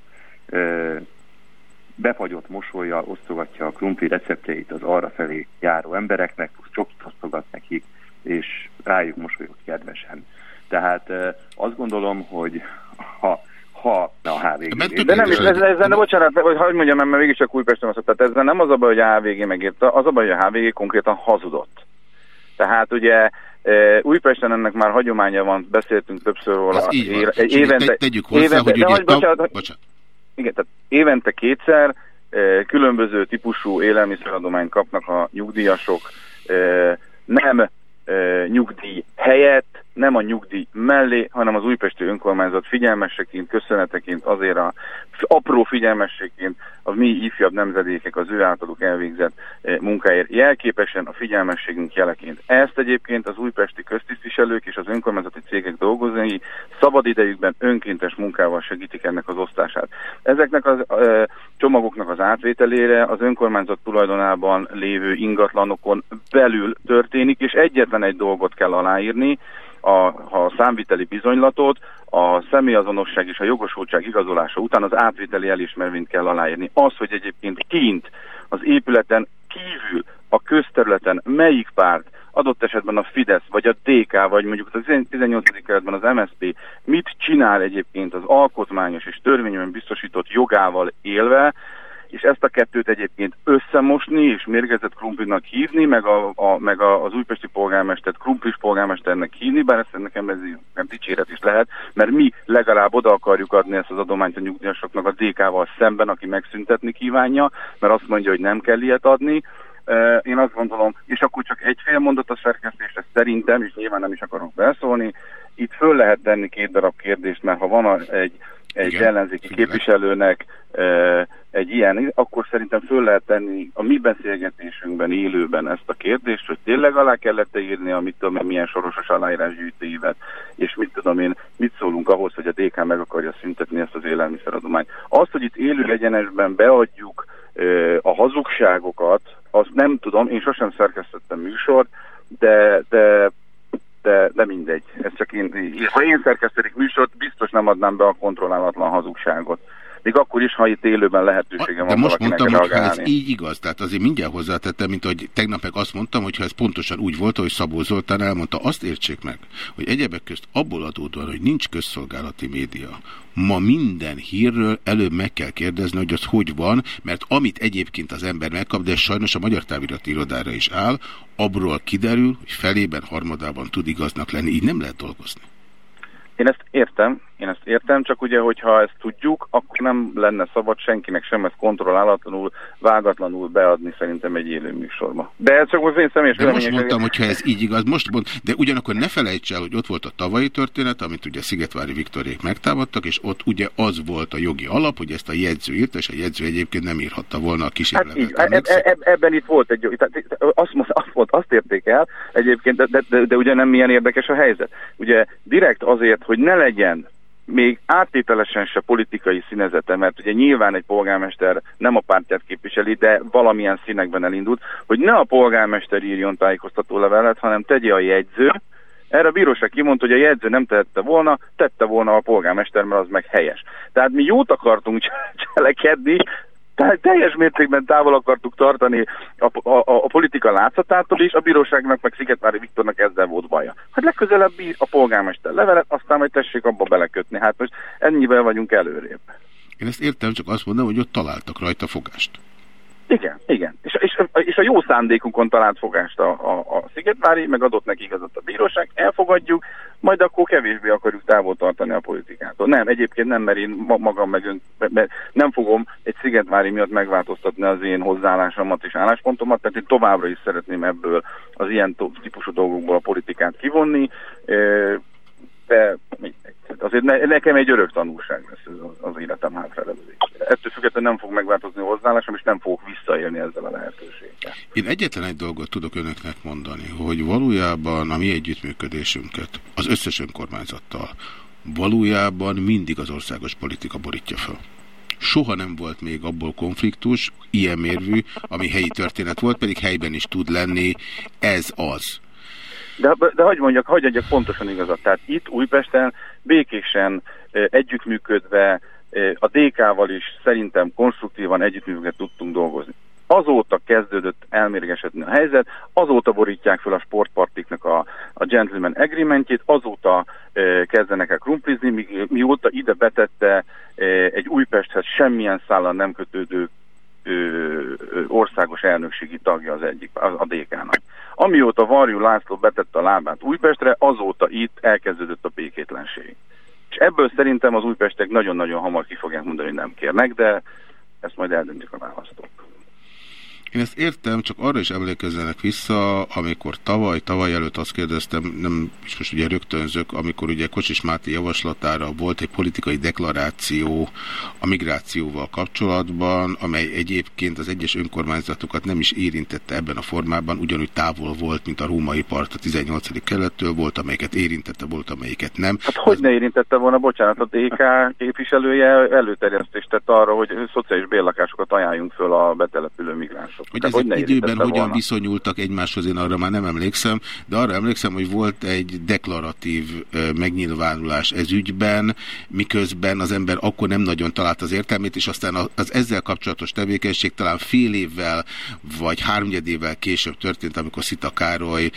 befagyott mosolyjal osztogatja a krumpli receptjeit az arra felé járó embereknek, csokit osztogat nekik, és rájuk mosolyog kedvesen. Tehát azt gondolom, hogy ha ha a HVG. De nem, ez, ez, ez, de bocsánat, hogy hagyd mondjam, mert mégiscsak Újpesten azt, tehát ezzel nem az a baj, hogy a HVG megírta, az a baj, hogy a HVG konkrétan hazudott. Tehát ugye Újpesten ennek már hagyománya van, beszéltünk többször róla. évente, tegyük hozzá, évente, hogy ugye... bocsánat, bocsánat. Igen, tehát évente kétszer különböző típusú élelmiszeradományt kapnak a nyugdíjasok, nem nyugdíj helyett, nem a nyugdíj mellé, hanem az újpesti önkormányzat figyelmeseként, köszöneteként, azért a apró figyelmességként a mi ifjabb nemzedékek az ő általuk elvégzett munkáért jelképesen a figyelmességünk jeleként. Ezt egyébként az újpesti köztisztviselők és az önkormányzati cégek dolgozói szabad idejükben önkéntes munkával segítik ennek az osztását. Ezeknek a csomagoknak az átvételére az önkormányzat tulajdonában lévő ingatlanokon belül történik, és egyetlen egy dolgot kell aláírni, a, a számviteli bizonylatot, a személyazonosság és a jogosultság igazolása után az átvételi elismervényt kell aláírni. Az, hogy egyébként kint, az épületen kívül, a közterületen melyik párt, adott esetben a Fidesz, vagy a DK, vagy mondjuk az 18. keretben az MSZP mit csinál egyébként az alkotmányos és törvényben biztosított jogával élve, és ezt a kettőt egyébként összemosni és mérgezett krumplinak hívni, meg, a, a, meg a, az újpesti polgármestert krumplis polgármesternek hívni, bár ezt nekem ez nem dicséret is lehet, mert mi legalább oda akarjuk adni ezt az adományt a nyugdíjasoknak a DK-val szemben, aki megszüntetni kívánja, mert azt mondja, hogy nem kell ilyet adni, én azt gondolom, és akkor csak egy fél mondat a szerkesztésre szerintem, és nyilván nem is akarok beszólni, itt föl lehet tenni két darab kérdést, mert ha van egy egy Igen. ellenzéki képviselőnek egy ilyen, akkor szerintem föl lehet tenni a mi beszélgetésünkben, élőben ezt a kérdést, hogy tényleg alá kellett -e írni, amit tudom én, milyen sorosos aláírásgyűjtőivet, és mit tudom én, mit szólunk ahhoz, hogy a DK meg akarja szüntetni ezt az élelmiszeradományt. Azt, hogy itt élő egyenesben beadjuk a hazugságokat, azt nem tudom, én sosem szerkesztettem műsort, de, de de, de mindegy. Ez csak én, ha én szerkesztelik műsort, biztos nem adnám be a kontrollálatlan hazugságot még akkor is, ha itt élőben lehetőségem van De most mondtam, hogy ha ez így igaz, tehát azért mindjárt hozzátettem, mint hogy tegnap meg azt mondtam, hogy ha ez pontosan úgy volt, hogy Szabó Zoltán elmondta, azt értsék meg, hogy egyebek közt abból adódóan, hogy nincs közszolgálati média, ma minden hírről előbb meg kell kérdezni, hogy az hogy van, mert amit egyébként az ember megkap, de sajnos a Magyar Távirati Irodára is áll, abról kiderül, hogy felében, harmadában tud igaznak lenni. Így nem lehet dolgozni. Én ezt értem, én ezt értem, csak ugye, hogyha ezt tudjuk, akkor nem lenne szabad senkinek sem ezt kontrollálatlanul, vágatlanul beadni szerintem egy élő műsorba. De ez csak az én személyes De most mondtam, hogyha ez így igaz, most mond, de ugyanakkor ne felejts el, hogy ott volt a tavalyi történet, amit ugye Szigetvári Viktorék megtámadtak, és ott ugye az volt a jogi alap, hogy ezt a jegyző írt, és a jegyző egyébként nem írhatta volna a kísérletet. Hát így, e, e, ebben itt volt egy, azt, azt, volt, azt érték el egyébként, de, de, de, de ugye nem milyen érdekes a helyzet. Ugye direkt azért, hogy ne legyen még áttételesen se politikai színezete, mert ugye nyilván egy polgármester nem a pártját képviseli, de valamilyen színekben elindult, hogy ne a polgármester írjon tájékoztató levelet, hanem tegye a jegyző, erre a bíróság kimondta, hogy a jegyző nem tehette volna, tette volna a polgármester, mert az meg helyes. Tehát mi jót akartunk cselekedni, tehát teljes mértékben távol akartuk tartani a, a, a politika látszatától is, a bíróságnak meg Szigetvári Viktornak ezzel volt baja. Hát legközelebb a polgármester levelet, aztán majd tessék abba belekötni. Hát most ennyivel vagyunk előrébb. Én ezt értem, csak azt mondom, hogy ott találtak rajta fogást. Igen, igen. És, és, a jó szándékunkon talált fogást a, a, a Szigetvári, meg adott neki igazat a bíróság, elfogadjuk, majd akkor kevésbé akarjuk távol tartani a politikától. Nem, egyébként nem, mert én magam meg ön, mert nem fogom egy Szigetvári miatt megváltoztatni az én hozzáállásomat és álláspontomat, tehát én továbbra is szeretném ebből az ilyen típusú dolgokból a politikát kivonni, de azért ne, nekem egy örök tanulság lesz ez az, az életem hátralevő. Ettől függetlenül nem fog megváltozni a hozzáállásom, és nem fogok visszaélni ezzel a lehetőséggel. Én egyetlen egy dolgot tudok önöknek mondani, hogy valójában a mi együttműködésünket az összes önkormányzattal valójában mindig az országos politika borítja fel. Soha nem volt még abból konfliktus, ilyen mérvű, ami helyi történet volt, pedig helyben is tud lenni, ez az. De, de hogy mondjak, hogy adjak pontosan igazat. Tehát itt Újpesten békésen együttműködve a DK-val is szerintem konstruktívan együttműködve tudtunk dolgozni. Azóta kezdődött elmérgesedni a helyzet, azóta borítják fel a sportpartiknak a, a gentleman agreementjét, azóta e, kezdenek el krumplizni, mi, mióta ide betette e, egy Újpesthez semmilyen szállan nem kötődő ö, országos elnökségi tagja az egyik, a, a DK-nak. Amióta Varjú László betette a lábát Újpestre, azóta itt elkezdődött a békétlenség. És ebből szerintem az újpestek nagyon-nagyon hamar ki fogják mondani, hogy nem kérnek, de ezt majd eldöntik a választók. Én ezt értem, csak arra is emlékezzenek vissza, amikor tavaly, tavaly előtt azt kérdeztem, nem is most ugye rögtönzök, amikor ugye Kocsis Máté javaslatára volt egy politikai deklaráció a migrációval kapcsolatban, amely egyébként az egyes önkormányzatokat nem is érintette ebben a formában, ugyanúgy távol volt, mint a római part a 18. kelettől, volt amelyiket érintette, volt amelyiket nem. Hát hogy ne érintette volna, bocsánat, a DK képviselője előterjesztést tett arra, hogy szociális bérlakásokat ajánljunk föl a betelepülő migráns mások. Hogy ezek hogy időben hogyan volna? viszonyultak egymáshoz, én arra már nem emlékszem, de arra emlékszem, hogy volt egy deklaratív megnyilvánulás ez ügyben, miközben az ember akkor nem nagyon talált az értelmét, és aztán az ezzel kapcsolatos tevékenység talán fél évvel vagy háromnyedével később történt, amikor Szita Károly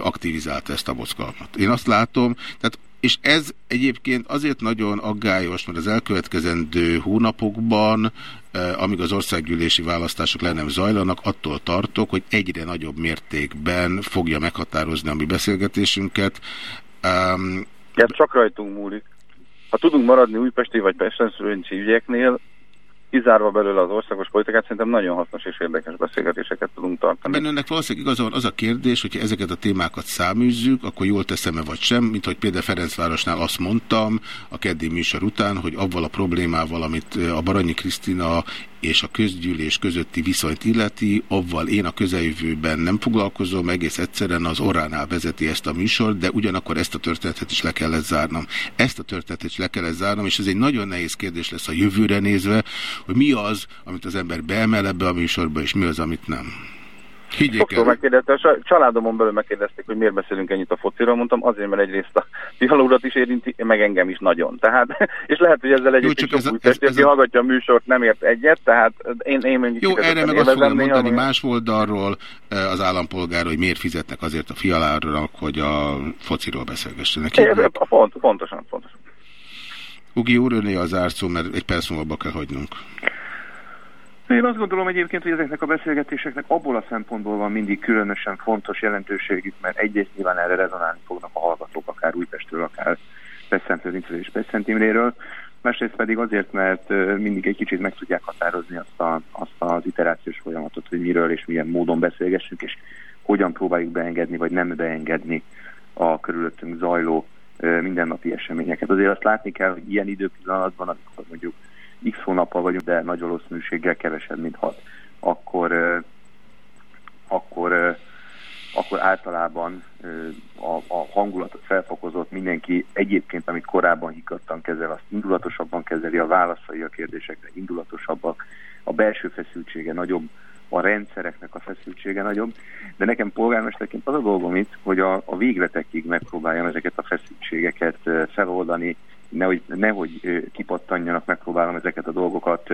aktivizálta ezt a mozgalmat. Én azt látom, tehát és ez egyébként azért nagyon aggályos, mert az elkövetkezendő hónapokban, eh, amíg az országgyűlési választások le nem zajlanak, attól tartok, hogy egyre nagyobb mértékben fogja meghatározni a mi beszélgetésünket. Um, Ez csak rajtunk múlik. Ha tudunk maradni újpesti vagy pestenszülőncsi ügyeknél, kizárva belőle az országos politikát, szerintem nagyon hasznos és érdekes beszélgetéseket tudunk tartani. Benne önnek valószínűleg igaza van az a kérdés, hogyha ezeket a témákat száműzzük, akkor jól teszem-e vagy sem, mint hogy például Ferencvárosnál azt mondtam a keddi műsor után, hogy avval a problémával, amit a Baranyi Krisztina és a közgyűlés közötti viszonyt illeti, avval én a közeljövőben nem foglalkozom, egész egyszerűen az orránál vezeti ezt a műsort, de ugyanakkor ezt a történetet is le kellett zárnom. Ezt a történetet is le kellett zárnom, és ez egy nagyon nehéz kérdés lesz a jövőre nézve, hogy mi az, amit az ember beemel ebbe a műsorba, és mi az, amit nem. Higgyék el. megkérdezte, a családomon belül megkérdezték, hogy miért beszélünk ennyit a fociról, mondtam, azért, mert egyrészt a fihalódat is érinti, meg engem is nagyon. Tehát, és lehet, hogy ezzel egyébként sok új testi, aki a... hallgatja a műsort, nem ért egyet, tehát én, én mondjuk Jó, erre meg azt fogom mondani ami... más oldalról az állampolgár, hogy miért fizetnek azért a fialáról, hogy a fociról beszélgessenek. Pont, pontosan, pontosan. Ugi úr, öné az árszó, mert egy perc múlva kell hagynunk. Én azt gondolom egyébként, hogy ezeknek a beszélgetéseknek abból a szempontból van mindig különösen fontos jelentőségük, mert egyrészt nyilván erre rezonálni fognak a hallgatók, akár Újpestről, akár Pesszentőrincről és Pesszent másrészt pedig azért, mert mindig egy kicsit meg tudják határozni azt, a, azt az iterációs folyamatot, hogy miről és milyen módon beszélgessünk, és hogyan próbáljuk beengedni, vagy nem beengedni a körülöttünk zajló mindennapi eseményeket. Azért azt látni kell, hogy ilyen időpillanatban, amikor mondjuk x hónappal vagyunk, de nagy valószínűséggel kevesebb, mint hat, akkor, akkor, akkor általában a, a hangulat felfokozott, mindenki egyébként, amit korábban higgadtan kezel, azt indulatosabban kezeli, a válaszai a kérdésekre indulatosabbak, a belső feszültsége nagyobb, a rendszereknek a feszültsége nagyobb, de nekem polgármesterként az a dolgom itt, hogy a, a végletekig megpróbáljam ezeket a feszültségeket feloldani, nehogy, nehogy kipattanjanak, megpróbálom ezeket a dolgokat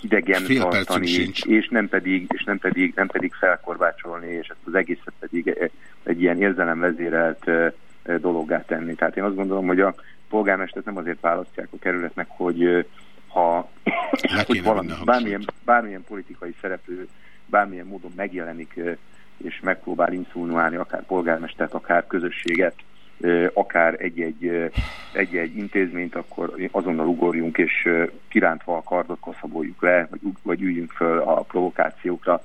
hidegen Fél tartani, és, nem pedig, és nem pedig, nem pedig felkorbácsolni, és ezt az egészet pedig egy ilyen érzelemvezérelt dologgá tenni. Tehát én azt gondolom, hogy a polgármestert nem azért választják a kerületnek, hogy ha hogy valami, bármilyen, bármilyen politikai szereplő bármilyen módon megjelenik és megpróbál inszulnálni akár polgármestert, akár közösséget, akár egy-egy, intézményt, akkor azonnal ugorjunk, és kirántva a kardot kaszaboljuk le, vagy, vagy üljünk föl a provokációkra.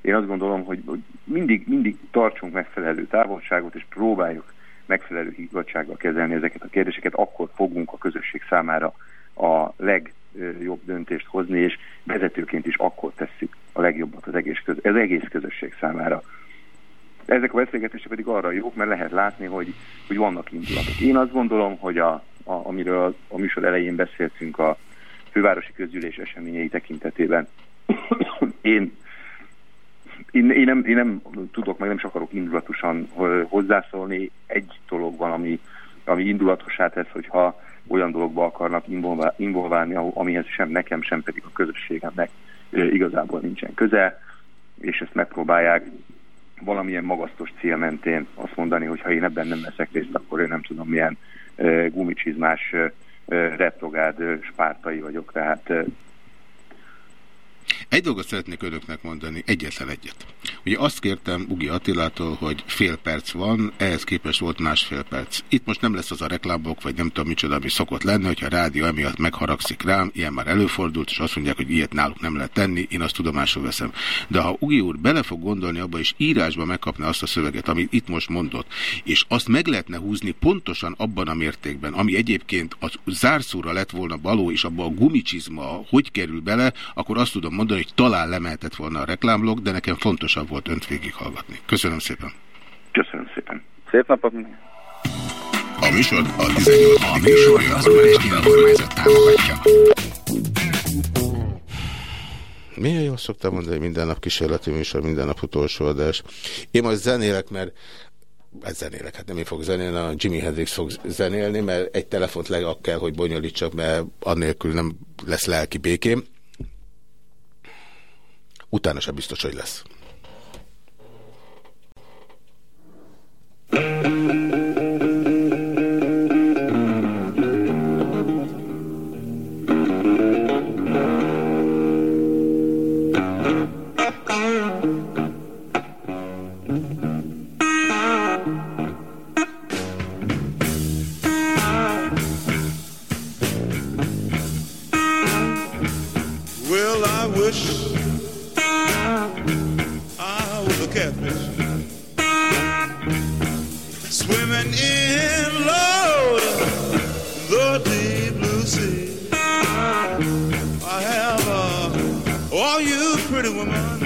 Én azt gondolom, hogy mindig, mindig tartsunk megfelelő távolságot, és próbáljuk megfelelő higgadsággal kezelni ezeket a kérdéseket, akkor fogunk a közösség számára a legjobb döntést hozni, és vezetőként is akkor tesszük a legjobbat az egész, köz, az egész közösség számára. Ezek a beszélgetések pedig arra jók, mert lehet látni, hogy, hogy vannak indulatok. Én azt gondolom, hogy a, a, amiről a, műsor elején beszéltünk a fővárosi közgyűlés eseményei tekintetében, én, én, én, nem, én nem tudok, meg nem is akarok indulatosan hozzászólni. Egy dolog van, ami, ami indulatosá tesz, hogyha olyan dologba akarnak involválni, amihez sem nekem, sem pedig a közösségemnek igazából nincsen köze, és ezt megpróbálják valamilyen magasztos cél mentén azt mondani, hogy ha én ebben nem veszek részt, akkor én nem tudom milyen gumicsizmás retrogád spártai vagyok, tehát egy dolgot szeretnék önöknek mondani, egyetlen egyet. Ugye azt kértem Ugi Attilától, hogy fél perc van, ehhez képest volt másfél perc. Itt most nem lesz az a reklámok, vagy nem tudom micsoda, ami szokott lenni, hogyha a rádió emiatt megharagszik rám, ilyen már előfordult, és azt mondják, hogy ilyet náluk nem lehet tenni, én azt tudomásul veszem. De ha Ugi úr bele fog gondolni abba, és írásba megkapna azt a szöveget, amit itt most mondott, és azt meg lehetne húzni pontosan abban a mértékben, ami egyébként az zárszóra lett volna baló, és abban a gumicsizma hogy kerül bele, akkor azt tudom mondani, hogy talán lemehetett volna a reklámlog, de nekem fontosabb volt önt végighallgatni. Köszönöm szépen. Köszönöm szépen. Szép napot. A műsor a 18. A műsor az önkormányzat támogatja. Milyen jól szoktam mondani, minden nap kísérleti műsor, minden nap utolsó adás. Én most zenélek, mert ez zenélek, hát nem én fog zenélni, a Jimi Hendrix fog zenélni, mert egy telefont le kell, hogy bonyolítsak, mert annélkül nem lesz lelki békém utána sem biztos, hogy lesz. Well, I wish catfish. Swimming in Lord, the deep blue sea. I have uh, all you pretty women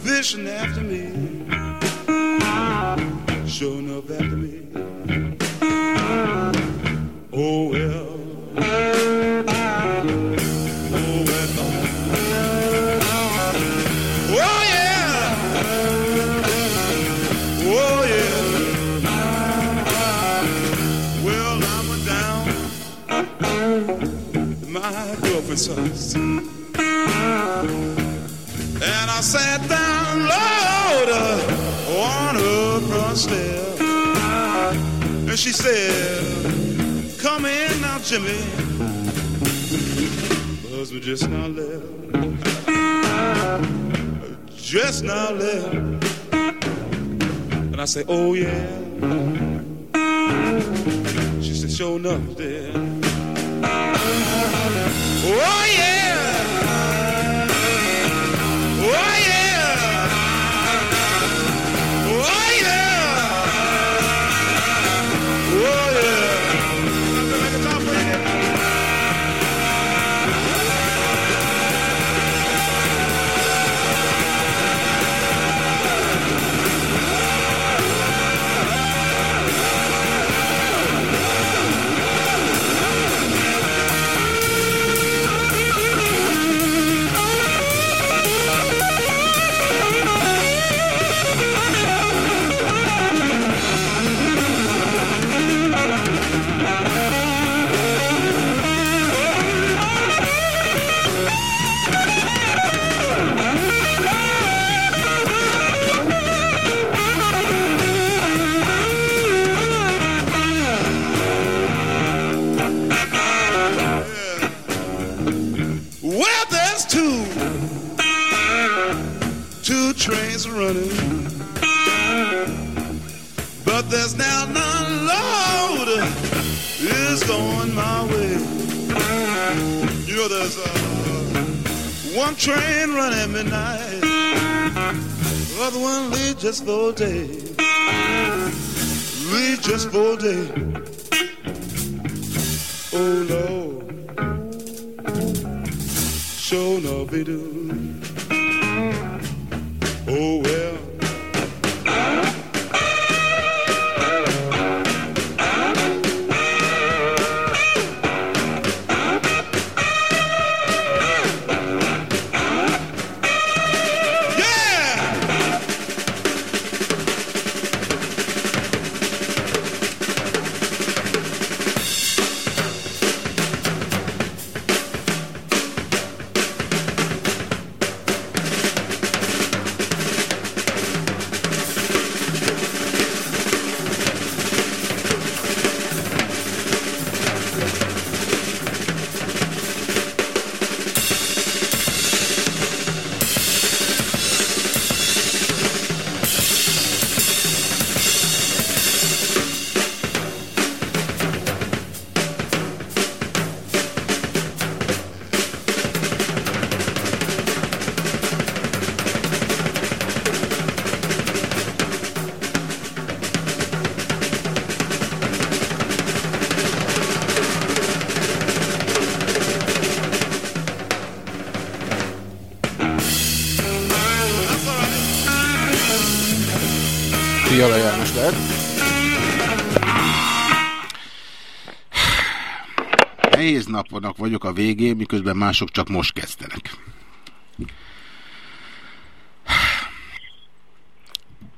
fishing after And she said, Come in now, Jimmy. Husband just now left. Just now left. And I say, Oh yeah. She said, Sure enough, dear. Oh yeah. Running, but there's now none load is going my way. You know, there's uh, one train running midnight, the other one leaves just for day, leaves just for day. Oh Lord show no do. A végén, miközben mások csak most kezdenek.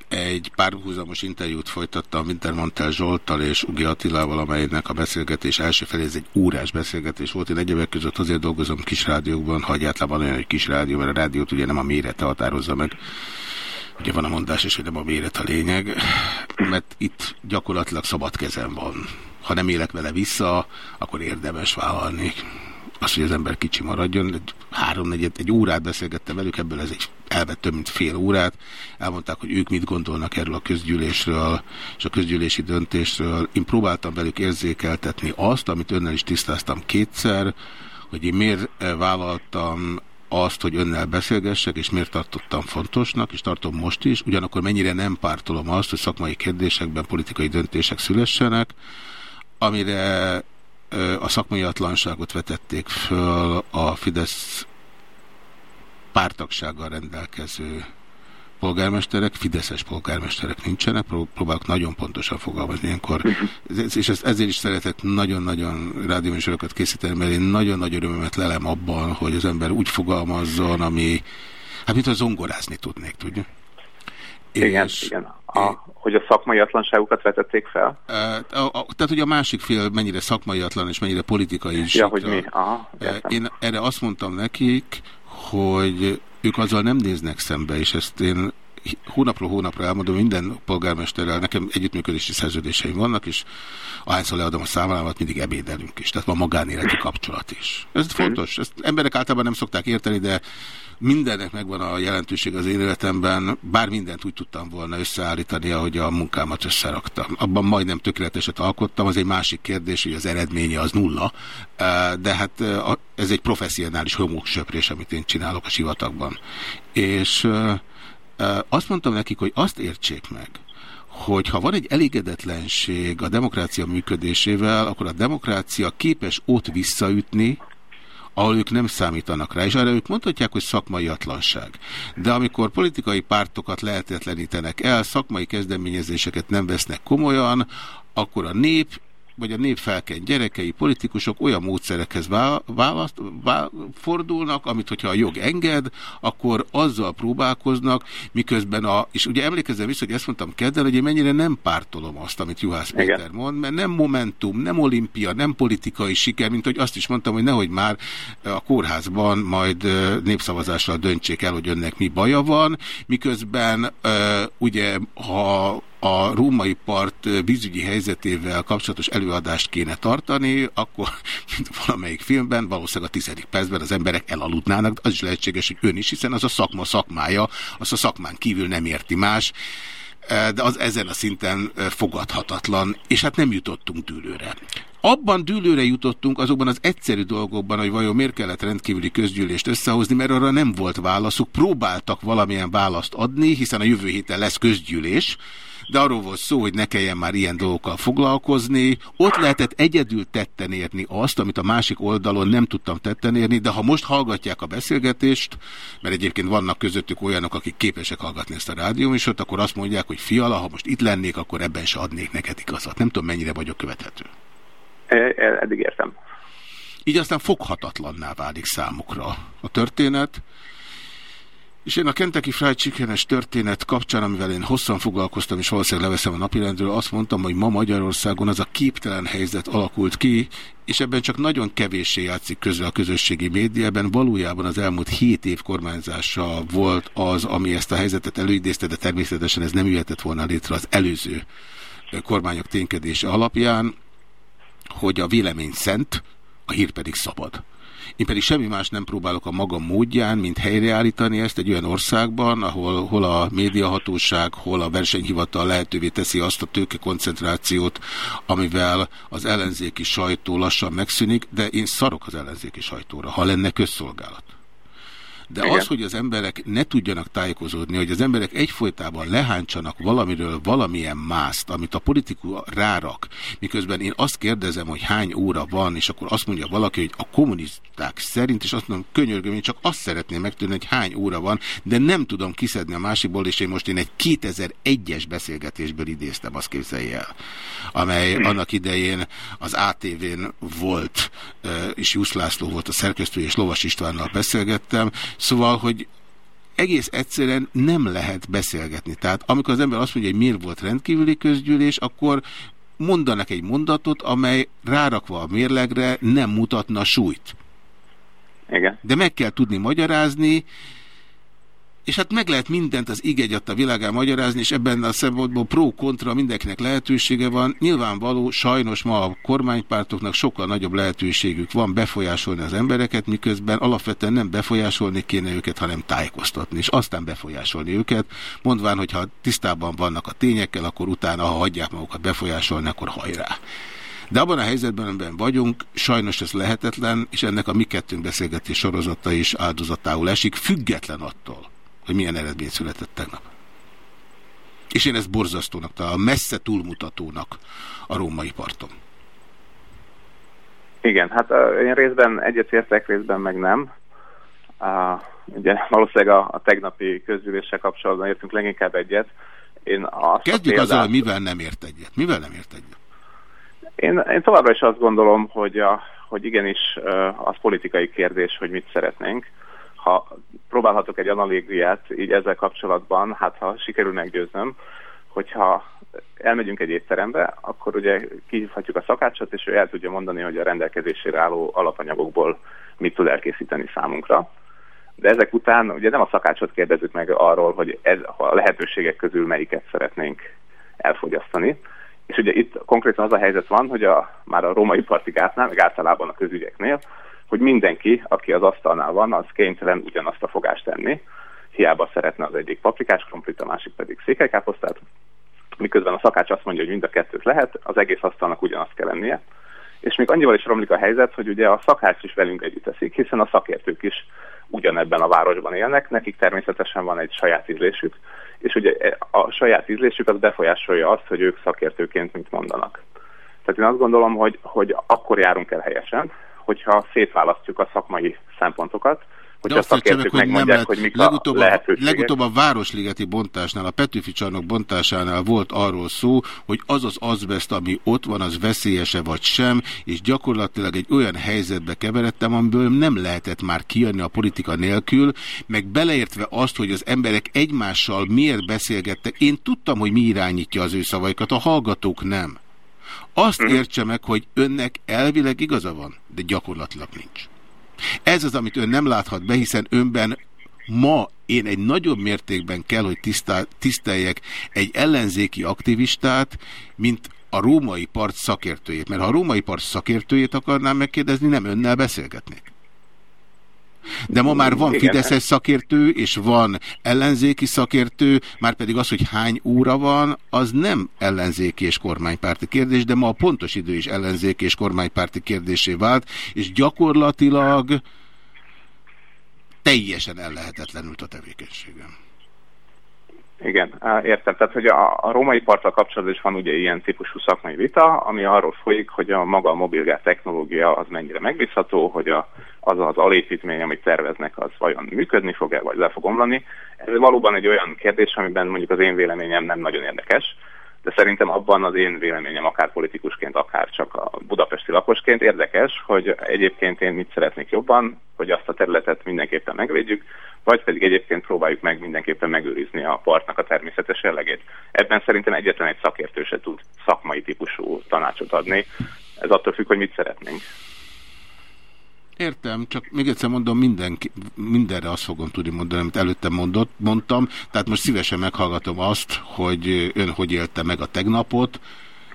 Egy párhuzamos interjút folytattam Wintermantel Zsolttal és Ugi Attilával, amelynek a beszélgetés első felé ez egy órás beszélgetés volt. Én egyebek között azért dolgozom kis rádiókban, ha egyáltalán olyan, hogy kis rádió, mert a rádiót ugye nem a mérete határozza meg. Ugye van a mondás is, hogy nem a méret a lényeg, mert itt gyakorlatilag szabad kezem van. Ha nem élek vele vissza, akkor érdemes vállalni. Az, hogy az ember kicsi maradjon, egy háromnegyed, egy órát beszélgettem velük, ebből ez egy elvett több mint fél órát. Elmondták, hogy ők mit gondolnak erről a közgyűlésről és a közgyűlési döntésről. Én próbáltam velük érzékeltetni azt, amit önnel is tisztáztam kétszer, hogy én miért vállaltam azt, hogy önnel beszélgessek, és miért tartottam fontosnak, és tartom most is, ugyanakkor mennyire nem pártolom azt, hogy szakmai kérdésekben politikai döntések szülessenek, amire a szakmai atlanságot vetették föl a Fidesz pártagsággal rendelkező polgármesterek, fideszes polgármesterek nincsenek, próbálok nagyon pontosan fogalmazni ilyenkor, és ezt, ezért is szeretek nagyon-nagyon rádióműsorokat készíteni, mert én nagyon nagy örömömet lelem abban, hogy az ember úgy fogalmazzon, ami, hát mint a zongorázni tudnék, tudja? Igen, és, igen. A, hogy a szakmai atlanságukat vetették fel? A, a, tehát, hogy a másik fél mennyire szakmai atlan, és mennyire politikai is. Ja, hogy mi? Aha, én erre azt mondtam nekik, hogy ők azzal nem néznek szembe, és ezt én hónapról hónapra elmondom, minden polgármesterrel, nekem együttműködési szerződéseim vannak, és ahányszor leadom a számlámat, mindig ebédelünk is. Tehát van magánéleti kapcsolat is. Ez mhm. fontos. Ezt emberek általában nem szokták érteni, de mindennek megvan a jelentőség az én életemben, bár mindent úgy tudtam volna összeállítani, ahogy a munkámat összeraktam. Abban majdnem tökéleteset alkottam, az egy másik kérdés, hogy az eredménye az nulla, de hát ez egy professzionális homóksöprés, amit én csinálok a sivatagban. És azt mondtam nekik, hogy azt értsék meg, hogy ha van egy elégedetlenség a demokrácia működésével, akkor a demokrácia képes ott visszaütni, ahol ők nem számítanak rá, és arra ők mondhatják, hogy szakmai atlanság. De amikor politikai pártokat lehetetlenítenek el, szakmai kezdeményezéseket nem vesznek komolyan, akkor a nép vagy a népfelken gyerekei, politikusok olyan módszerekhez választ, választ, fordulnak, amit hogyha a jog enged, akkor azzal próbálkoznak, miközben a, és ugye emlékezzem vissza, hogy ezt mondtam kedden, hogy én mennyire nem pártolom azt, amit Juhász Igen. Péter mond, mert nem momentum, nem olimpia, nem politikai siker, mint hogy azt is mondtam, hogy nehogy már a kórházban majd népszavazással döntsék el, hogy önnek mi baja van, miközben ugye, ha a római part vízügyi helyzetével kapcsolatos előadást kéne tartani, akkor, mint valamelyik filmben, valószínűleg a tizedik percben az emberek elaludnának, az is lehetséges, hogy ön is, hiszen az a szakma szakmája, az a szakmán kívül nem érti más, de az ezen a szinten fogadhatatlan, és hát nem jutottunk dűlőre. Abban dűlőre jutottunk azokban az egyszerű dolgokban, hogy vajon miért kellett rendkívüli közgyűlést összehozni, mert arra nem volt válaszuk, próbáltak valamilyen választ adni, hiszen a jövő héten lesz közgyűlés, de arról volt szó, hogy ne kelljen már ilyen dolgokkal foglalkozni. Ott lehetett egyedül tetten érni azt, amit a másik oldalon nem tudtam tetten érni, de ha most hallgatják a beszélgetést, mert egyébként vannak közöttük olyanok, akik képesek hallgatni ezt a rádióműsort, akkor azt mondják, hogy fiala, ha most itt lennék, akkor ebben se adnék neked igazat. Nem tudom, mennyire vagyok követhető. Eddig értem. Így aztán foghatatlanná válik számukra a történet, és én a Kentucky Fried chicken történet kapcsán, amivel én hosszan foglalkoztam, és valószínűleg leveszem a napirendről, azt mondtam, hogy ma Magyarországon az a képtelen helyzet alakult ki, és ebben csak nagyon kevéssé játszik közre a közösségi médiában. Valójában az elmúlt hét év kormányzása volt az, ami ezt a helyzetet előidézte, de természetesen ez nem jöhetett volna létre az előző kormányok ténykedése alapján, hogy a vélemény szent, a hír pedig szabad. Én pedig semmi más nem próbálok a magam módján, mint helyreállítani ezt egy olyan országban, ahol hol a médiahatóság, hol a versenyhivatal lehetővé teszi azt a tőkekoncentrációt, amivel az ellenzéki sajtó lassan megszűnik, de én szarok az ellenzéki sajtóra, ha lenne közszolgálat. De Igen. az, hogy az emberek ne tudjanak tájékozódni, hogy az emberek egyfolytában lehántsanak valamiről valamilyen mászt, amit a politikus rárak, miközben én azt kérdezem, hogy hány óra van, és akkor azt mondja valaki, hogy a kommunisták szerint, és azt mondom, könyörgöm, én csak azt szeretném megtudni, hogy hány óra van, de nem tudom kiszedni a másikból, és én most én egy 2001-es beszélgetésből idéztem, azt képzelje el, amely hmm. annak idején az ATV-n volt, és Jusz László volt a szerkesztő, és Lovas Istvánnal beszélgettem, Szóval, hogy egész egyszerűen nem lehet beszélgetni. Tehát amikor az ember azt mondja, hogy miért volt rendkívüli közgyűlés, akkor mondanak egy mondatot, amely rárakva a mérlegre nem mutatna súlyt. Igen. De meg kell tudni magyarázni, és hát meg lehet mindent az igegyat a világán magyarázni, és ebben a szempontból pro-kontra mindenkinek lehetősége van. Nyilvánvaló, sajnos ma a kormánypártoknak sokkal nagyobb lehetőségük van befolyásolni az embereket, miközben alapvetően nem befolyásolni kéne őket, hanem tájékoztatni, és aztán befolyásolni őket, mondván, hogy ha tisztában vannak a tényekkel, akkor utána, ha hagyják magukat befolyásolni, akkor hajrá. De abban a helyzetben, amiben vagyunk, sajnos ez lehetetlen, és ennek a mi kettőnk beszélgetés sorozata is áldozatául esik, független attól, hogy milyen eredmény született tegnap. És én ezt borzasztónak találom, messze túlmutatónak a római parton. Igen, hát én részben egyetértek, részben meg nem. Uh, ugye valószínűleg a, a tegnapi közgyűléssel kapcsolatban értünk leginkább egyet. Én azt Kezdjük példát... azzal, mivel nem ért egyet. Mivel nem ért egyet? Én, én továbbra is azt gondolom, hogy, a, hogy igenis az politikai kérdés, hogy mit szeretnénk. Ha próbálhatok egy analógiát így ezzel kapcsolatban, hát ha sikerül meggyőznöm, hogyha elmegyünk egy étterembe, akkor ugye kihívhatjuk a szakácsot, és ő el tudja mondani, hogy a rendelkezésére álló alapanyagokból mit tud elkészíteni számunkra. De ezek után ugye nem a szakácsot kérdezzük meg arról, hogy ez, a lehetőségek közül melyiket szeretnénk elfogyasztani. És ugye itt konkrétan az a helyzet van, hogy a, már a római partigátnál, meg általában a közügyeknél, hogy mindenki, aki az asztalnál van, az kénytelen ugyanazt a fogást tenni. Hiába szeretne az egyik paprikás krumplit, a másik pedig székelykáposztát, miközben a szakács azt mondja, hogy mind a kettőt lehet, az egész asztalnak ugyanazt kell lennie. És még annyival is romlik a helyzet, hogy ugye a szakács is velünk együtt eszik, hiszen a szakértők is ugyanebben a városban élnek, nekik természetesen van egy saját ízlésük, és ugye a saját ízlésük az befolyásolja azt, hogy ők szakértőként mit mondanak. Tehát én azt gondolom, hogy, hogy akkor járunk el helyesen, hogyha szétválasztjuk a szakmai szempontokat, hogy a szakértők megmondják, lehet, hogy mik legutóbb a lehetőségek. Legutóbb a Városligeti bontásnál, a Petőfi csarnok bontásánál volt arról szó, hogy az az azbest, ami ott van, az veszélyese vagy sem, és gyakorlatilag egy olyan helyzetbe keveredtem, amiből nem lehetett már kijönni a politika nélkül, meg beleértve azt, hogy az emberek egymással miért beszélgettek. Én tudtam, hogy mi irányítja az ő szavaikat, a hallgatók nem. Azt mhm. értse meg, hogy önnek elvileg igaza van, de gyakorlatilag nincs. Ez az, amit ön nem láthat be, hiszen önben ma én egy nagyobb mértékben kell, hogy tisztá, tiszteljek egy ellenzéki aktivistát, mint a római part szakértőjét. Mert ha a római part szakértőjét akarnám megkérdezni, nem önnel beszélgetnék. De ma már van Fideszes szakértő, és van ellenzéki szakértő, már pedig az, hogy hány óra van, az nem ellenzéki és kormánypárti kérdés, de ma a pontos idő is ellenzéki és kormánypárti kérdésé vált, és gyakorlatilag teljesen ellehetetlenült a tevékenységem. Igen, értem. Tehát, hogy a, a római parttal kapcsolatban is van ugye ilyen típusú szakmai vita, ami arról folyik, hogy a maga a mobilgát technológia az mennyire megbízható, hogy a, az az alépítmény, amit terveznek, az vajon működni fog-e, vagy le fog omlani. Ez valóban egy olyan kérdés, amiben mondjuk az én véleményem nem nagyon érdekes, de szerintem abban az én véleményem akár politikusként, akár csak a budapesti lakosként érdekes, hogy egyébként én mit szeretnék jobban, hogy azt a területet mindenképpen megvédjük, vagy pedig egyébként próbáljuk meg mindenképpen megőrizni a partnak a természetes jellegét. Ebben szerintem egyetlen egy szakértő se tud szakmai típusú tanácsot adni. Ez attól függ, hogy mit szeretnénk. Értem, csak még egyszer mondom, minden, mindenre azt fogom tudni mondani, amit előtte mondott, mondtam. Tehát most szívesen meghallgatom azt, hogy ön hogy élte meg a tegnapot,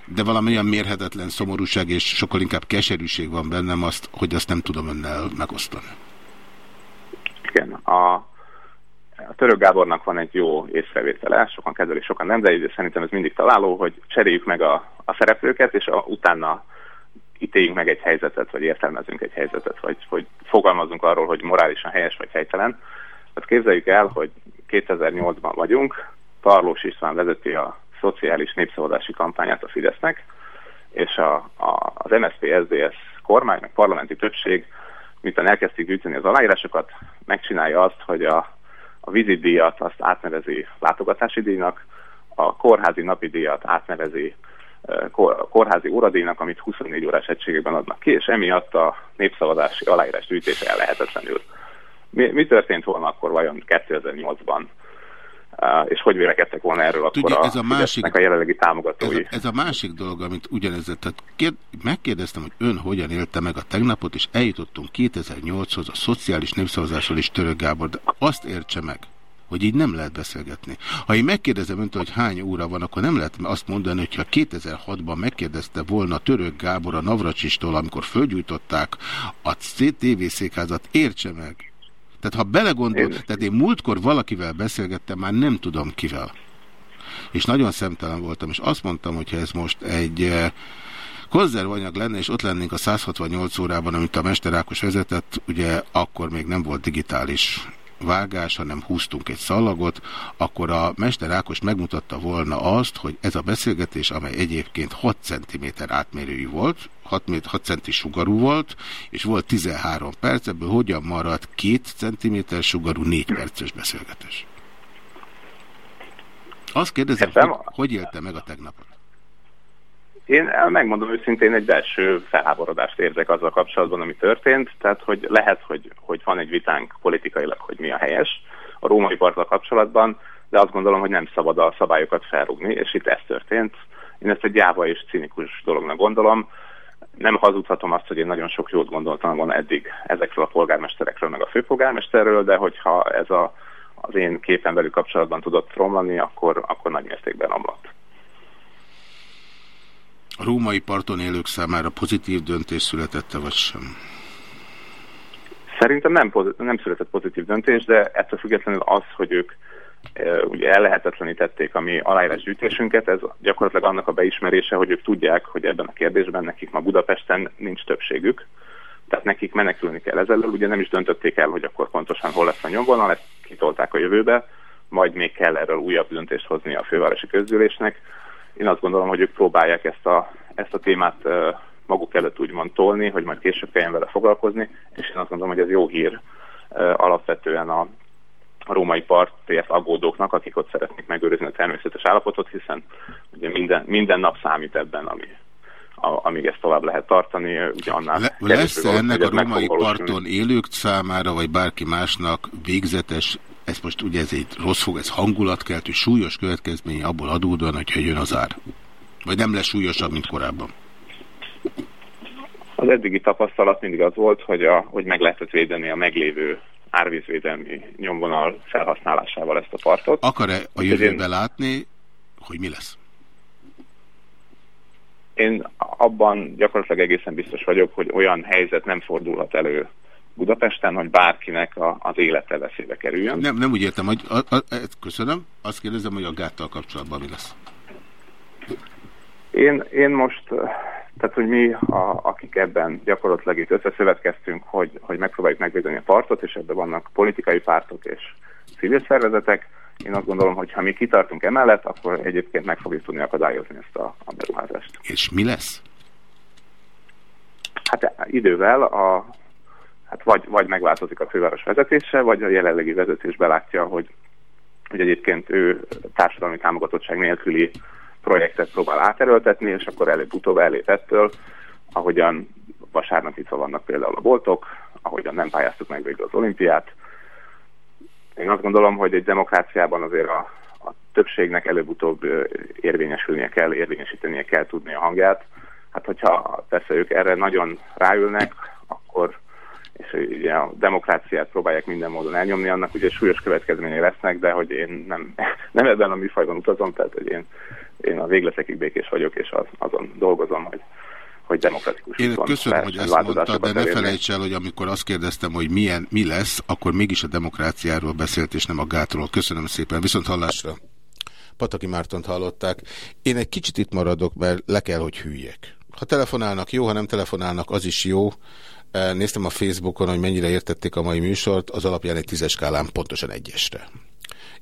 de valami olyan mérhetetlen szomorúság és sokkal inkább keserűség van bennem, azt, hogy azt nem tudom önnel megosztani. Igen, a, a Török Gábornak van egy jó észrevétele, sokan kezelik, sokan nem, de szerintem ez mindig találó, hogy cseréljük meg a, a szereplőket, és a, utána ítéljünk meg egy helyzetet, vagy értelmezünk egy helyzetet, vagy hogy fogalmazunk arról, hogy morálisan helyes vagy helytelen. Hát képzeljük el, hogy 2008-ban vagyunk, Tarlós István vezeti a szociális népszavazási kampányát a Fidesznek, és a, a, az MSZP-SZDSZ kormány, meg parlamenti többség, miután elkezdték gyűjteni az aláírásokat, megcsinálja azt, hogy a, a vízidíjat azt átnevezi látogatási díjnak, a kórházi napi díjat átnevezi kórházi óradíjnak, amit 24 órás egységekben adnak ki, és emiatt a népszavazási aláírás gyűjtése ellehetetlenül. Mi, mi történt volna akkor vajon 2008-ban? Uh, és hogy vélekedtek volna erről Tudja, akkor ez a, a másik, a jelenlegi támogatói? Ez a, ez a másik dolog, amit ugyanezzel, tehát kérd, megkérdeztem, hogy ön hogyan élte meg a tegnapot, és eljutottunk 2008-hoz a szociális népszavazásról is Török Gábor, de azt értse meg, hogy így nem lehet beszélgetni. Ha én megkérdezem öntől, hogy hány óra van, akkor nem lehet azt mondani, hogyha 2006-ban megkérdezte volna Török Gábor a Navracsistól, amikor fölgyújtották a CTV székházat, értse meg. Tehát ha belegondol, tehát én múltkor valakivel beszélgettem, már nem tudom kivel. És nagyon szemtelen voltam, és azt mondtam, hogyha ez most egy eh, konzervanyag lenne, és ott lennénk a 168 órában, amit a Mester Ákos vezetett, ugye akkor még nem volt digitális vágás, hanem húztunk egy szallagot, akkor a Mester Ákos megmutatta volna azt, hogy ez a beszélgetés, amely egyébként 6 cm átmérőjű volt, 6, 6 cm sugarú volt, és volt 13 perc, ebből hogyan maradt 2 cm sugarú 4 perces beszélgetés. Azt kérdezem, hogy, hogy élte meg a tegnapot? Én megmondom őszintén, egy belső felháborodást érzek azzal kapcsolatban, ami történt. Tehát, hogy lehet, hogy, hogy van egy vitánk politikailag, hogy mi a helyes a római parttal kapcsolatban, de azt gondolom, hogy nem szabad a szabályokat felrúgni, és itt ez történt. Én ezt egy gyáva és cinikus dolognak gondolom. Nem hazudhatom azt, hogy én nagyon sok jót gondoltam volna eddig ezekről a polgármesterekről, meg a főpolgármesterről, de hogyha ez a, az én képen belül kapcsolatban tudott romlani, akkor, akkor nagy mértékben omlott. A római parton élők számára pozitív döntés születette, vagy sem? Szerintem nem, nem született pozitív döntés, de ettől függetlenül az, hogy ők e, ugye ellehetetlenítették a mi aláírásgyűjtésünket, ez gyakorlatilag annak a beismerése, hogy ők tudják, hogy ebben a kérdésben nekik ma Budapesten nincs többségük, tehát nekik menekülni kell ezzel, ugye nem is döntötték el, hogy akkor pontosan hol lesz a nyomvonal, ezt kitolták a jövőbe, majd még kell erről újabb döntést hozni a fővárosi közgyűlésnek, én azt gondolom, hogy ők próbálják ezt a, ezt a témát maguk előtt úgymond tolni, hogy majd később kelljen vele foglalkozni, és én azt gondolom, hogy ez jó hír alapvetően a, a római partért aggódóknak, akik ott szeretnék megőrizni a természetes állapotot, hiszen ugye minden, minden nap számít ebben, ami, a, amíg ezt tovább lehet tartani. Ugye annál Le, lesz -e ennek a római parton élők számára, vagy bárki másnak végzetes ez most ugye ez egy rossz fog, ez hangulatkeltő, súlyos következmény abból adódóan, hogyha jön az ár. Vagy nem lesz súlyosabb, mint korábban? Az eddigi tapasztalat mindig az volt, hogy, a, hogy meg lehetett védeni a meglévő árvízvédelmi nyomvonal felhasználásával ezt a partot. Akar-e a jövőben én... látni, hogy mi lesz? Én abban gyakorlatilag egészen biztos vagyok, hogy olyan helyzet nem fordulhat elő Budapesten, hogy bárkinek a, az élete veszélybe kerüljön. Nem, nem úgy értem, hogy a, a, köszönöm, azt kérdezem, hogy a gáttal kapcsolatban mi lesz. Én, én most, tehát hogy mi, a, akik ebben gyakorlatilag itt összeszövetkeztünk, hogy, hogy megpróbáljuk megvédeni a partot, és ebben vannak politikai pártok és civil szervezetek, én azt gondolom, hogy ha mi kitartunk emellett, akkor egyébként meg fogjuk tudni akadályozni ezt a, a beruházást. És mi lesz? Hát idővel a, hát vagy, vagy megváltozik a főváros vezetése, vagy a jelenlegi vezetés belátja, hogy, hogy egyébként ő társadalmi támogatottság nélküli projektet próbál áterőltetni, és akkor előbb-utóbb ellép ettől, ahogyan vasárnap itt vannak például a boltok, ahogyan nem pályáztuk meg végül az olimpiát. Én azt gondolom, hogy egy demokráciában azért a, a többségnek előbb-utóbb érvényesülnie kell, érvényesítenie kell tudni a hangját. Hát hogyha persze ők erre nagyon ráülnek, akkor és ugye a demokráciát próbálják minden módon elnyomni, annak ugye súlyos következményei lesznek, de hogy én nem, nem ebben a műfajban utazom, tehát hogy én, én a végletekig békés vagyok, és az, azon dolgozom, hogy hogy demokratikus. Én köszönöm, hogy ezt mondta, de ne felejts el, hogy amikor azt kérdeztem, hogy milyen, mi lesz, akkor mégis a demokráciáról beszélt, és nem a gátról. Köszönöm szépen. Viszont hallásra. Pataki Mártont hallották. Én egy kicsit itt maradok, mert le kell, hogy hülyek. Ha telefonálnak, jó, ha nem telefonálnak, az is jó. Néztem a Facebookon, hogy mennyire értették a mai műsort, az alapján egy tízes skálán pontosan egyesre.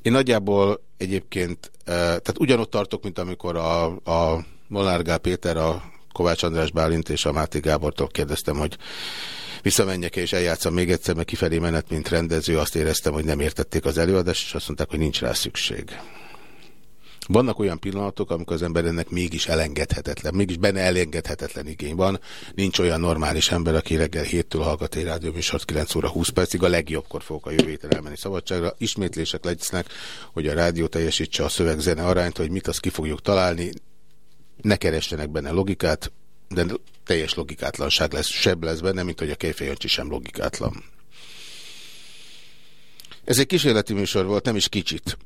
Én nagyjából egyébként, tehát ugyanott tartok, mint amikor a, a Molnár Gál Péter, a Kovács András Bálint és a Máté Gábortól kérdeztem, hogy visszamenjek -e és eljátszom még egyszer, mert kifelé menet, mint rendező, azt éreztem, hogy nem értették az előadást, és azt mondták, hogy nincs rá szükség. Vannak olyan pillanatok, amikor az ember ennek mégis elengedhetetlen, mégis benne elengedhetetlen igény van. Nincs olyan normális ember, aki reggel 7-től hallgat egy rádióműsort 9 óra 20 percig, a legjobbkor fogok a jövő héten elmenni szabadságra. Ismétlések lesznek, hogy a rádió teljesítse a szöveg-zene arányt, hogy mit azt ki fogjuk találni. Ne keressenek benne logikát, de teljes logikátlanság lesz, sebb lesz benne, mint hogy a Kejfejancsi sem logikátlan. Ez egy kísérleti műsor volt, nem is kicsit.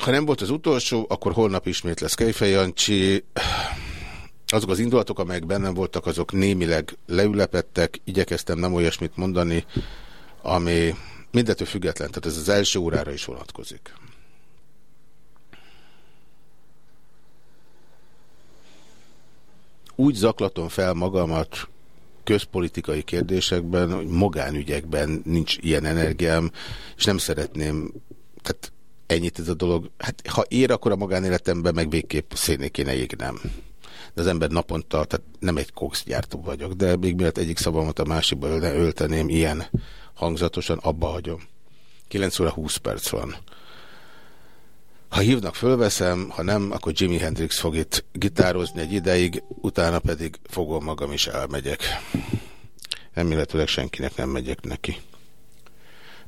Ha nem volt az utolsó, akkor holnap ismét lesz Kejfej Jancsi. Azok az indulatok, amelyek bennem voltak, azok némileg leülepettek. Igyekeztem nem olyasmit mondani, ami mindetől független, tehát ez az első órára is vonatkozik. úgy zaklatom fel magamat közpolitikai kérdésekben, hogy magánügyekben nincs ilyen energiám, és nem szeretném, tehát ennyit ez a dolog. Hát ha ér, akkor a magánéletemben meg végképp széné kéne égnem. De az ember naponta, tehát nem egy kokszgyártó vagyok, de még mielőtt egyik szavamat a másikba ölteném ilyen hangzatosan, abba hagyom. 9 óra 20 perc van. Ha hívnak, fölveszem, ha nem, akkor Jimi Hendrix fog itt gitározni egy ideig, utána pedig fogom magam is elmegyek. Remélhetőleg senkinek nem megyek neki.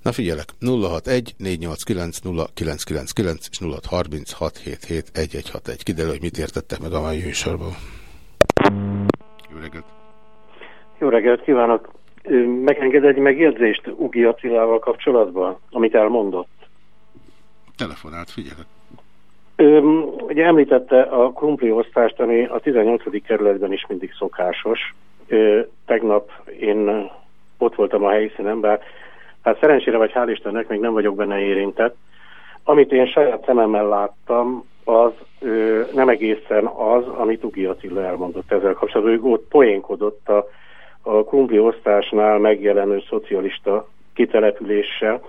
Na figyelek, 061 489 0999 és 0636 1161. Kiderül, hogy mit értettek meg a mai műsorból. Jó reggelt! Jó reggelt kívánok! Megenged egy megjegyzést Ugi Attilával kapcsolatban, amit elmondott? Telefonált, figyelek. Öm, ugye említette a krumpli osztást, ami a 18. kerületben is mindig szokásos. Ö, tegnap én ott voltam a helyszínen, bár hát szerencsére vagy hál' Istennek még nem vagyok benne érintett. Amit én saját szememmel láttam, az ö, nem egészen az, amit Ugi Attila elmondott ezzel kapcsolatban. Ő ott poénkodott a, a krumpli osztásnál megjelenő szocialista kitelepüléssel.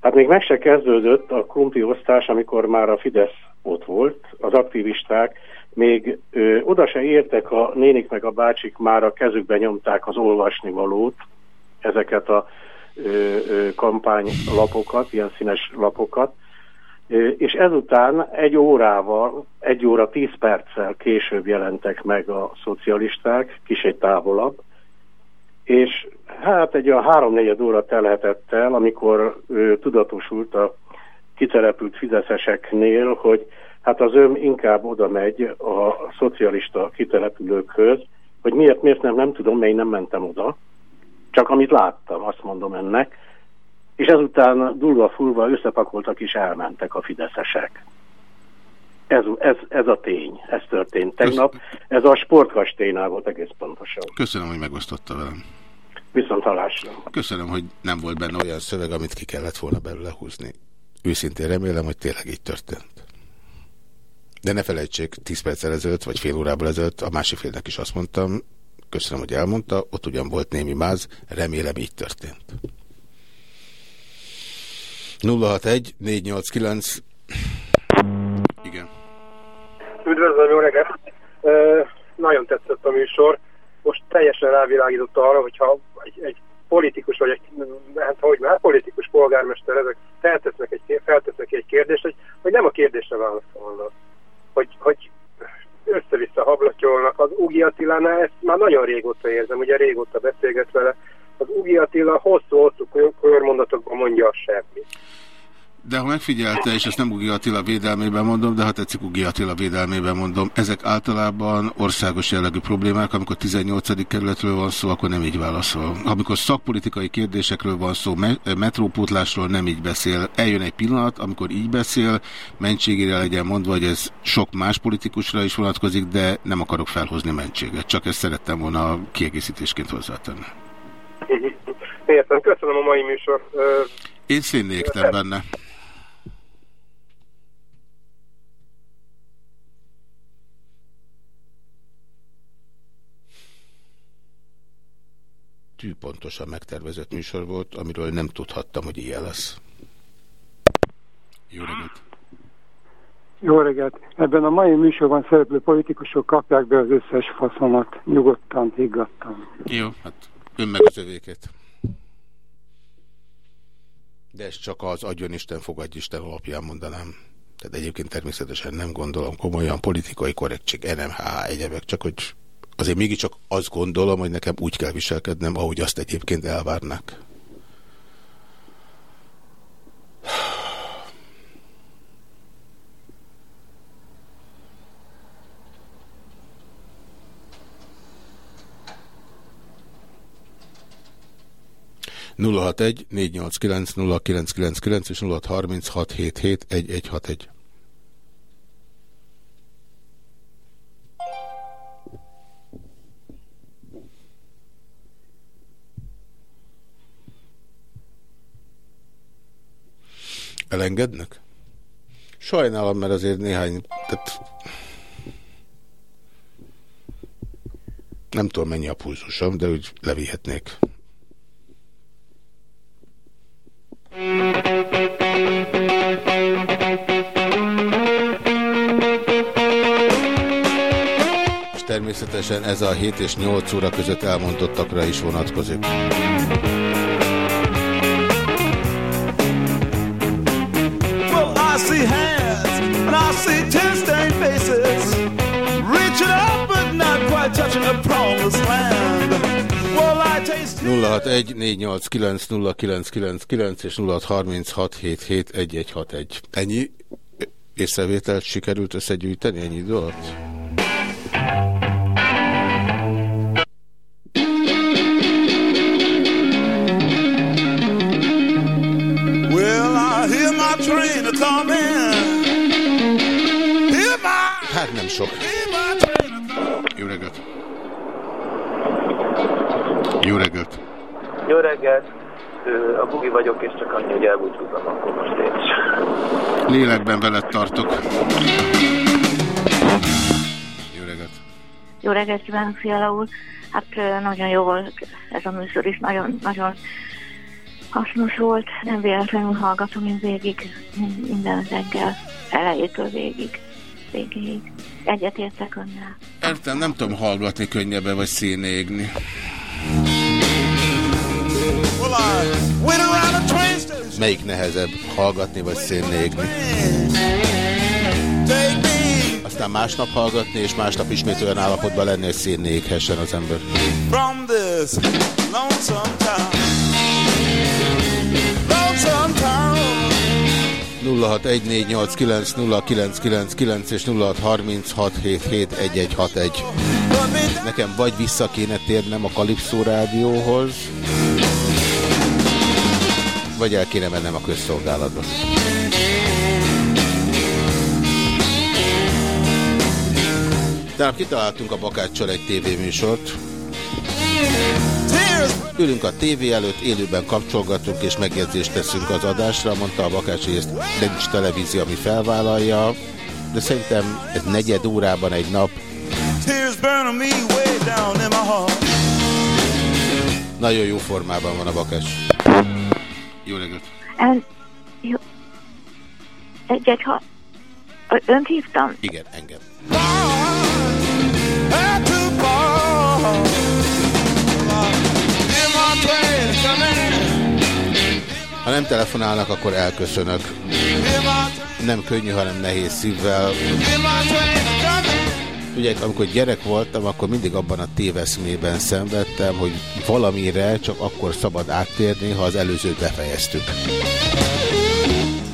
Hát még meg se kezdődött a krumpli osztás, amikor már a Fidesz ott volt, az aktivisták, még ö, oda se értek a nénik meg a bácsik, már a kezükbe nyomták az olvasnivalót, ezeket a kampánylapokat, ilyen színes lapokat, és ezután egy órával, egy óra tíz perccel később jelentek meg a szocialisták, kicsit távolabb, és hát egy a három-negyed óra telhetett el, amikor ö, tudatosult a kitelepült fideszeseknél, hogy hát az ön inkább oda megy a szocialista kitelepülőkhöz, hogy miért, miért nem, nem tudom, mert én nem mentem oda. Csak amit láttam, azt mondom ennek. És ezután dulva fulva összepakoltak és elmentek a fideszesek. Ez, ez, ez a tény, ez történt tegnap. Ez a sportkastélynál volt egész pontosan. Köszönöm, hogy megosztotta velem. Viszont hallásra. Köszönöm, hogy nem volt benne olyan szöveg, amit ki kellett volna belőle húzni. Őszintén remélem, hogy tényleg így történt. De ne felejtsék, 10 perccel ezelőtt, vagy fél órával ezelőtt a másik félnek is azt mondtam, köszönöm, hogy elmondta, ott ugyan volt némi máz, remélem így történt. 061 489 Igen. Üdvözlöm, jó reggelt! Nagyon tetszett a műsor. Most teljesen rávilágított arra, hogyha egy, egy politikus, vagy egy, hát hogy már politikus polgármester, ezek feltesznek egy, feltesznek egy kérdést, hogy, hogy nem a kérdésre válaszolnak. Hogy, hogy hablatyolnak. Az Ugi Attilánál ezt már nagyon régóta érzem, ugye régóta beszélget vele. Az Ugi Attila hosszú-hosszú körmondatokban mondja a semmit. De ha megfigyelte, és ezt nem Ugi Attila védelmében mondom, de ha tetszik Ugi Attila védelmében mondom, ezek általában országos jellegű problémák, amikor 18. kerületről van szó, akkor nem így válaszol. Amikor szakpolitikai kérdésekről van szó, metrópótlásról nem így beszél. Eljön egy pillanat, amikor így beszél, mentségére legyen mondva, hogy ez sok más politikusra is vonatkozik, de nem akarok felhozni mentséget. Csak ezt szerettem volna kiegészítésként hozzátenni. Értem, köszönöm a mai műsor. Én színnéktem benne. Tűpontosan megtervezett műsor volt, amiről nem tudhattam, hogy ilyen lesz. Jó reggelt! Jó reggelt! Ebben a mai műsorban szereplő politikusok kapják be az összes faszomat. Nyugodtan, higgadtan. Jó, hát ön meg az övéket. De ez csak az adjon Isten, fogadj Isten alapján mondanám. Tehát egyébként természetesen nem gondolom komolyan politikai korrektség, NMH, egyebek, csak hogy azért mégiscsak azt gondolom, hogy nekem úgy kell viselkednem, ahogy azt egyébként elvárnak. nulla egy négy kilenc nulla kilenc kilenc kilenc és nulla harminc hat hét hét egy egy hat egy Elengednek? Sajnálom, mert azért néhány... Tehát... Nem tudom mennyi a pulzusom, de úgy levihetnék. És természetesen ez a 7 és 8 óra között elmondottakra is vonatkozik. 061-489-0999 és 0636771161. Ennyi észrevételt sikerült összegyűjteni ennyi idő alatt? Well, I hear my train a coming. Hát nem sok. Jó reggelt! Jó reggelt! Jó reggelt! A Bugi vagyok, és csak annyi, hogy elbúcsúzom, akkor most én is. Lélekben veled tartok. Jó reggelt! Jó reggelt kívánok, Fiala úr! Hát nagyon jó volt ez a műsor is, nagyon, nagyon hasznos volt. Nem véletlenül hallgatom én végig, minden reggel, elejétől végig, végig. Egyetértek önnel. Értem, nem tudom hallgatni könnyebben, vagy színe égni. Melyik nehezebb, hallgatni vagy szénné égni? Aztán másnap hallgatni, és másnap ismét olyan állapotban lenni, hogy szénné éghessen az ember. From this lonesome town, lonesome town. 0614890999 és 0636771161. Nekem vagy vissza kéne térnem a Kalipszó rádióhoz, vagy el kéne mennem a közszolgálatba. Tehát kitaláltunk a Bakáccsal egy tévéműsort. Ülünk a tévé előtt, élőben kapcsolgatunk és megjegyzést teszünk az adásra. Mondta a Bakács, hogy ezt nincs televízió, ami felvállalja, de szerintem ez negyed órában egy nap. Nagyon jó formában van a Bakács. Jó reggelt! El, jó. Egy-egy, ha... Önt hívtam? Igen, engem. Ha nem telefonálnak, akkor elköszönök. Nem könnyű, hanem nehéz szívvel. Ugye, amikor gyerek voltam, akkor mindig abban a téveszmében szenvedtem, hogy valamire csak akkor szabad áttérni, ha az előzőt befejeztük.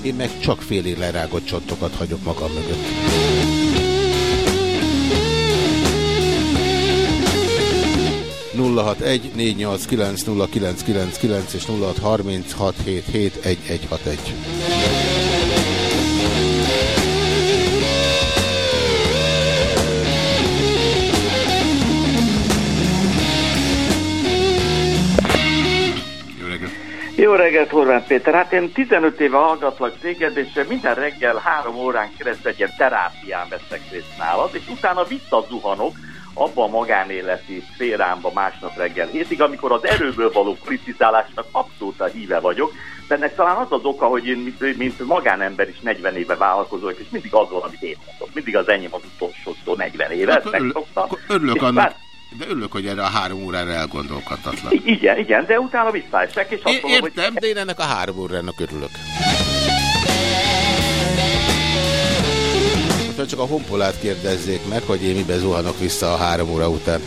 Én meg csak félig lerágott csontokat hagyok magam mögött. nulla hat egy Jó reggelt, Horváth Péter. Hát én 15 éve hallgatlak téged, és minden reggel három órán keresztül egy ilyen terápián veszek részt nálad, és utána visszazuhanok abba a magánéleti szférámba másnap reggel hétig, amikor az erőből való politizálásnak abszolút a híve vagyok, de ennek talán az az oka, hogy én mint, magánember is 40 éve vállalkozó, és mindig az van, amit én mondok. Mindig az enyém az utolsó szó 40 éve, ezt megszoktam. Örülök annak. Bár, de örülök, hogy erre a három órára elgondolkodtatlan. Igen, igen, de utána visszaesek, és azt mondom, Értem, hogy... de én ennek a három órának örülök. Most csak a honpolát kérdezzék meg, hogy én mibe zuhanok vissza a három óra után.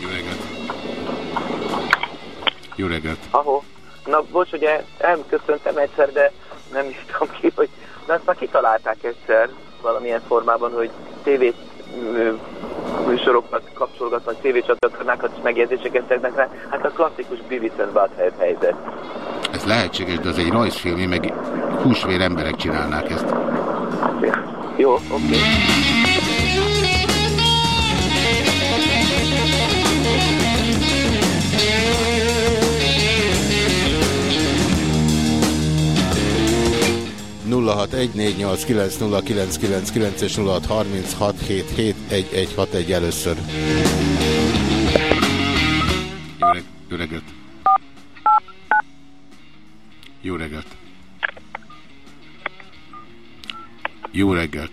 Jó reggelt! Jó reggelt! Ahó. Na, bocs, ugye elköszöntem egyszer, de nem is tudom ki, hogy... De azt már kitalálták egyszer valamilyen formában, hogy tévét műsorokat kapcsolgatnak, tévécsatornákat és megjegyzéseket tesznek rá. Hát a klasszikus Beavis and Butthead helyzet. Ez lehetséges, de az egy rajzfilm, meg húsvér emberek csinálnák ezt. Jó, oké. Okay. 0614890999 és 0636771161 először. Jó, reg jó reggelt! Jó reggelt! Jó reggelt!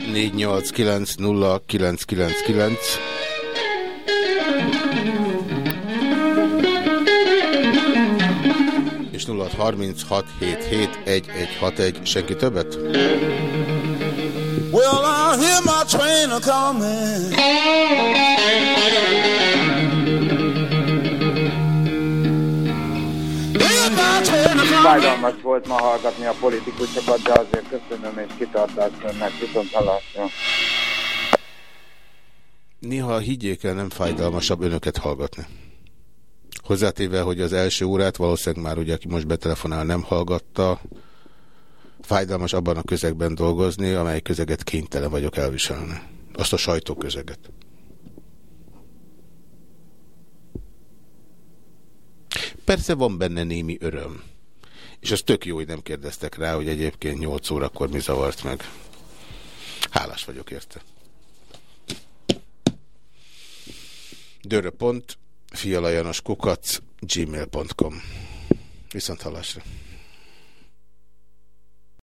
egy hat egy másodszor. Jó reggelt! 061 489 0999 és 0636771161. Senki többet? Well, I hear my train coming. Fájdalmas volt ma hallgatni a politikusokat, de azért köszönöm és kitartást önnek, viszont hallásra. Néha higgyék el, nem fájdalmasabb önöket hallgatni. Hozzátéve, hogy az első órát valószínűleg már ugye, aki most betelefonál, nem hallgatta, fájdalmas abban a közegben dolgozni, amely közeget kénytelen vagyok elviselni. Azt a sajtóközeget. Persze van benne némi öröm. És az tök jó, hogy nem kérdeztek rá, hogy egyébként 8 órakor mi zavart meg. Hálás vagyok érte. Dörö.fialajanoskukac gmail.com Viszont hallásra.